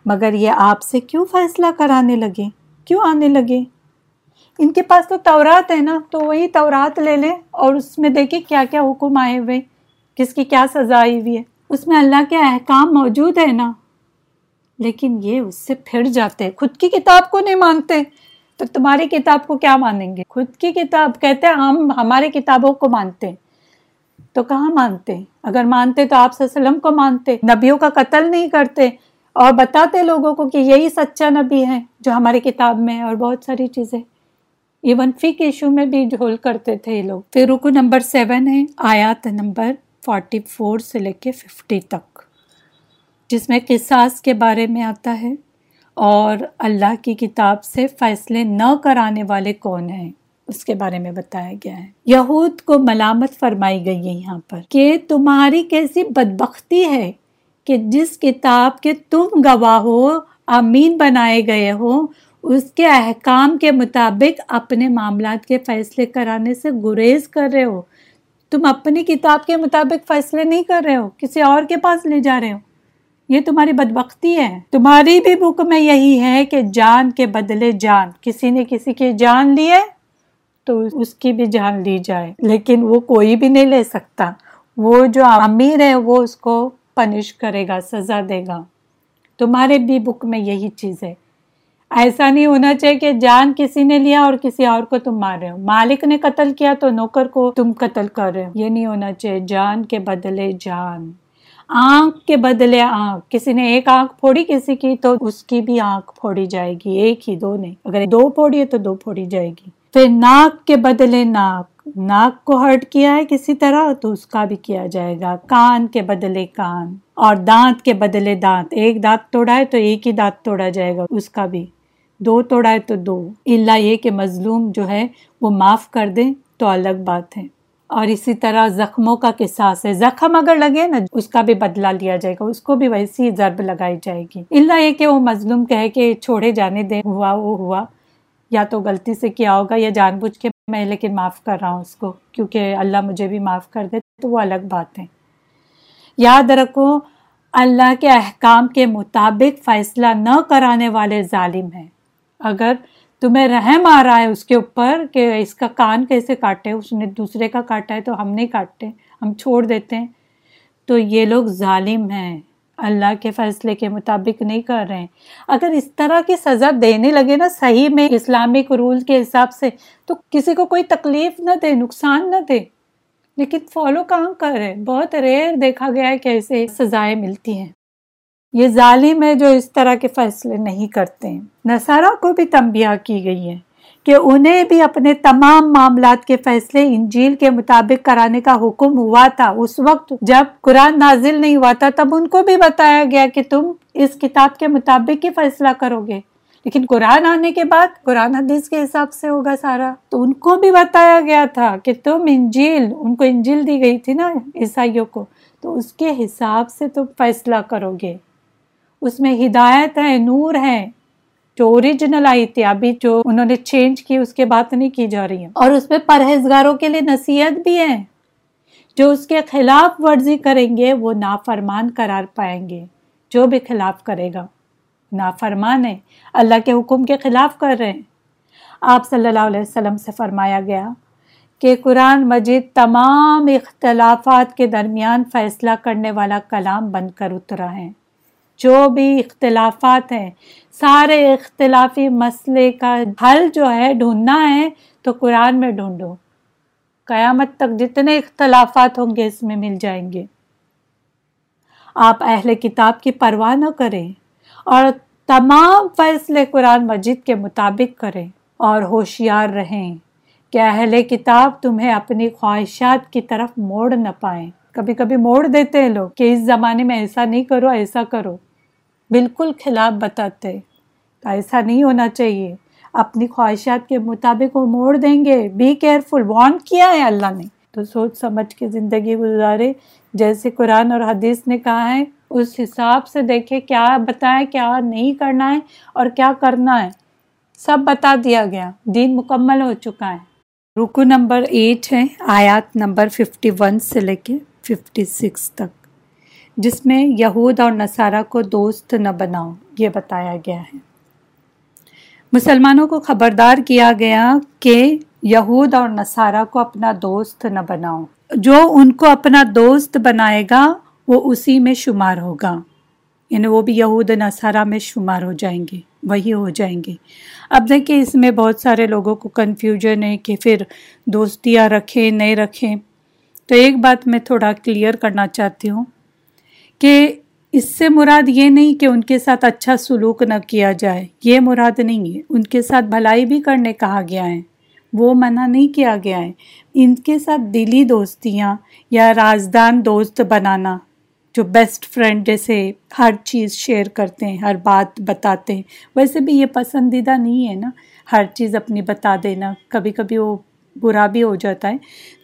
مگر یہ آپ سے کیوں فیصلہ کرانے لگے؟ کیوں آنے لگے؟ ان کے پاس تو تورات ہے نا، تو وہی تورات لے لیں اور اس میں دیکھیں کیا کیا حکم آئے ہوئے، کس کی کیا سزا آئی ہوئی ہے۔ اس میں اللہ کے احکام موجود ہے نا۔ لیکن یہ اس سے پھر جاتے خود کی کتاب کو نہیں مانتے، تو تمہاری کتاب کو کیا مانیں گے؟ خود کی کتاب کہتے ہیں، ہم ہماری کتابوں کو مانتے تو کہاں مانتے؟ اگر مانتے تو آپ وسلم کو مانتے، نبیوں کا قتل نہیں کرتے۔ اور بتاتے لوگوں کو کہ یہی سچا نبی ہے جو ہماری کتاب میں ہے اور بہت ساری چیزیں۔ ایون فک ایشو میں بھی جھول کرتے تھے یہ لوگ۔ پھر رکو نمبر سیون ہے، آیات نمبر فورٹی فور سے لے کے ففٹی تک۔ جس میں قصاص کے بارے میں آتا ہے۔ اور اللہ کی کتاب سے فیصلے نہ کرانے والے کون ہیں؟ اس کے بارے میں بتایا گیا ہے۔ یہود کو ملامت فرمائی گئی ہے یہاں پر کہ تمہاری کیسی بدبختی ہے کہ جس کتاب کے تم گواہ ہو امین بنائے گئے ہو، اس کے احکام کے مطابق اپنے معاملات کے فیصلے کرانے سے گریز کر رہے ہو۔ تم اپنی کتاب کے مطابق فیصلے نہیں کر رہے ہو، کسی اور کے پاس لے جا رہے ہو۔ یہ تمہاری بدبختی ہے۔ تمہاری بھی بک میں یہی ہے کہ جان کے بدلے جان، کسی نے کسی کی جان لی ہے؟ تو اس کی بھی جان لی جائے۔ لیکن وہ کوئی بھی نہیں لے سکتا۔ وہ جو امیر ہے وہ اس کو پنش کرے گا، سزا دے گا۔ تمہارے بھی بک میں یہی چیز ہے۔ ایسا نہیں ہونا چاہیے کہ جان کسی نے لیا اور کسی اور کو تم مار رہے ہو۔ مالک نے قتل کیا تو نوکر کو تم قتل کر رہے ہو۔ یہ نہیں ہونا چاہیے، جان کے بدلے جان۔ آنکھ کے بدلے آنکھ۔ کسی نے ایک آنکھ پھوڑی کسی کی تو اس کی بھی آنکھ پھوڑی جائے گی۔ ایک ہی، دو نے اگر دو پھوڑی ہے تو دو پھوڑی جائے گی۔ پھر ناک کے بدلے ناک ناک کو ہرٹ کیا ہے کسی طرح تو اس کا بھی کیا جائے گا، کان کے بدلے کان اور دانت کے بدلے دانت۔ ایک دانت توڑا ہے تو ایک ہی دانت توڑا جائے گا، اس کا بھی۔ دو توڑا ہے تو دو۔ اللہ یہ کہ مظلوم جو ہے وہ معاف کر دیں تو الگ بات ہے۔ اور اسی طرح زخموں کا قصاص ہے۔ زخم اگر لگے نا، اس کا بھی بدلہ لیا جائے گا، اس کو بھی ویسی ضرب لگائی جائے گی۔ اللہ یہ کہ وہ مظلوم کہے کہ چھوڑے جانے دے ہوا وہ ہوا۔ یا تو غلطی سے کیا ہوگا یا جان بوجھ کے میں لیکن معاف کر رہا ہوں اس کو، کیونکہ اللہ مجھے بھی معاف کر دے، تو وہ الگ بات ہے۔ یاد رکھو، اللہ کے احکام کے مطابق فیصلہ نہ کرانے والے ظالم ہیں۔ اگر تمہیں رحم آ رہا ہے اس کے اوپر کہ اس کا کان کیسے کاٹے، اس نے دوسرے کا کاٹا ہے تو ہم نہیں کاٹتے، ہم چھوڑ دیتے ہیں، تو یہ لوگ ظالم ہیں۔ اللہ کے فیصلے کے مطابق نہیں کر رہے ہیں۔ اگر اس طرح کی سزا دینے لگے نا صحیح میں اسلامک رول کے حساب سے، تو کسی کو کوئی تکلیف نہ دے، نقصان نہ دے۔ لیکن فالو کہاں کر رہے؟ بہت ریئر دیکھا گیا ہے کہ ایسے سزائیں ملتی ہیں۔ یہ ظالم ہے جو اس طرح کے فیصلے نہیں کرتے ہیں۔ نصارہ کو بھی تنبیہ کی گئی ہے۔ کہ انہیں بھی اپنے تمام معاملات کے فیصلے انجیل کے مطابق کرانے کا حکم ہوا تھا۔ اس وقت جب قرآن نازل نہیں ہوا تھا، تب ان کو بھی بتایا گیا کہ تم اس کتاب کے مطابق ہی فیصلہ کرو گے۔ لیکن قرآن آنے کے بعد، قرآن حدیث کے حساب سے ہوگا سارا۔ تو ان کو بھی بتایا گیا تھا کہ تم انجیل، ان کو انجیل دی گئی تھی نا عیسائیوں کو۔ تو اس کے حساب سے تم فیصلہ کرو گے۔ اس میں ہدایت ہے، نور ہے۔ جو اوریجنل آئی تھی، ابھی جو انہوں نے چینج کی، اس کے بات نہیں کی جا رہی ہے اور اس میں پرہیزگاروں کے لیے نصیحت بھی ہے۔ جو اس کے خلاف ورزی کریں گے، وہ نافرمان قرار پائیں گے۔ جو بھی خلاف کرے گا، نافرمان ہے۔ اللہ کے حکم کے خلاف کر رہے ہیں۔ آپ صلی اللہ علیہ وسلم سے فرمایا گیا کہ قرآن مجید تمام اختلافات کے درمیان فیصلہ کرنے والا کلام بن کر اترا ہے۔ جو بھی اختلافات ہیں، سارے اختلافی مسئلے کا حل جو ہے ڈھونڈنا ہے تو قرآن میں ڈھونڈو۔ قیامت تک جتنے اختلافات ہوں گے اس میں مل جائیں گے۔ آپ اہل کتاب کی پرواہ نہ کریں اور تمام فیصلے قرآن مجید کے مطابق کریں اور ہوشیار رہیں کہ اہل کتاب تمہیں اپنی خواہشات کی طرف موڑ نہ پائیں۔ کبھی کبھی موڑ دیتے ہیں لوگ کہ اس زمانے میں ایسا نہیں کرو، ایسا کرو۔ بالکل خلاف بتاتے تو ایسا نہیں ہونا چاہیے۔ اپنی خواہشات کے مطابق وہ موڑ دیں گے۔ بی کیئرفل وانٹ کیا ہے اللہ نے۔ تو سوچ سمجھ کے زندگی گزارے۔ جیسے قرآن اور حدیث نے کہا ہے، اس حساب سے دیکھے کیا بتائے کیا نہیں کرنا ہے اور کیا کرنا ہے۔ سب بتا دیا گیا۔ دین مکمل ہو چکا ہے۔ رکو نمبر ایٹ ہے، آیات نمبر ففٹی ون سے لے کے ففٹی سکس تک، جس میں یہود اور نصارہ کو دوست نہ بناؤ، یہ بتایا گیا ہے۔ مسلمانوں کو خبردار کیا گیا کہ یہود اور نصارہ کو اپنا دوست نہ بناؤ۔ جو ان کو اپنا دوست بنائے گا، وہ اسی میں شمار ہوگا۔ یعنی وہ بھی یہود، نصارہ میں شمار ہو جائیں گے، وہی ہو جائیں گے۔ اب دیکھیں اس میں بہت سارے لوگوں کو کنفیوژن ہے کہ پھر دوستیاں رکھیں، نہیں رکھیں۔ تو ایک بات میں تھوڑا کلیئر کرنا چاہتی ہوں کہ اس سے مراد یہ نہیں کہ ان کے ساتھ اچھا سلوک نہ کیا جائے، یہ مراد نہیں ہے۔ ان کے ساتھ بھلائی بھی کرنے کہا گیا ہے، وہ منع نہیں کیا گیا ہے۔ ان کے ساتھ دلی دوستیاں یا رازدان دوست بنانا، جو بیسٹ فرینڈ جیسے ہر چیز شیئر کرتے ہیں، ہر بات بتاتے ہیں، ویسے بھی یہ پسندیدہ نہیں ہے نا۔ ہر چیز اپنی بتا دینا، کبھی کبھی وہ برا بھی ہو جاتا ہے۔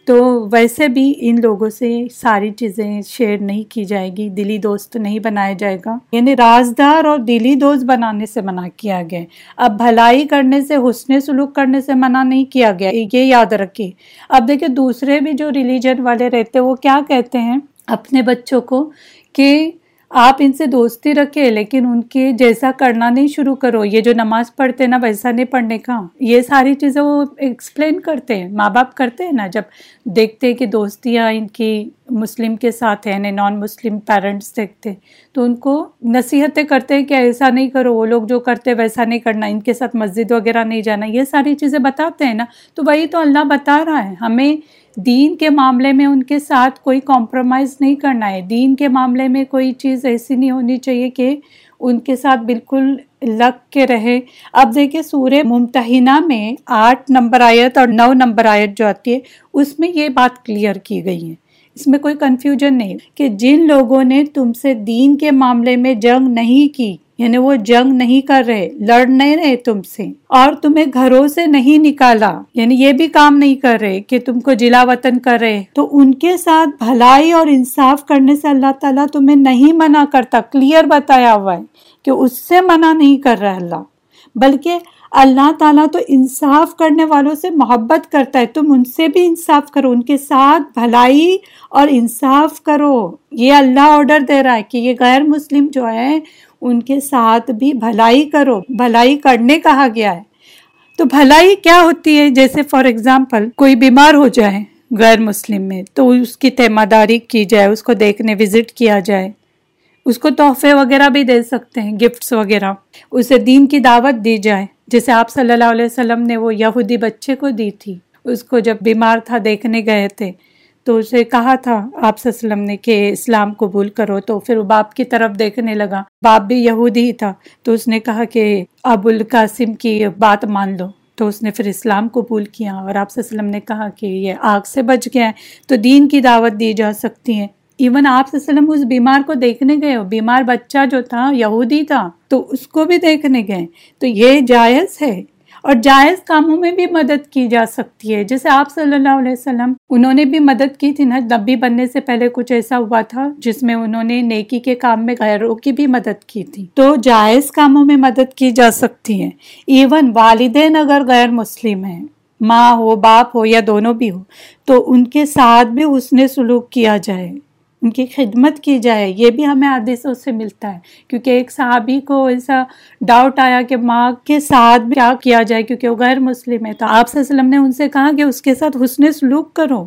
تو ویسے بھی ان لوگوں سے ساری چیزیں شیئر نہیں کی جائے گی، دلی دوست نہیں بنایا جائے گا۔ یعنی رازدار اور دلی دوست بنانے سے منع کیا گیا۔ اب بھلائی کرنے سے، حسن سلوک کرنے سے منع نہیں کیا گیا۔ یہ یاد رکھیے۔ اب دیکھیں دوسرے بھی جو ریلیجن والے رہتے، وہ کیا کہتے ہیں؟ اپنے بچوں کو کہ آپ ان سے دوستی رکھے لیکن ان کے جیسا کرنا نہیں شروع کرو۔ یہ جو نماز پڑھتے نا، ویسا نہیں پڑھنے کا۔ یہ ساری چیزیں وہ ایکسپلین کرتے ہیں۔ ماں باپ کرتے ہیں نا، جب دیکھتے ہیں کہ دوستیاں ان کی مسلم کے ساتھ ہیں نان مسلم پیرنٹس دیکھتے تو ان کو نصیحتیں کرتے ہیں کہ ایسا نہیں کرو، وہ لوگ جو کرتے ویسا نہیں کرنا، ان کے ساتھ مسجد وغیرہ نہیں جانا۔ یہ ساری چیزیں بتاتے ہیں نا۔ تو وہی تو اللہ بتا رہا ہے۔ ہمیں دین کے معاملے میں ان کے ساتھ کوئی کمپرومائز نہیں کرنا ہے۔ دین کے معاملے میں کوئی چیز ایسی نہیں ہونی چاہیے کہ ان کے ساتھ بالکل لگ کے رہے۔ اب دیکھیں سورہ ممتحنہ میں آٹھ نمبر آیت اور نو نمبر آیت جو آتی ہے، اس میں یہ بات کلیئر کی گئی ہے اس میں کوئی کنفیوژن نہیں کہ جن لوگوں نے تم سے دین کے معاملے میں جنگ نہیں کی یعنی وہ جنگ نہیں کر رہے، لڑ نہیں رہے تم سے، اور تمہیں گھروں سے نہیں نکالا۔ یعنی یہ بھی کام نہیں کر رہے کہ تم کو جلا وطن کر رہے۔ تو ان کے ساتھ بھلائی اور انصاف کرنے سے اللہ تعالیٰ تمہیں نہیں منع کرتا کلیئر بتایا ہوا ہے کہ اس سے منع نہیں کر رہا اللہ۔ بلکہ اللہ تعالیٰ تو انصاف کرنے والوں سے محبت کرتا ہے، تم ان سے بھی انصاف کرو، ان کے ساتھ بھلائی اور انصاف کرو۔ یہ اللہ آرڈر دے رہا ہے کہ یہ غیر مسلم جو ہے ان کے ساتھ بھی بھلائی کرو، بھلائی کرنے کہا گیا ہے۔ تو بھلائی کیا ہوتی ہے؟ جیسے فار ایگزامپل کوئی بیمار ہو جائے غیر مسلم میں، تو اس کی تیمہ داری کی جائے، اس کو دیکھنے وزٹ کیا جائے۔ اس کو تحفے وغیرہ بھی دے سکتے ہیں گفٹس وغیرہ۔ اسے دین کی دعوت دی جائے۔ جیسے آپ صلی اللہ علیہ وسلم نے وہ یہودی بچے کو دی تھی، اس کو جب بیمار تھا، دیکھنے گئے تھے تو اسے کہا تھا، آپ صلی اللہ علیہ وسلم نے کہ اسلام قبول کرو۔ تو پھر وہ باپ کی طرف دیکھنے لگا۔ باپ بھی یہودی ہی تھا۔ تو اس نے کہا کہ ابو القاسم کی بات مان لو۔ تو اس نے پھر اسلام قبول کیا اور آپ صلی اللہ علیہ وسلم نے کہا کہ یہ آگ سے بچ گیا ہے۔ تو دین کی دعوت دی جا سکتی ہے۔ ایون آپ صلی اللہ علیہ وسلم اس بیمار کو دیکھنے گئے ہو بیمار بچہ جو تھا، یہودی تھا، تو اس کو بھی دیکھنے گئے۔ تو یہ جائز ہے۔ اور جائز کاموں میں بھی مدد کی جا سکتی ہے۔ جیسے آپ صلی اللہ علیہ وسلم، انہوں نے بھی مدد کی تھی نا۔ نبی بننے سے پہلے کچھ ایسا ہوا تھا جس میں انہوں نے نیکی کے کام میں غیروں کی بھی مدد کی تھی۔ تو جائز کاموں میں مدد کی جا سکتی ہے۔ ایون والدین اگر غیر مسلم ہیں، ماں ہو، باپ ہو یا دونوں بھی ہو، تو ان کے ساتھ بھی اس نے سلوک کیا جائے۔ ان کی خدمت کی جائے، یہ بھی ہمیں حدیثوں سے ملتا ہے۔ کیونکہ ایک صحابی کو ایسا ڈاؤٹ آیا کہ ماں کے ساتھ بھی کیا کیا جائے، کیونکہ وہ غیر مسلم ہے۔ تو آپ صلی اللہ علیہ وسلم نے ان سے کہا کہ اس کے ساتھ حسن سلوک کرو،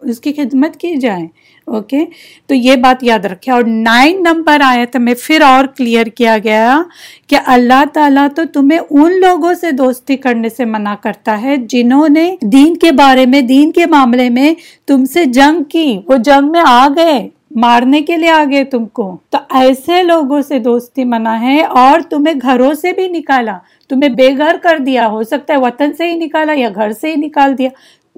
اس کی خدمت کی جائے۔ اوکے تو یہ بات یاد رکھے اور نائن نمبر آیا تو میں پھر اور کلیئر کیا گیا کہ اللہ تعالیٰ تو تمہیں ان لوگوں سے دوستی کرنے سے منع کرتا ہے جنہوں نے دین کے بارے میں، دین کے معاملے میں تم سے جنگ کی۔ وہ جنگ میں آ گئے، مارنے کے لیے آگے تم کو۔ تو ایسے لوگوں سے دوستی منع ہے اور تمہیں گھروں سے بھی نکالا۔ تمہیں بے گھر کر دیا، ہو سکتا ہے وطن سے ہی نکالا یا گھر سے ہی نکال دیا۔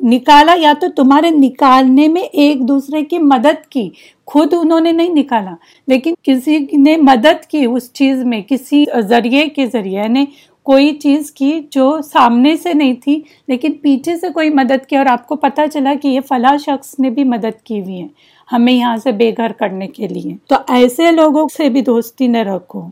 نکالا یا تو تمہارے نکالنے میں ایک دوسرے کی مدد کی۔ خود انہوں نے نہیں نکالا، لیکن کسی نے مدد کی اس چیز میں، کسی ذریعے کے ذریعے۔ یعنی کوئی چیز کی جو سامنے سے نہیں تھی، لیکن پیچھے سے کوئی مدد کی۔ اور آپ کو پتا چلا کہ یہ فلاں شخص نے بھی مدد کی ہوئی ہے ہمیں یہاں سے بے گھر کرنے کے لیے۔ تو ایسے لوگوں سے بھی دوستی نہ رکھو،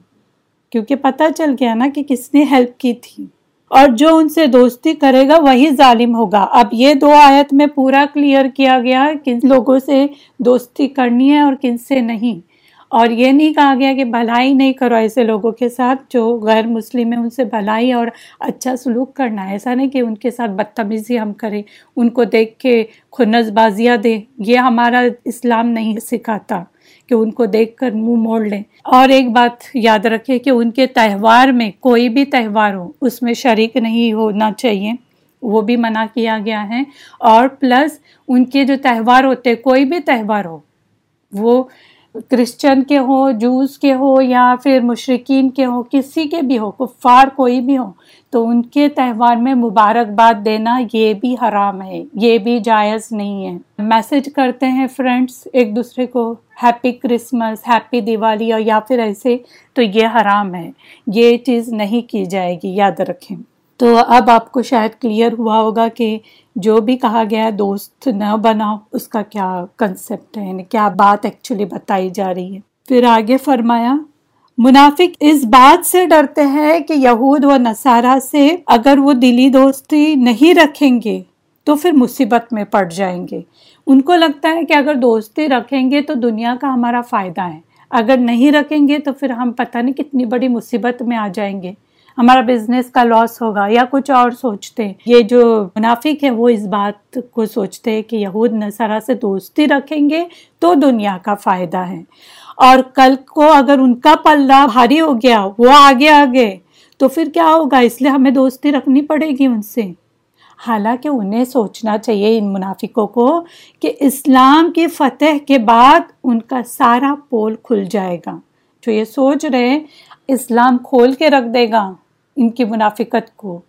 کیونکہ پتا چل گیا نا کہ کس نے ہیلپ کی تھی۔ اور جو ان سے دوستی کرے گا وہی ظالم ہوگا۔ اب یہ دو آیت میں پورا کلیئر کیا گیا کن لوگوں سے دوستی کرنی ہے اور کن سے نہیں۔ اور یہ نہیں کہا گیا کہ بھلائی نہیں کرو ایسے لوگوں کے ساتھ جو غیر مسلم ہیں، ان سے بھلائی اور اچھا سلوک کرنا ہے۔ ایسا نہیں کہ ان کے ساتھ بدتمیزی ہم کریں، ان کو دیکھ کے خنز بازیاں دیں۔ یہ ہمارا اسلام نہیں سکھاتا۔ کہ ان کو دیکھ کر منہ موڑ لیں۔ اور ایک بات یاد رکھے کہ ان کے تہوار میں کوئی بھی تہوار ہو، اس میں شریک نہیں ہونا چاہیے۔ وہ بھی منع کیا گیا ہے۔ اور پلس ان کے جو تہوار ہوتے، کوئی بھی تہوار ہو، وہ کرسچن کے ہو جوس کے ہو یا پھر مشرقین کے ہو، کسی کے بھی ہو، کفار کوئی بھی ہو تو ان کے تہوار میں مبارکباد دینا یہ بھی حرام ہے، یہ بھی جائز نہیں ہے۔ میسج کرتے ہیں فرینڈس ایک دوسرے کو ہیپی کرسمس ہیپی دیوالی اور یا پھر ایسے، تو یہ حرام ہے۔ یہ چیز نہیں کی جائے گی، یاد رکھیں۔ تو اب آپ کو شاید کلیئر ہوا ہوگا کہ جو بھی کہا گیا ہے، دوست نہ بناؤ، اس کا کیا کنسپٹ ہے؟ یعنی کیا بات ایکچولی بتائی جا رہی ہے؟ پھر آگے فرمایا منافق اس بات سے ڈرتے ہیں کہ یہود و نصارہ سے اگر وہ دلی دوستی نہیں رکھیں گے تو پھر مصیبت میں پڑ جائیں گے۔ ان کو لگتا ہے کہ اگر دوستی رکھیں گے تو دنیا کا ہمارا فائدہ ہے۔ اگر نہیں رکھیں گے تو پھر ہم پتہ نہیں کتنی بڑی مصیبت میں آ جائیں گے۔ ہمارا بزنس کا لاس ہوگا یا کچھ اور سوچتے یہ جو منافق ہے وہ اس بات کو سوچتے ہیں کہ یہود نصرہ سے دوستی رکھیں گے تو دنیا کا فائدہ ہے۔ اور کل کو اگر ان کا پلہ بھاری ہو گیا، وہ آگے آگے، تو پھر کیا ہوگا؟ اس لیے ہمیں دوستی رکھنی پڑے گی ان سے۔ حالانکہ انہیں سوچنا چاہیے ان منافقوں کو کہ اسلام کی فتح کے بعد ان کا سارا پول کھل جائے گا۔ جو یہ سوچ رہے، اسلام کھول کے رکھ دے گا ان کی منافقت کو۔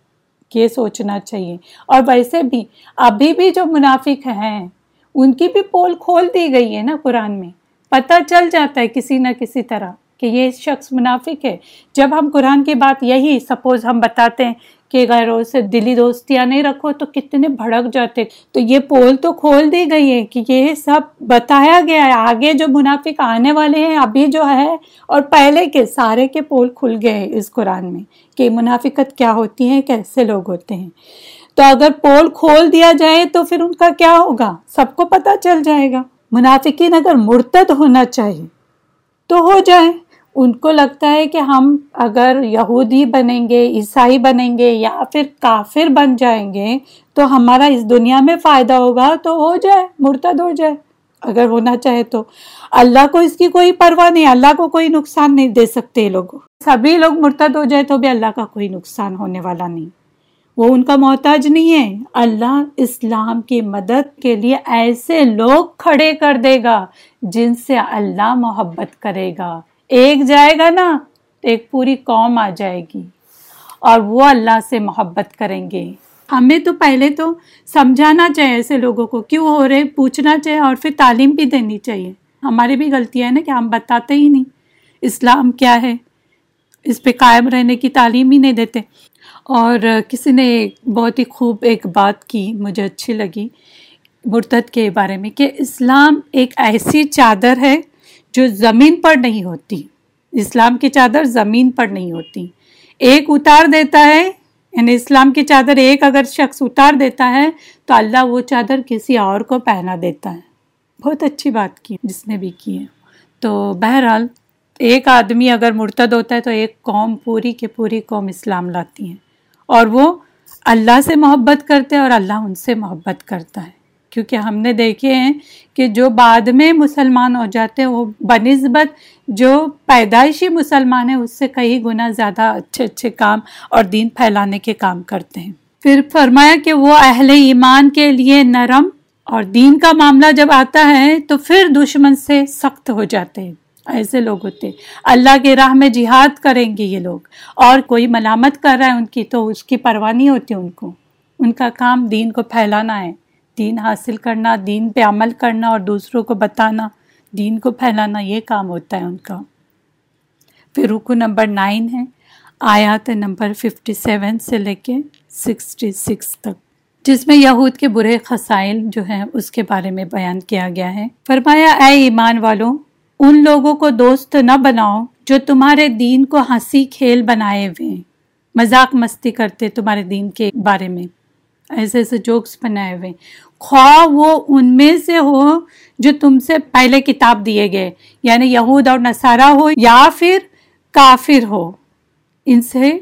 یہ سوچنا چاہیے۔ اور ویسے بھی، ابھی بھی جو منافق ہیں، ان کی بھی پول کھول دی گئی ہے نا قرآن میں۔ پتہ چل جاتا ہے کسی نہ کسی طرح کہ یہ شخص منافق ہے۔ جب ہم قرآن کی بات یہی سپوز ہم بتاتے ہیں کہ غیروں سے دلی دوستیاں نہیں رکھو تو کتنے بھڑک جاتے تو یہ پول تو کھول دی گئی ہے کہ یہ سب بتایا گیا ہے۔ آگے جو منافق آنے والے ہیں، ابھی جو ہے، اور پہلے کے سارے کے پول کھل گئے ہیں اس قرآن میں کہ منافقت کیا ہوتی ہے، کیسے لوگ ہوتے ہیں۔ تو اگر پول کھول دیا جائے تو پھر ان کا کیا ہوگا؟ سب کو پتہ چل جائے گا۔ منافقین اگر مرتد ہونا چاہیے تو ہو جائے۔ ان کو لگتا ہے کہ ہم اگر یہودی بنیں گے، عیسائی بنیں گے یا پھر کافر بن جائیں گے تو ہمارا اس دنیا میں فائدہ ہوگا تو ہو جائے، مرتد ہو جائے۔ اگر ہونا چاہے تو۔ اللہ کو اس کی کوئی پرواہ نہیں، اللہ کو کوئی نقصان نہیں دے سکتے لوگ۔ سبھی لوگ مرتد ہو جائے تو بھی اللہ کا کوئی نقصان ہونے والا نہیں۔ وہ ان کا محتاج نہیں ہے۔ اللہ اسلام کی مدد کے لیے ایسے لوگ کھڑے کر دے گا جن سے اللہ محبت کرے گا۔ ایک جائے گا نا تو ایک پوری قوم آ جائے گی اور وہ اللہ سے محبت کریں گے۔ ہمیں تو پہلے تو سمجھانا چاہیے ایسے لوگوں کو کیوں ہو رہے پوچھنا چاہیے اور پھر تعلیم بھی دینی چاہیے۔ ہماری بھی غلطی ہے نا کہ ہم بتاتے ہی نہیں۔ اسلام کیا ہے؟ اس پہ قائم رہنے کی تعلیم ہی نہیں دیتے۔ اور کسی نے بہت ہی خوب ایک بات کی، مجھے اچھی لگی مرتد کے بارے میں کہ اسلام ایک ایسی چادر ہے جو زمین پر نہیں ہوتی۔ اسلام کی چادر زمین پر نہیں ہوتی۔ ایک اتار دیتا ہے یعنی اسلام کی چادر ایک اگر شخص اتار دیتا ہے تو اللہ وہ چادر کسی اور کو پہنا دیتا ہے۔ بہت اچھی بات کی جس نے بھی کی ہے۔ تو بہرحال ایک آدمی اگر مرتد ہوتا ہے تو ایک قوم پوری کے پوری قوم اسلام لاتی ہے۔ اور وہ اللہ سے محبت کرتے ہیں اور اللہ ان سے محبت کرتا ہے۔ کیونکہ ہم نے دیکھے ہیں کہ جو بعد میں مسلمان ہو جاتے ہیں، وہ بنسبت جو پیدائشی مسلمان ہیں، اس سے کئی گنا زیادہ اچھے اچھے کام اور دین پھیلانے کے کام کرتے ہیں۔ پھر فرمایا کہ وہ اہل ایمان کے لیے نرم اور دین کا معاملہ جب آتا ہے تو پھر دشمن سے سخت ہو جاتے ہیں۔ ایسے لوگ ہوتے اللہ کے راہ میں جہاد کریں گے یہ لوگ۔ اور کوئی ملامت کر رہا ہے ان کی تو اس کی پرواہ نہیں ہوتی ان کو۔ ان کا کام دین کو پھیلانا ہے۔ دین حاصل کرنا، دین پہ عمل کرنا اور دوسروں کو بتانا۔ دین کو پھیلانا یہ کام ہوتا ہے ان کا۔ پھر رکو نمبر نائن ہے۔ آیات نمبر ففٹی سیون سے لے کے سکسٹی سکس تک۔ جس میں یہود کے برے خسائل جو ہیں اس کے بارے میں بیان کیا گیا ہے۔ فرمایا، اے ایمان والوں ان لوگوں کو دوست نہ بناؤ جو تمہارے دین کو ہنسی کھیل بنائے ہوئے مذاق مستی کرتے تمہارے دین کے بارے میں۔ ایسے ایسے جوکس بنائے ہوئے خواہ وہ ان میں سے ہو جو تم سے پہلے کتاب دیے گئے یعنی یہود اور نصارہ ہو یا پھر کافر ہو۔ ان سے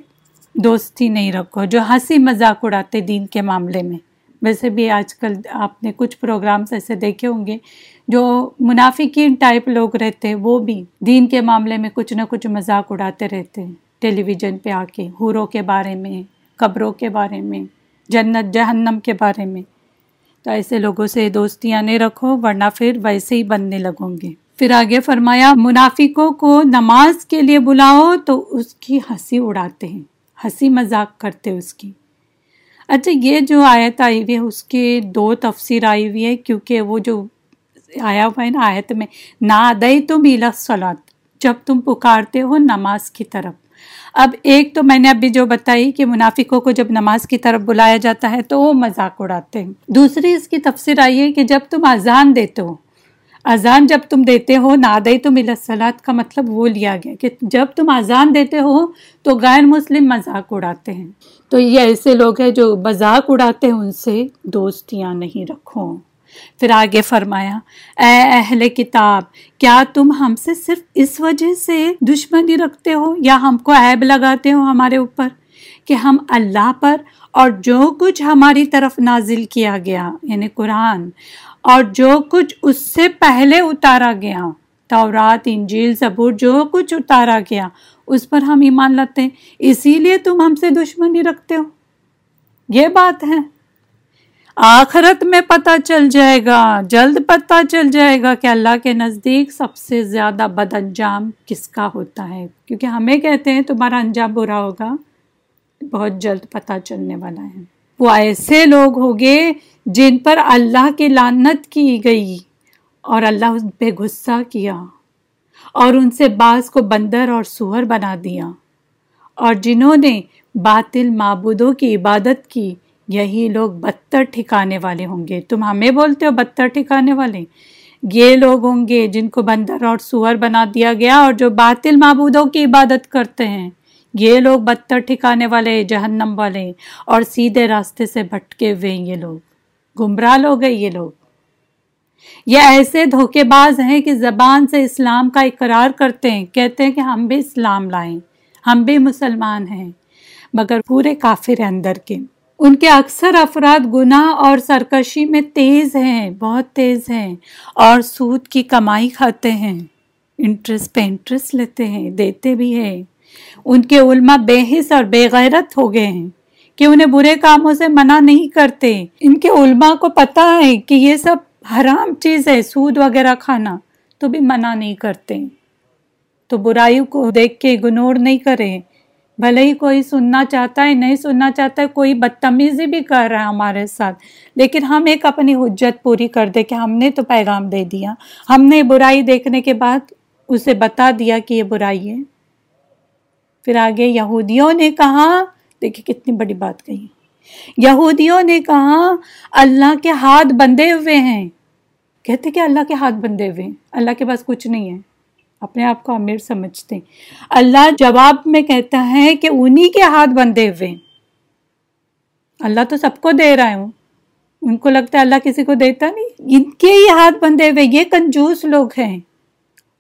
دوستی نہیں رکھو جو ہنسی مذاق اڑاتے دین کے معاملے میں۔ ویسے بھی آج کل آپ نے کچھ پروگرامس ایسے دیکھے ہوں گے جو منافقین ٹائپ لوگ رہتے ہیں، وہ بھی دین کے معاملے میں کچھ نہ کچھ مذاق اڑاتے رہتے ہیں۔ ٹیلی ویژن پہ آ کے، حوروں کے بارے میں، قبروں کے بارے میں، جنت، جہنم کے بارے میں۔ تو ایسے لوگوں سے دوستیاں نہیں رکھو، ورنہ پھر ویسے ہی بننے لگوں گے۔ پھر آگے فرمایا، منافقوں کو نماز کے لیے بلاؤ تو اس کی ہنسی اڑاتے ہیں، ہنسی مذاق کرتے اس کی۔ اچھا یہ جو آیت آئی ہوئی ہے، اس کے دو تفسیر آئی ہوئی ہے، کیونکہ وہ جو آیا ہوا ہے نا آیت میں؟ نہ دئی تم سلاد جب تم پکارتے ہو نماز کی طرف۔ اب ایک تو میں نے ابھی جو بتائی کہ منافقوں کو جب نماز کی طرف بلایا جاتا ہے تو وہ مذاق اڑاتے ہیں۔ دوسری اس کی تفسیر آئی ہے کہ جب تم اذان دیتے ہو، اذان جب تم دیتے ہو نادئی تو ملت کا مطلب وہ لیا گیا کہ جب تم اذان دیتے ہو تو غیر مسلم مذاق اڑاتے ہیں۔ تو یہ ایسے لوگ ہیں جو مذاق اڑاتے ہیں، ان سے دوستیاں نہیں رکھو۔ پھر آگے فرمایا، اے اہل کتاب، کیا تم ہم سے صرف اس وجہ سے دشمنی رکھتے ہو یا ہم کو عیب لگاتے ہو ہمارے اوپر کہ ہم اللہ پر اور جو کچھ ہماری طرف نازل کیا گیا یعنی قرآن، اور جو کچھ اس سے پہلے اتارا گیا، تورات، انجیل، زبور، جو کچھ اتارا گیا، اس پر ہم ایمان لاتے ہیں، اسی لیے تم ہم سے دشمنی رکھتے ہو؟ یہ بات ہے۔ آخرت میں پتہ چل جائے گا، جلد پتہ چل جائے گا کہ اللہ کے نزدیک سب سے زیادہ بد انجام کس کا ہوتا ہے۔ کیونکہ ہمیں کہتے ہیں تمہارا انجام برا ہوگا، بہت جلد پتہ چلنے والا ہے۔ وہ ایسے لوگ ہوگے جن پر اللہ کی لانت کی گئی اور اللہ اس پہ غصہ کیا اور ان سے بعض کو بندر اور سور بنا دیا اور جنہوں نے باطل معبودوں کی عبادت کی یہی لوگ بدتر ٹھکانے والے ہوں گے۔ تم ہمیں بولتے ہو بدتر ٹھکانے والے؟ یہ لوگ ہوں گے جن کو بندر اور سور بنا دیا گیا اور جو باطل معبودوں کی عبادت کرتے ہیں۔ یہ لوگ بدتر ٹھکانے والے، جہنم والے اور سیدھے راستے سے بھٹکے ہوئے یہ لوگ۔ گمراہ لوگ ہیں یہ لوگ۔ یہ ایسے دھوکے باز ہیں کہ زبان سے اسلام کا اقرار کرتے ہیں۔ کہتے ہیں کہ ہم بھی اسلام لائیں۔ ہم بھی مسلمان ہیں۔ مگر پورے کافر اندر کے۔ ان کے اکثر افراد گناہ اور سرکشی میں تیز ہیں، بہت تیز ہیں اور سود کی کمائی کھاتے ہیں انٹرسٹ پہ انٹرسٹ لیتے ہیں، دیتے بھی ہیں۔ ان کے علماء بے حص اور بے غیرت ہو گئے ہیں کہ انہیں برے کاموں سے منع نہیں کرتے۔ ان کے علماء کو پتا ہے کہ یہ سب حرام چیز ہے، سود وغیرہ کھانا، تو بھی منع نہیں کرتے۔ تو برائیوں کو دیکھ کے اگنور نہیں کرے۔ بھلے ہی کوئی سننا چاہتا ہے، نہیں سننا چاہتا ہے، کوئی بدتمیزی بھی کر رہا ہے ہمارے ساتھ۔ لیکن ہم ایک اپنی حجت پوری کر دے کہ ہم نے تو پیغام دے دیا۔ ہم نے برائی دیکھنے کے بعد اسے بتا دیا کہ یہ برائی ہے۔ پھر آگے یہودیوں نے کہا دیکھیں کتنی بڑی بات کہی۔ یہودیوں نے کہا، اللہ کے ہاتھ بندے ہوئے ہیں۔ کہتے کہ اللہ کے ہاتھ بندے ہوئے ہیں۔ اللہ کے پاس کچھ نہیں ہے۔ اپنے آپ کو امیر سمجھتے ہیں۔ اللہ جواب میں کہتا ہے کہ انہی کے ہاتھ بندے ہوئے اللہ تو سب کو دے رہا ہوں۔ ان کو لگتا ہے اللہ کسی کو دیتا نہیں۔ ان کے ہی ہاتھ بندے ہوئے، یہ کنجوس لوگ ہیں۔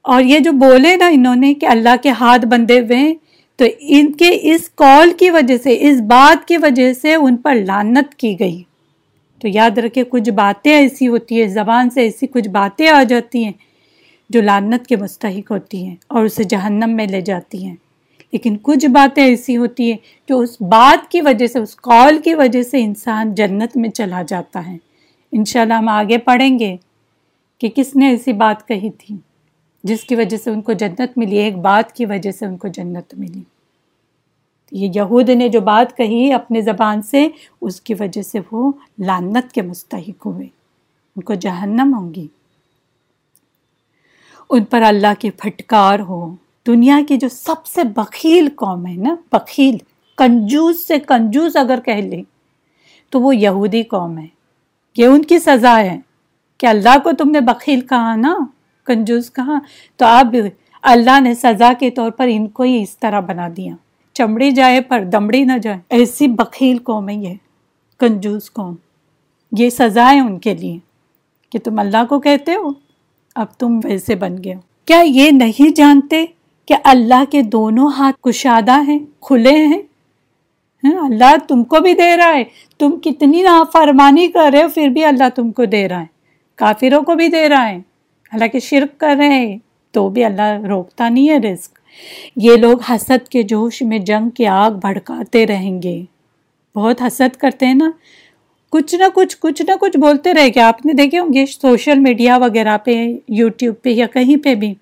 اور یہ جو بولے نا انہوں نے کہ اللہ کے ہاتھ بندے ہوئے ہیں، تو ان کے اس کال کی وجہ سے، اس بات کی وجہ سے ان پر لانت کی گئی۔ تو یاد رکھے کچھ باتیں ایسی ہوتی ہیں، زبان سے ایسی کچھ باتیں آ جاتی ہیں۔ جو لانت کے مستحق ہوتی ہیں اور اسے جہنم میں لے جاتی ہیں۔ لیکن کچھ باتیں ایسی ہوتی ہیں جو اس بات کی وجہ سے، اس کال کی وجہ سے انسان جنت میں چلا جاتا ہے۔ انشاءاللہ ہم آگے پڑھیں گے کہ کس نے ایسی بات کہی تھی جس کی وجہ سے ان کو جنت ملی، ایک بات کی وجہ سے ان کو جنت ملی۔ یہ یہود نے جو بات کہی اپنے زبان سے، اس کی وجہ سے وہ لانت کے مستحق ہوئے۔ ان کو جہنم ہوں گی۔ ان پر اللہ کی پھٹکار ہو۔ دنیا کی جو سب سے بخیل قوم ہے نا، بخیل، کنجوس سے کنجوس اگر کہہ لیں، تو وہ یہودی قوم ہے۔ یہ ان کی سزا ہے کہ اللہ کو تم نے بخیل کہا نا، کنجوس کہا۔ تو اب اللہ نے سزا کے طور پر ان کو ہی اس طرح بنا دیا۔ چمڑی جائے پر دمڑی نہ جائے۔ ایسی بخیل قوم ہے یہ، کنجوس قوم۔ یہ سزا ہے ان کے لیے کہ تم اللہ کو کہتے ہو۔ اب تم ویسے بن گئے ہو۔ کیا یہ نہیں جانتے کہ اللہ کے دونوں ہاتھ کشادہ ہیں، کھلے ہیں؟ ہاں، اللہ تم کو بھی دے رہا ہے۔ تم کتنی نافرمانی کر رہے ہو، پھر بھی اللہ تم کو دے رہا ہے۔ کافروں کو بھی دے رہا ہے۔ حالانکہ شرک کر رہے ہیں، تو بھی اللہ روکتا نہیں ہے رزق۔ یہ لوگ حسد کے جوش میں جنگ کی آگ بھڑکاتے رہیں گے۔ بہت حسد کرتے ہیں نا۔ کچھ نہ کچھ کچھ نہ کچھ بولتے رہے گا آپ نے دیکھے ہوں گے سوشل میڈیا وغیرہ پہ، یوٹیوب پہ یا کہیں پہ بھی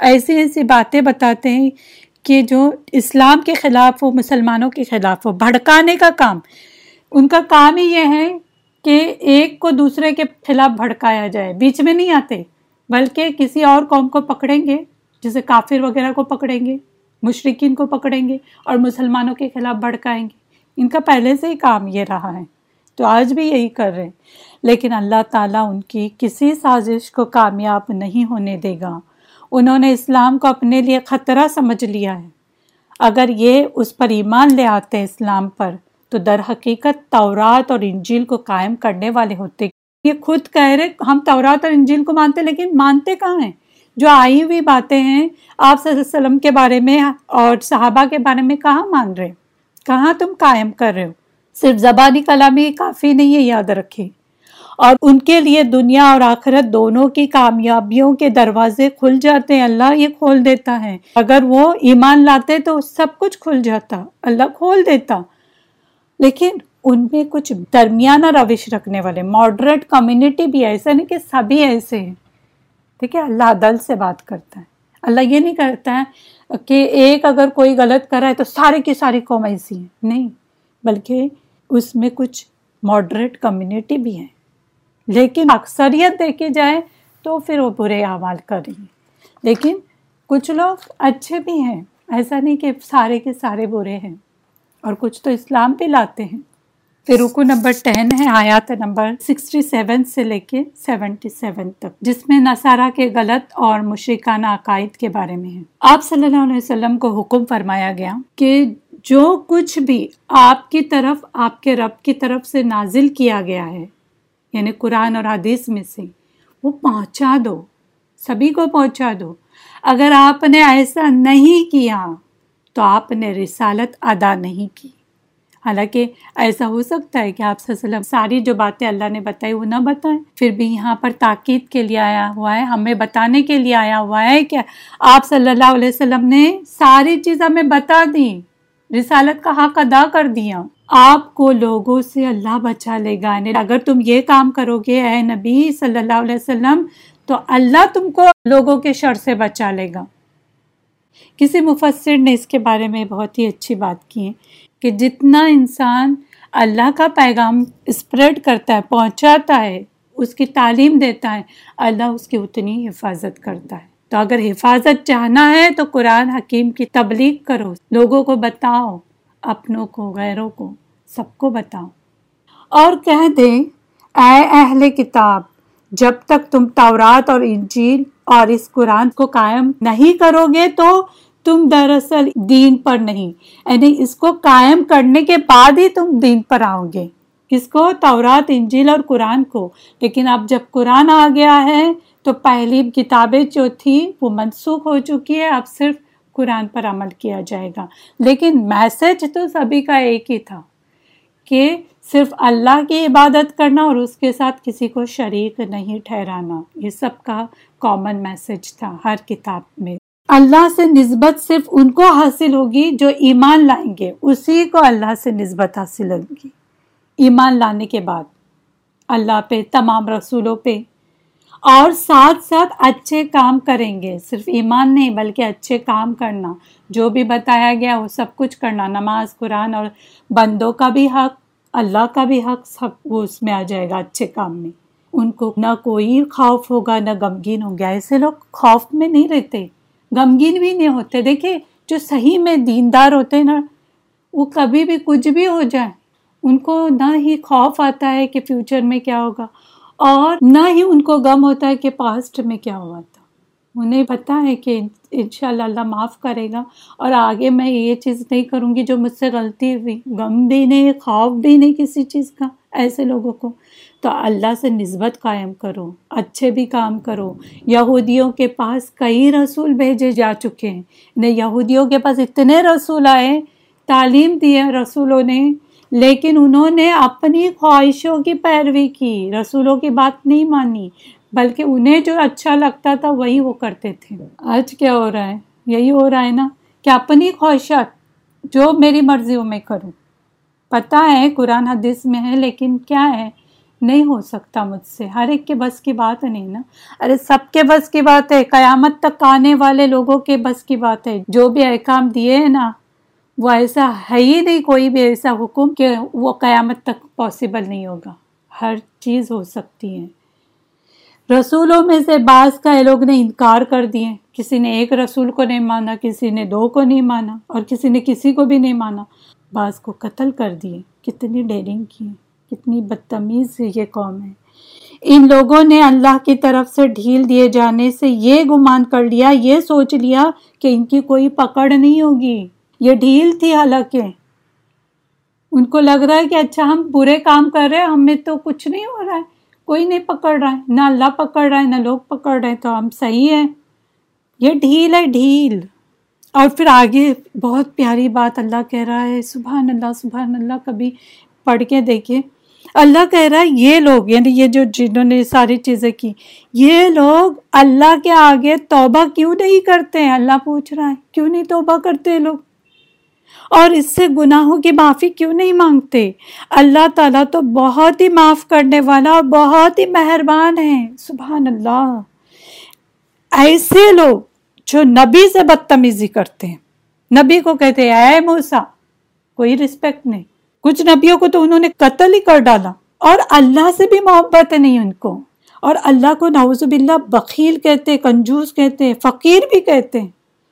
ایسی ایسی باتیں بتاتے ہیں کہ جو اسلام کے خلاف ہو، مسلمانوں کے خلاف ہو، بھڑکانے کا کام۔ ان کا کام ہی یہ ہے کہ ایک کو دوسرے کے خلاف بھڑکایا جائے۔ بیچ میں نہیں آتے، بلکہ کسی اور قوم کو پکڑیں گے، جیسے کافر وغیرہ کو پکڑیں گے مشرقین کو پکڑیں گے اور مسلمانوں کے خلاف بھڑکائیں گے۔ ان کا پہلے سے ہی کام یہ رہا ہے۔ تو آج بھی یہی کر رہے ہیں۔ لیکن اللہ تعالیٰ ان کی کسی سازش کو کامیاب نہیں ہونے دے گا۔ انہوں نے اسلام کو اپنے لیے خطرہ سمجھ لیا ہے۔ اگر یہ اس پر ایمان لے آتے اسلام پر، تو در حقیقت تورات اور انجیل کو قائم کرنے والے ہوتے۔ یہ خود کہہ رہے ہم تورات اور انجیل کو مانتے، لیکن مانتے کہاں ہیں؟ جو آئی ہوئی باتیں ہیں، آپ صلی اللہ علیہ وسلم کے بارے میں اور صحابہ کے بارے میں کہاں مان رہے؟ کہاں تم قائم کر رہے ہو؟ صرف زبانی کلامی کافی نہیں ہے، یاد رکھے اور ان کے لیے دنیا اور آخرت دونوں کی کامیابیوں کے دروازے کھل جاتے ہیں۔ اللہ یہ کھول دیتا ہے۔ اگر وہ ایمان لاتے تو سب کچھ کھل جاتا۔ اللہ کھول دیتا۔ لیکن ان میں کچھ درمیانہ روش رکھنے والے ماڈریٹ کمیونٹی بھی ایسا نہیں کہ سبھی ایسے ہیں۔ ٹھیک ہے اللہ عدل سے بات کرتا ہے۔ اللہ یہ نہیں کرتا ہے کہ ایک اگر کوئی غلط کرا ہے تو سارے کی ساری قوم ایسی ہیں۔ نہیں، بلکہ اس میں کچھ ماڈریٹ کمیونٹی بھی ہیں۔ لیکن اکثریت دیکھی جائے تو پھر وہ برے اعمال کر رہی ہیں۔ لیکن کچھ لوگ اچھے بھی ہیں۔ ایسا نہیں کہ سارے کے سارے برے ہیں۔ اور کچھ تو اسلام پہ لاتے ہیں۔ پھر رکو نمبر ٹین ہے آیات نمبر سکسٹی سیون سے لے کے سیونٹی سیون تک، جس میں نصارہ کے غلط اور مشرکانہ عقائد کے بارے میں ہے۔ آپ صلی اللہ علیہ وسلم کو حکم فرمایا گیا کہ جو کچھ بھی آپ کی طرف، آپ کے رب کی طرف سے نازل کیا گیا ہے یعنی قرآن اور حدیث میں سے، وہ پہنچا دو، سبھی کو پہنچا دو۔ اگر آپ نے ایسا نہیں کیا تو آپ نے رسالت ادا نہیں کی۔ حالانکہ ایسا ہو سکتا ہے کہ آپ صلی اللہ علیہ وسلم ساری جو باتیں اللہ نے بتائی وہ نہ بتائیں، پھر بھی یہاں پر تاکید کے لیے آیا ہوا ہے، ہمیں بتانے کے لیے آیا ہوا ہے کہ آپ صلی اللہ علیہ وسلم نے ساری چیز ہمیں بتا دی رسالت کا حق ادا کر دیا۔ آپ کو لوگوں سے اللہ بچا لے گا۔ یعنی اگر تم یہ کام کرو گے، اے نبی صلی اللہ علیہ وسلم، تو اللہ تم کو لوگوں کے شر سے بچا لے گا۔ کسی مفسر نے اس کے بارے میں بہت ہی اچھی بات کی ہے کہ جتنا انسان اللہ کا پیغام اسپریڈ کرتا ہے، پہنچاتا ہے، اس کی تعلیم دیتا ہے، اللہ اس کی اتنی حفاظت کرتا ہے۔ تو اگر حفاظت چاہنا ہے تو قرآن حکیم کی تبلیغ کرو۔ لوگوں کو بتاؤ، اپنوں کو، غیروں کو، سب کو بتاؤ۔ اور کہہ دیں، اے اہل کتاب، جب تک تم تورات اور انجیل اور اس قرآن کو قائم نہیں کرو گے تو تم دراصل دین پر نہیں یعنی اس کو قائم کرنے کے بعد ہی تم دین پر آؤ گے۔ کس کو تورات، انجیل اور قرآن کو۔ لیکن اب جب قرآن آ گیا ہے تو پہلی کتابیں جو تھی وہ منسوخ ہو چکی ہے اب صرف قرآن پر عمل کیا جائے گا۔ لیکن میسج تو سبھی کا ایک ہی تھا کہ صرف اللہ کی عبادت کرنا اور اس کے ساتھ کسی کو شریک نہیں ٹھہرانا، یہ سب کا کامن میسج تھا ہر کتاب میں۔ اللہ سے نسبت صرف ان کو حاصل ہوگی جو ایمان لائیں گے، اسی کو اللہ سے نسبت حاصل ہوگی۔ ایمان لانے کے بعد اللہ پہ، تمام رسولوں پہ اور ساتھ ساتھ اچھے کام کریں گے۔ صرف ایمان نہیں، بلکہ اچھے کام کرنا، جو بھی بتایا گیا، وہ سب کچھ کرنا۔ نماز، قرآن اور بندوں کا بھی حق، اللہ کا بھی حق، سب وہ اس میں آ جائے گا اچھے کام میں۔ ان کو نہ کوئی خوف ہوگا، نہ غمگین ہو گیا ایسے لوگ خوف میں نہیں رہتے، غمگین بھی نہیں ہوتے۔ دیکھیں جو صحیح میں دیندار ہوتے نا، وہ کبھی بھی کچھ بھی ہو جائے، ان کو نہ ہی خوف آتا ہے کہ فیوچر میں کیا ہوگا۔ اور نہ ہی ان کو غم ہوتا ہے کہ پاسٹ میں کیا ہوا تھا۔ انہیں پتا ہے کہ انشاءاللہ اللہ معاف کرے گا اور آگے میں یہ چیز نہیں کروں گی جو مجھ سے غلطی ہوئی۔ غم بھی نہیں، خوف بھی نہیں کسی چیز کا، ایسے لوگوں کو۔ تو اللہ سے نسبت قائم کرو، اچھے بھی کام کرو۔ یہودیوں کے پاس کئی رسول بھیجے جا چکے ہیں۔ یہودیوں کے پاس اتنے رسول آئے، تعلیم دیے رسولوں نے۔ لیکن انہوں نے اپنی خواہشوں کی پیروی کی۔ رسولوں کی بات نہیں مانی، بلکہ انہیں جو اچھا لگتا تھا وہی وہ کرتے تھے۔ آج کیا ہو رہا ہے؟ یہی ہو رہا ہے نا کہ اپنی خواہشات جو میری مرضی میں کروں۔ پتہ ہے قرآن حدیث میں ہے، لیکن کیا ہے؟ نہیں ہو سکتا مجھ سے۔ ہر ایک کے بس کی بات نہیں نا؟ ارے سب کے بس کی بات ہے۔ قیامت تک آنے والے لوگوں کے بس کی بات ہے۔ جو بھی احکام دیے ہیں نا وہ ایسا ہے ہی نہیں، کوئی بھی ایسا حکم کہ وہ قیامت تک پاسبل نہیں ہوگا۔ ہر چیز ہو سکتی ہے۔ رسولوں میں سے بعض کا یہ لوگ نے انکار کر دیے۔ کسی نے ایک رسول کو نہیں مانا، کسی نے دو کو نہیں مانا اور کسی نے کسی کو بھی نہیں مانا۔ بعض کو قتل کر دیے۔ کتنی ڈیرنگ کی کتنی بدتمیز یہ قوم ہے۔ ان لوگوں نے اللہ کی طرف سے ڈھیل دیے جانے سے یہ گمان کر لیا، یہ سوچ لیا کہ ان کی کوئی پکڑ نہیں ہوگی۔ یہ ڈھیل تھی حالانکہ۔ ان کو لگ رہا ہے کہ اچھا ہم برے کام کر رہے ہیں ہمیں تو کچھ نہیں ہو رہا ہے، کوئی نہیں پکڑ رہا ہے، نہ اللہ پکڑ رہا ہے، نہ لوگ پکڑ رہے ہیں تو ہم صحیح ہیں۔ یہ ڈھیل ہے، ڈھیل۔ اور پھر آگے بہت پیاری بات اللہ کہہ رہا ہے، سبحان اللہ سبحان اللہ، کبھی پڑھ کے دیکھیں اللہ کہہ رہا ہے، یہ لوگ یعنی یہ جو جنہوں نے ساری چیزیں کی، یہ لوگ اللہ کے آگے توبہ کیوں نہیں کرتے ہیں؟ اللہ پوچھ رہا ہے، کیوں نہیں توبہ کرتے لوگ؟ اور اس سے گناہوں کی معافی کیوں نہیں مانگتے؟ اللہ تعالیٰ تو بہت ہی معاف کرنے والا اور بہت ہی مہربان ہے سبحان اللہ۔ ایسے لوگ جو نبی سے بدتمیزی کرتے ہیں۔ نبی کو کہتے ہیں، اے موسا کوئی رسپیکٹ نہیں۔ کچھ نبیوں کو تو انہوں نے قتل ہی کر ڈالا۔ اور اللہ سے بھی محبت نہیں ان کو۔ اور اللہ کو نعوذ باللہ بخیل کہتے کنجوس کہتے فقیر بھی کہتے ہیں۔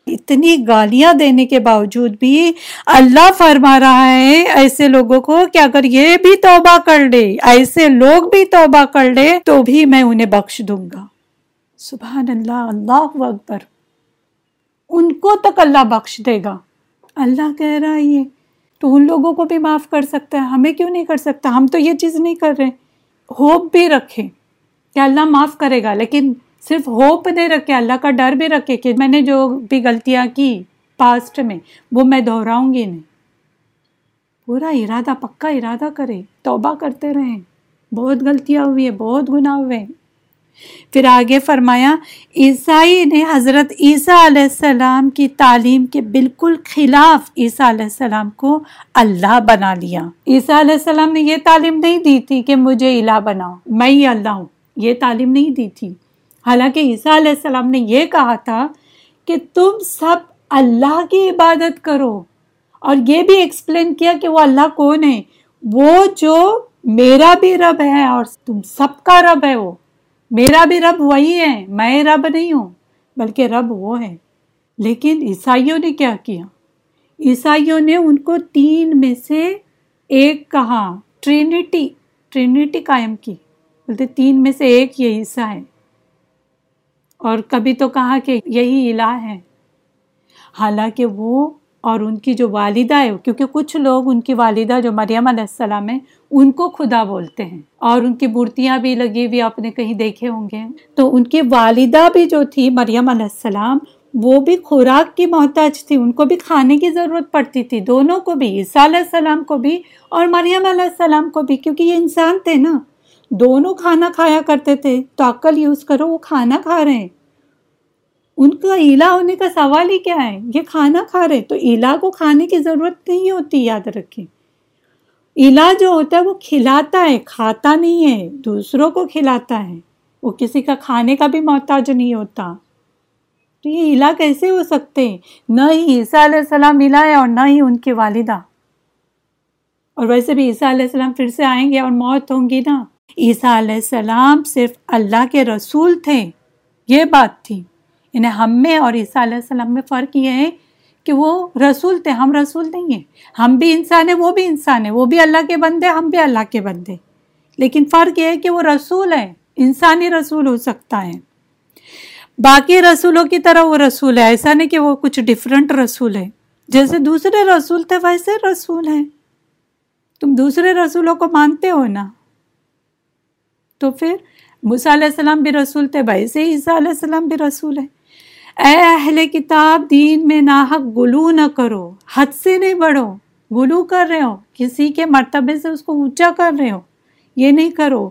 اتنی گالیاں دینے کے باوجود بھی اللہ فرما رہا ہے ایسے لوگوں کو کہ اگر یہ بھی توبہ کر لے، ایسے لوگ بھی توبہ کر لے، تو بھی میں انہیں بخش دوں گا۔ سبحان اللہ اللہ اکبر۔ ان کو تک اللہ بخش دے گا۔ اللہ کہہ رہا ہے یہ۔ تو ان لوگوں کو بھی معاف کر سکتا ہے۔ ہمیں کیوں نہیں کر سکتا؟ ہم تو یہ چیز نہیں کر رہے۔ ہوپ بھی رکھے کہ اللہ معاف کرے گا، لیکن صرف ہوپ نہیں رکھے، اللہ کا ڈر بھی رکھے کہ میں نے جو بھی غلطیاں کی پاسٹ میں، وہ میں دہراؤں گی نہیں۔ پورا ارادہ، پکا ارادہ کرے توبہ کرتے رہیں۔ بہت غلطیاں ہوئی ہیں، بہت گناہ ہوئے پھر آگے فرمایا، عیسائی نے حضرت عیسیٰ علیہ السلام کی تعلیم کے بالکل خلاف عیسیٰ علیہ السلام کو اللہ بنا لیا۔ عیسیٰ علیہ السلام نے یہ تعلیم نہیں دی تھی کہ مجھے الہ بناؤ، میں ہی اللہ ہوں۔ یہ تعلیم نہیں دی تھی۔ حالانکہ عیسیٰ علیہ السلام نے یہ کہا تھا کہ تم سب اللہ کی عبادت کرو۔ اور یہ بھی ایکسپلین کیا کہ وہ اللہ کون ہے؟ وہ جو میرا بھی رب ہے اور تم سب کا رب ہے وہ۔ میرا بھی رب وہی ہے، میں رب نہیں ہوں، بلکہ رب وہ ہے۔ لیکن عیسائیوں نے کیا کیا؟ عیسائیوں نے ان کو تین میں سے ایک کہا ٹرینٹی ٹرینٹی قائم کی۔ بولتے تین میں سے ایک یہ حصہ ہے۔ اور کبھی تو کہا کہ یہی الہ ہے۔ حالانکہ وہ اور ان کی جو والدہ ہے، کیونکہ کچھ لوگ ان کی والدہ جو مریم علیہ السلام ہے ان کو خدا بولتے ہیں۔ اور ان کی مورتیاں بھی لگی ہوئی آپ نے کہیں دیکھے ہوں گے۔ تو ان کی والدہ بھی جو تھی مریم علیہ السلام، وہ بھی خوراک کی محتاج تھی۔ ان کو بھی کھانے کی ضرورت پڑتی تھی۔ دونوں کو بھی، عیسیٰ علیہ السلام کو بھی اور مریم علیہ السلام کو بھی، کیونکہ یہ انسان تھے نا۔ دونوں کھانا کھایا کرتے تھے۔ تو عقل یوز کرو، وہ کھانا کھا رہے ہیں۔ ان کا ایلا ہونے کا سوال ہی کیا ہے؟ یہ کھانا کھا رہے تو ایلا کو کھانے کی ضرورت نہیں ہوتی، یاد رکھیں۔ ایلا جو ہوتا ہے، وہ کھلاتا ہے، کھاتا نہیں ہے، دوسروں کو کھلاتا ہے۔ وہ کسی کا کھانے کا بھی محتاج نہیں ہوتا۔ تو یہ ایلا کیسے ہو سکتے نہ ہی عیسیٰ علیہ السلام ملا ہے اور نہ ہی ان کی والدہ۔ اور ویسے بھی عیسیٰ علیہ السلام پھر سے آئیں گے اور موت ہوں گی نا۔ عیسیٰ علیہ السلام صرف اللہ کے رسول تھے۔ یہ بات تھی۔ انہیں ہم میں اور عیسیٰ علیہ السلام میں فرق یہ ہے کہ وہ رسول تھے، ہم رسول نہیں ہیں۔ ہم بھی انسان ہیں، وہ بھی انسان ہیں۔ وہ بھی اللہ کے بندے، ہم بھی اللہ کے بندے۔ لیکن فرق یہ ہے کہ وہ رسول ہے انسانی رسول ہو سکتا ہے۔ باقی رسولوں کی طرح وہ رسول ہے ایسا نہیں کہ وہ کچھ ڈفرینٹ رسول ہے جیسے دوسرے رسول تھے، ویسے رسول ہیں۔ تم دوسرے رسولوں کو مانتے ہو نا۔ تو پھر موسیٰ علیہ السلام بھی رسول تھے ویسے عیسیٰ علیہ السلام بھی رسول ہے اے اہل کتاب، دین میں ناحق گلو نہ کرو، حد سے نہیں بڑھو، گلو کر رہے ہو، کسی کے مرتبے سے اس کو اونچا کر رہے ہو، یہ نہیں کرو۔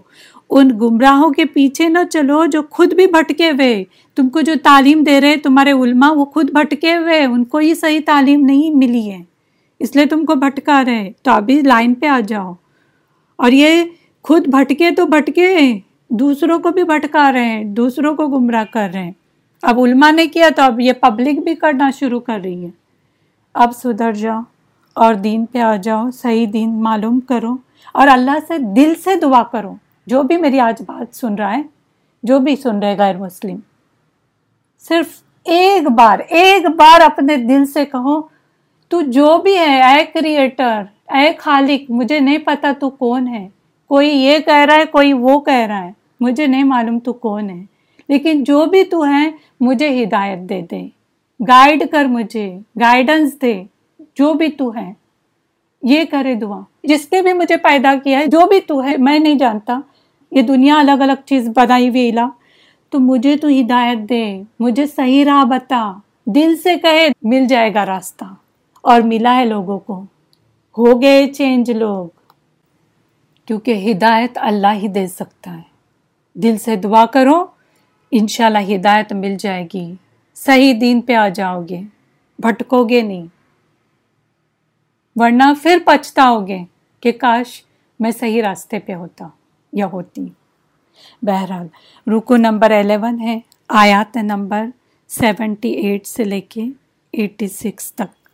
ان گمراہوں کے پیچھے نہ چلو جو خود بھی بھٹکے ہوئے۔ تم کو جو تعلیم دے رہے تمہارے علماء، وہ خود بھٹکے ہوئے، ان کو ہی صحیح تعلیم نہیں ملی ہے۔ اس لیے تم کو بھٹکا رہے تو ابھی لائن پہ آ جاؤ۔ اور یہ خود بھٹکے تو بھٹکے دوسروں کو بھی بھٹکا رہے ہیں، دوسروں کو گمراہ کر رہے ہیں۔ اب علماء نے کیا تو اب یہ پبلک بھی کرنا شروع کر رہی ہے۔ اب سدھر جاؤ اور دین پہ آ جاؤ، صحیح دین معلوم کرو اور اللہ سے دل سے دعا کرو۔ جو بھی میری آج بات سن رہا ہے، جو بھی سن رہے غیر مسلم، صرف ایک بار ایک بار اپنے دل سے کہو، تو جو بھی ہے، اے کریٹر اے خالق، مجھے نہیں پتا تو کون ہے۔ کوئی یہ کہہ رہا ہے، کوئی وہ کہہ رہا ہے۔ مجھے نہیں معلوم تو کون ہے۔ لیکن جو بھی تو ہے مجھے ہدایت دے دے۔ گائیڈ کر مجھے گائیڈنس دے۔ جو بھی تو ہے یہ کرے دعا۔ جس نے بھی مجھے پیدا کیا ہے، جو بھی تو ہے، میں نہیں جانتا۔ یہ دنیا الگ الگ چیز بنائی ہوئی لا۔ تو مجھے تو ہدایت دے۔ مجھے صحیح راہ بتا۔ دل سے کہے، مل جائے گا راستہ۔ اور ملا ہے لوگوں کو۔ ہو گئے چینج لوگ۔ کیونکہ ہدایت اللہ ہی دے سکتا ہے۔ دل سے دعا کرو، انشاءاللہ ہدایت مل جائے گی۔ صحیح دین پہ آ جاؤ گے، بھٹکو گے نہیں۔ ورنہ پھر پچھتاؤ گے کہ کاش میں صحیح راستے پہ ہوتا، یا ہوتی۔ بہرحال، رکو نمبر الیون ہے، آیات نمبر سیونٹی ایٹ سے لے کے ایٹی سکس تک،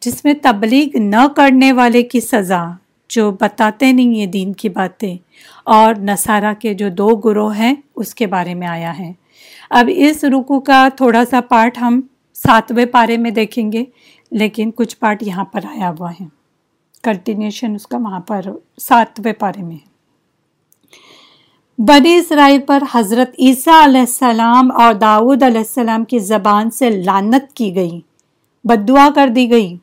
جس میں تبلیغ نہ کرنے والے کی سزا۔ جو بتاتے نہیں یہ دین کی باتیں، اور نصارہ کے جو دو گروہ ہیں، اس کے بارے میں آیا ہے۔ اب اس رکو کا تھوڑا سا پارٹ ہم ساتویں پارے میں دیکھیں گے، لیکن کچھ پارٹ یہاں پر آیا ہوا ہے۔ کنٹینیوشن اس کا وہاں پر ساتویں پارے میں ہے۔ بنی اسرائیل پر حضرت عیسیٰ علیہ السلام اور داود علیہ السلام کی زبان سے لانت کی گئی بد دعا کر دی گئی۔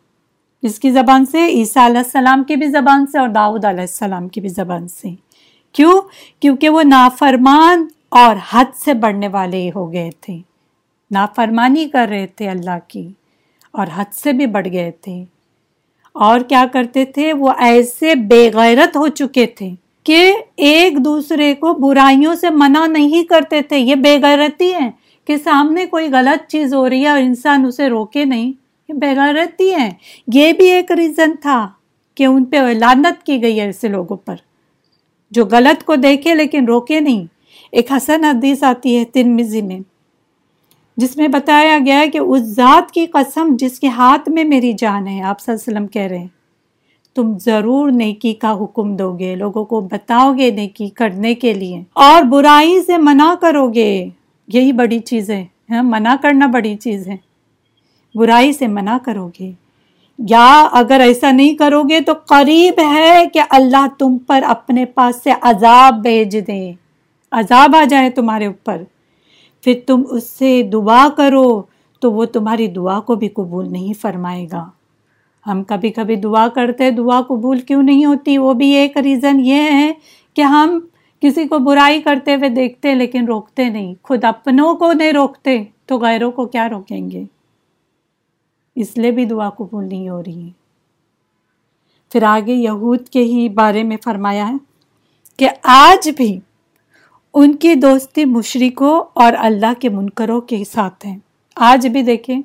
اس کی زبان سے، عیسیٰ علیہ السلام کی بھی زبان سے اور داود علیہ السلام کی بھی زبان سے۔ کیوں؟ کیونکہ وہ نافرمان اور حد سے بڑھنے والے ہو گئے تھے۔ نافرمانی کر رہے تھے اللہ کی اور حد سے بھی بڑھ گئے تھے۔ اور کیا کرتے تھے؟ وہ ایسے بے غیرت ہو چکے تھے کہ ایک دوسرے کو برائیوں سے منع نہیں کرتے تھے۔ یہ بے غیرتی ہے کہ سامنے کوئی غلط چیز ہو رہی ہے اور انسان اسے روکے نہیں۔ یہ بے ہے یہ بھی ایک ریزن تھا کہ ان پہ لانت کی گئی ہے ایسے لوگوں پر۔ جو غلط کو دیکھے لیکن روکے نہیں۔ ایک حسن حدیث آتی ہے ترمزی میں، جس میں بتایا گیا ہے کہ اس ذات کی قسم جس کے ہاتھ میں میری جان ہے، آپ صلی اللہ علیہ وسلم کہہ رہے ہیں۔ تم ضرور نیکی کا حکم دو گے، لوگوں کو بتاؤ گے نیکی کرنے کے لیے۔ اور برائی سے منع کرو گے۔ یہی بڑی چیز ہے منع کرنا بڑی چیز ہے۔ برائی سے منع کرو گے یا اگر ایسا نہیں کرو گے تو قریب ہے کہ اللہ تم پر اپنے پاس سے عذاب بھیج دے۔ عذاب آ جائے تمہارے اوپر۔ پھر تم اس سے دعا کرو تو وہ تمہاری دعا کو بھی قبول نہیں فرمائے گا۔ ہم کبھی کبھی دعا کرتے، دعا قبول کیوں نہیں ہوتی؟ وہ بھی ایک ریزن یہ ہے کہ ہم کسی کو برائی کرتے ہوئے دیکھتے لیکن روکتے نہیں۔ خود اپنوں کو نہیں روکتے تو غیروں کو کیا روکیں گے؟ اس لیے بھی دعا قبول نہیں ہو رہی پھر آگے یہود کے ہی بارے میں فرمایا ہے کہ آج بھی ان کی دوستی مشرقوں اور اللہ کے منکروں کے ساتھ ہیں آج بھی دیکھیں،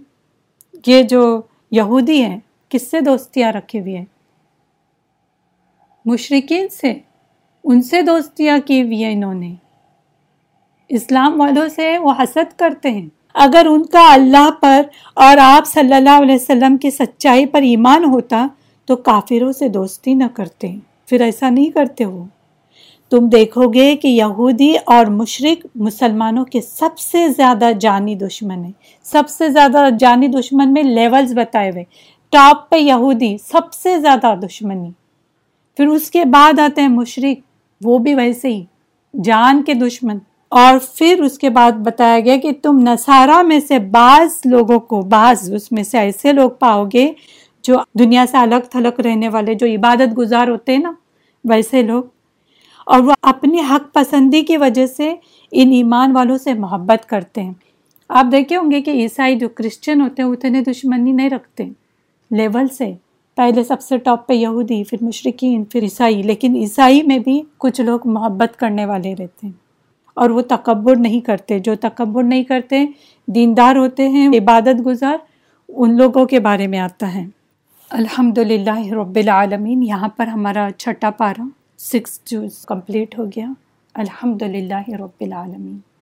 یہ جو یہودی ہیں، کس سے دوستیاں رکھے ہوئے ہیں؟ مشرقین سے ان سے دوستیاں کی ہوئی ہیں انہوں نے۔ اسلام والوں سے وہ حسد کرتے ہیں۔ اگر ان کا اللہ پر اور آپ صلی اللہ علیہ وسلم کی سچائی پر ایمان ہوتا تو کافروں سے دوستی نہ کرتے۔ پھر ایسا نہیں کرتے وہ۔ تم دیکھو گے کہ یہودی اور مشرق مسلمانوں کے سب سے زیادہ جانی دشمن ہیں۔ سب سے زیادہ جانی دشمن میں لیولز بتائے ہوئے۔ ٹاپ پہ یہودی سب سے زیادہ دشمنی۔ پھر اس کے بعد آتے ہیں مشرق وہ بھی ویسے ہی۔ جان کے دشمن۔ اور پھر اس کے بعد بتایا گیا کہ تم نصارہ میں سے بعض لوگوں کو، بعض اس میں سے ایسے لوگ پاؤ گے جو دنیا سے الگ تھلگ رہنے والے، جو عبادت گزار ہوتے ہیں نا، ویسے لوگ۔ اور وہ اپنی حق پسندی کی وجہ سے ان ایمان والوں سے محبت کرتے ہیں۔ آپ دیکھے ہوں گے کہ عیسائی جو کرسچن ہوتے ہیں اتنے دشمنی نہیں رکھتے۔ لیول سے۔ پہلے سب سے ٹاپ پہ یہودی، پھر مشرقین، پھر عیسائی، لیکن عیسائی میں بھی کچھ لوگ محبت کرنے والے رہتے ہیں۔ اور وہ تکبر نہیں کرتے۔ جو تکبر نہیں کرتے، دیندار ہوتے ہیں، عبادت گزار، ان لوگوں کے بارے میں آتا ہے۔ الحمد للہ رب العالمین، یہاں پر ہمارا چھٹا پارا سکس جو کمپلیٹ ہو گیا۔ الحمد للہ رب العالمین۔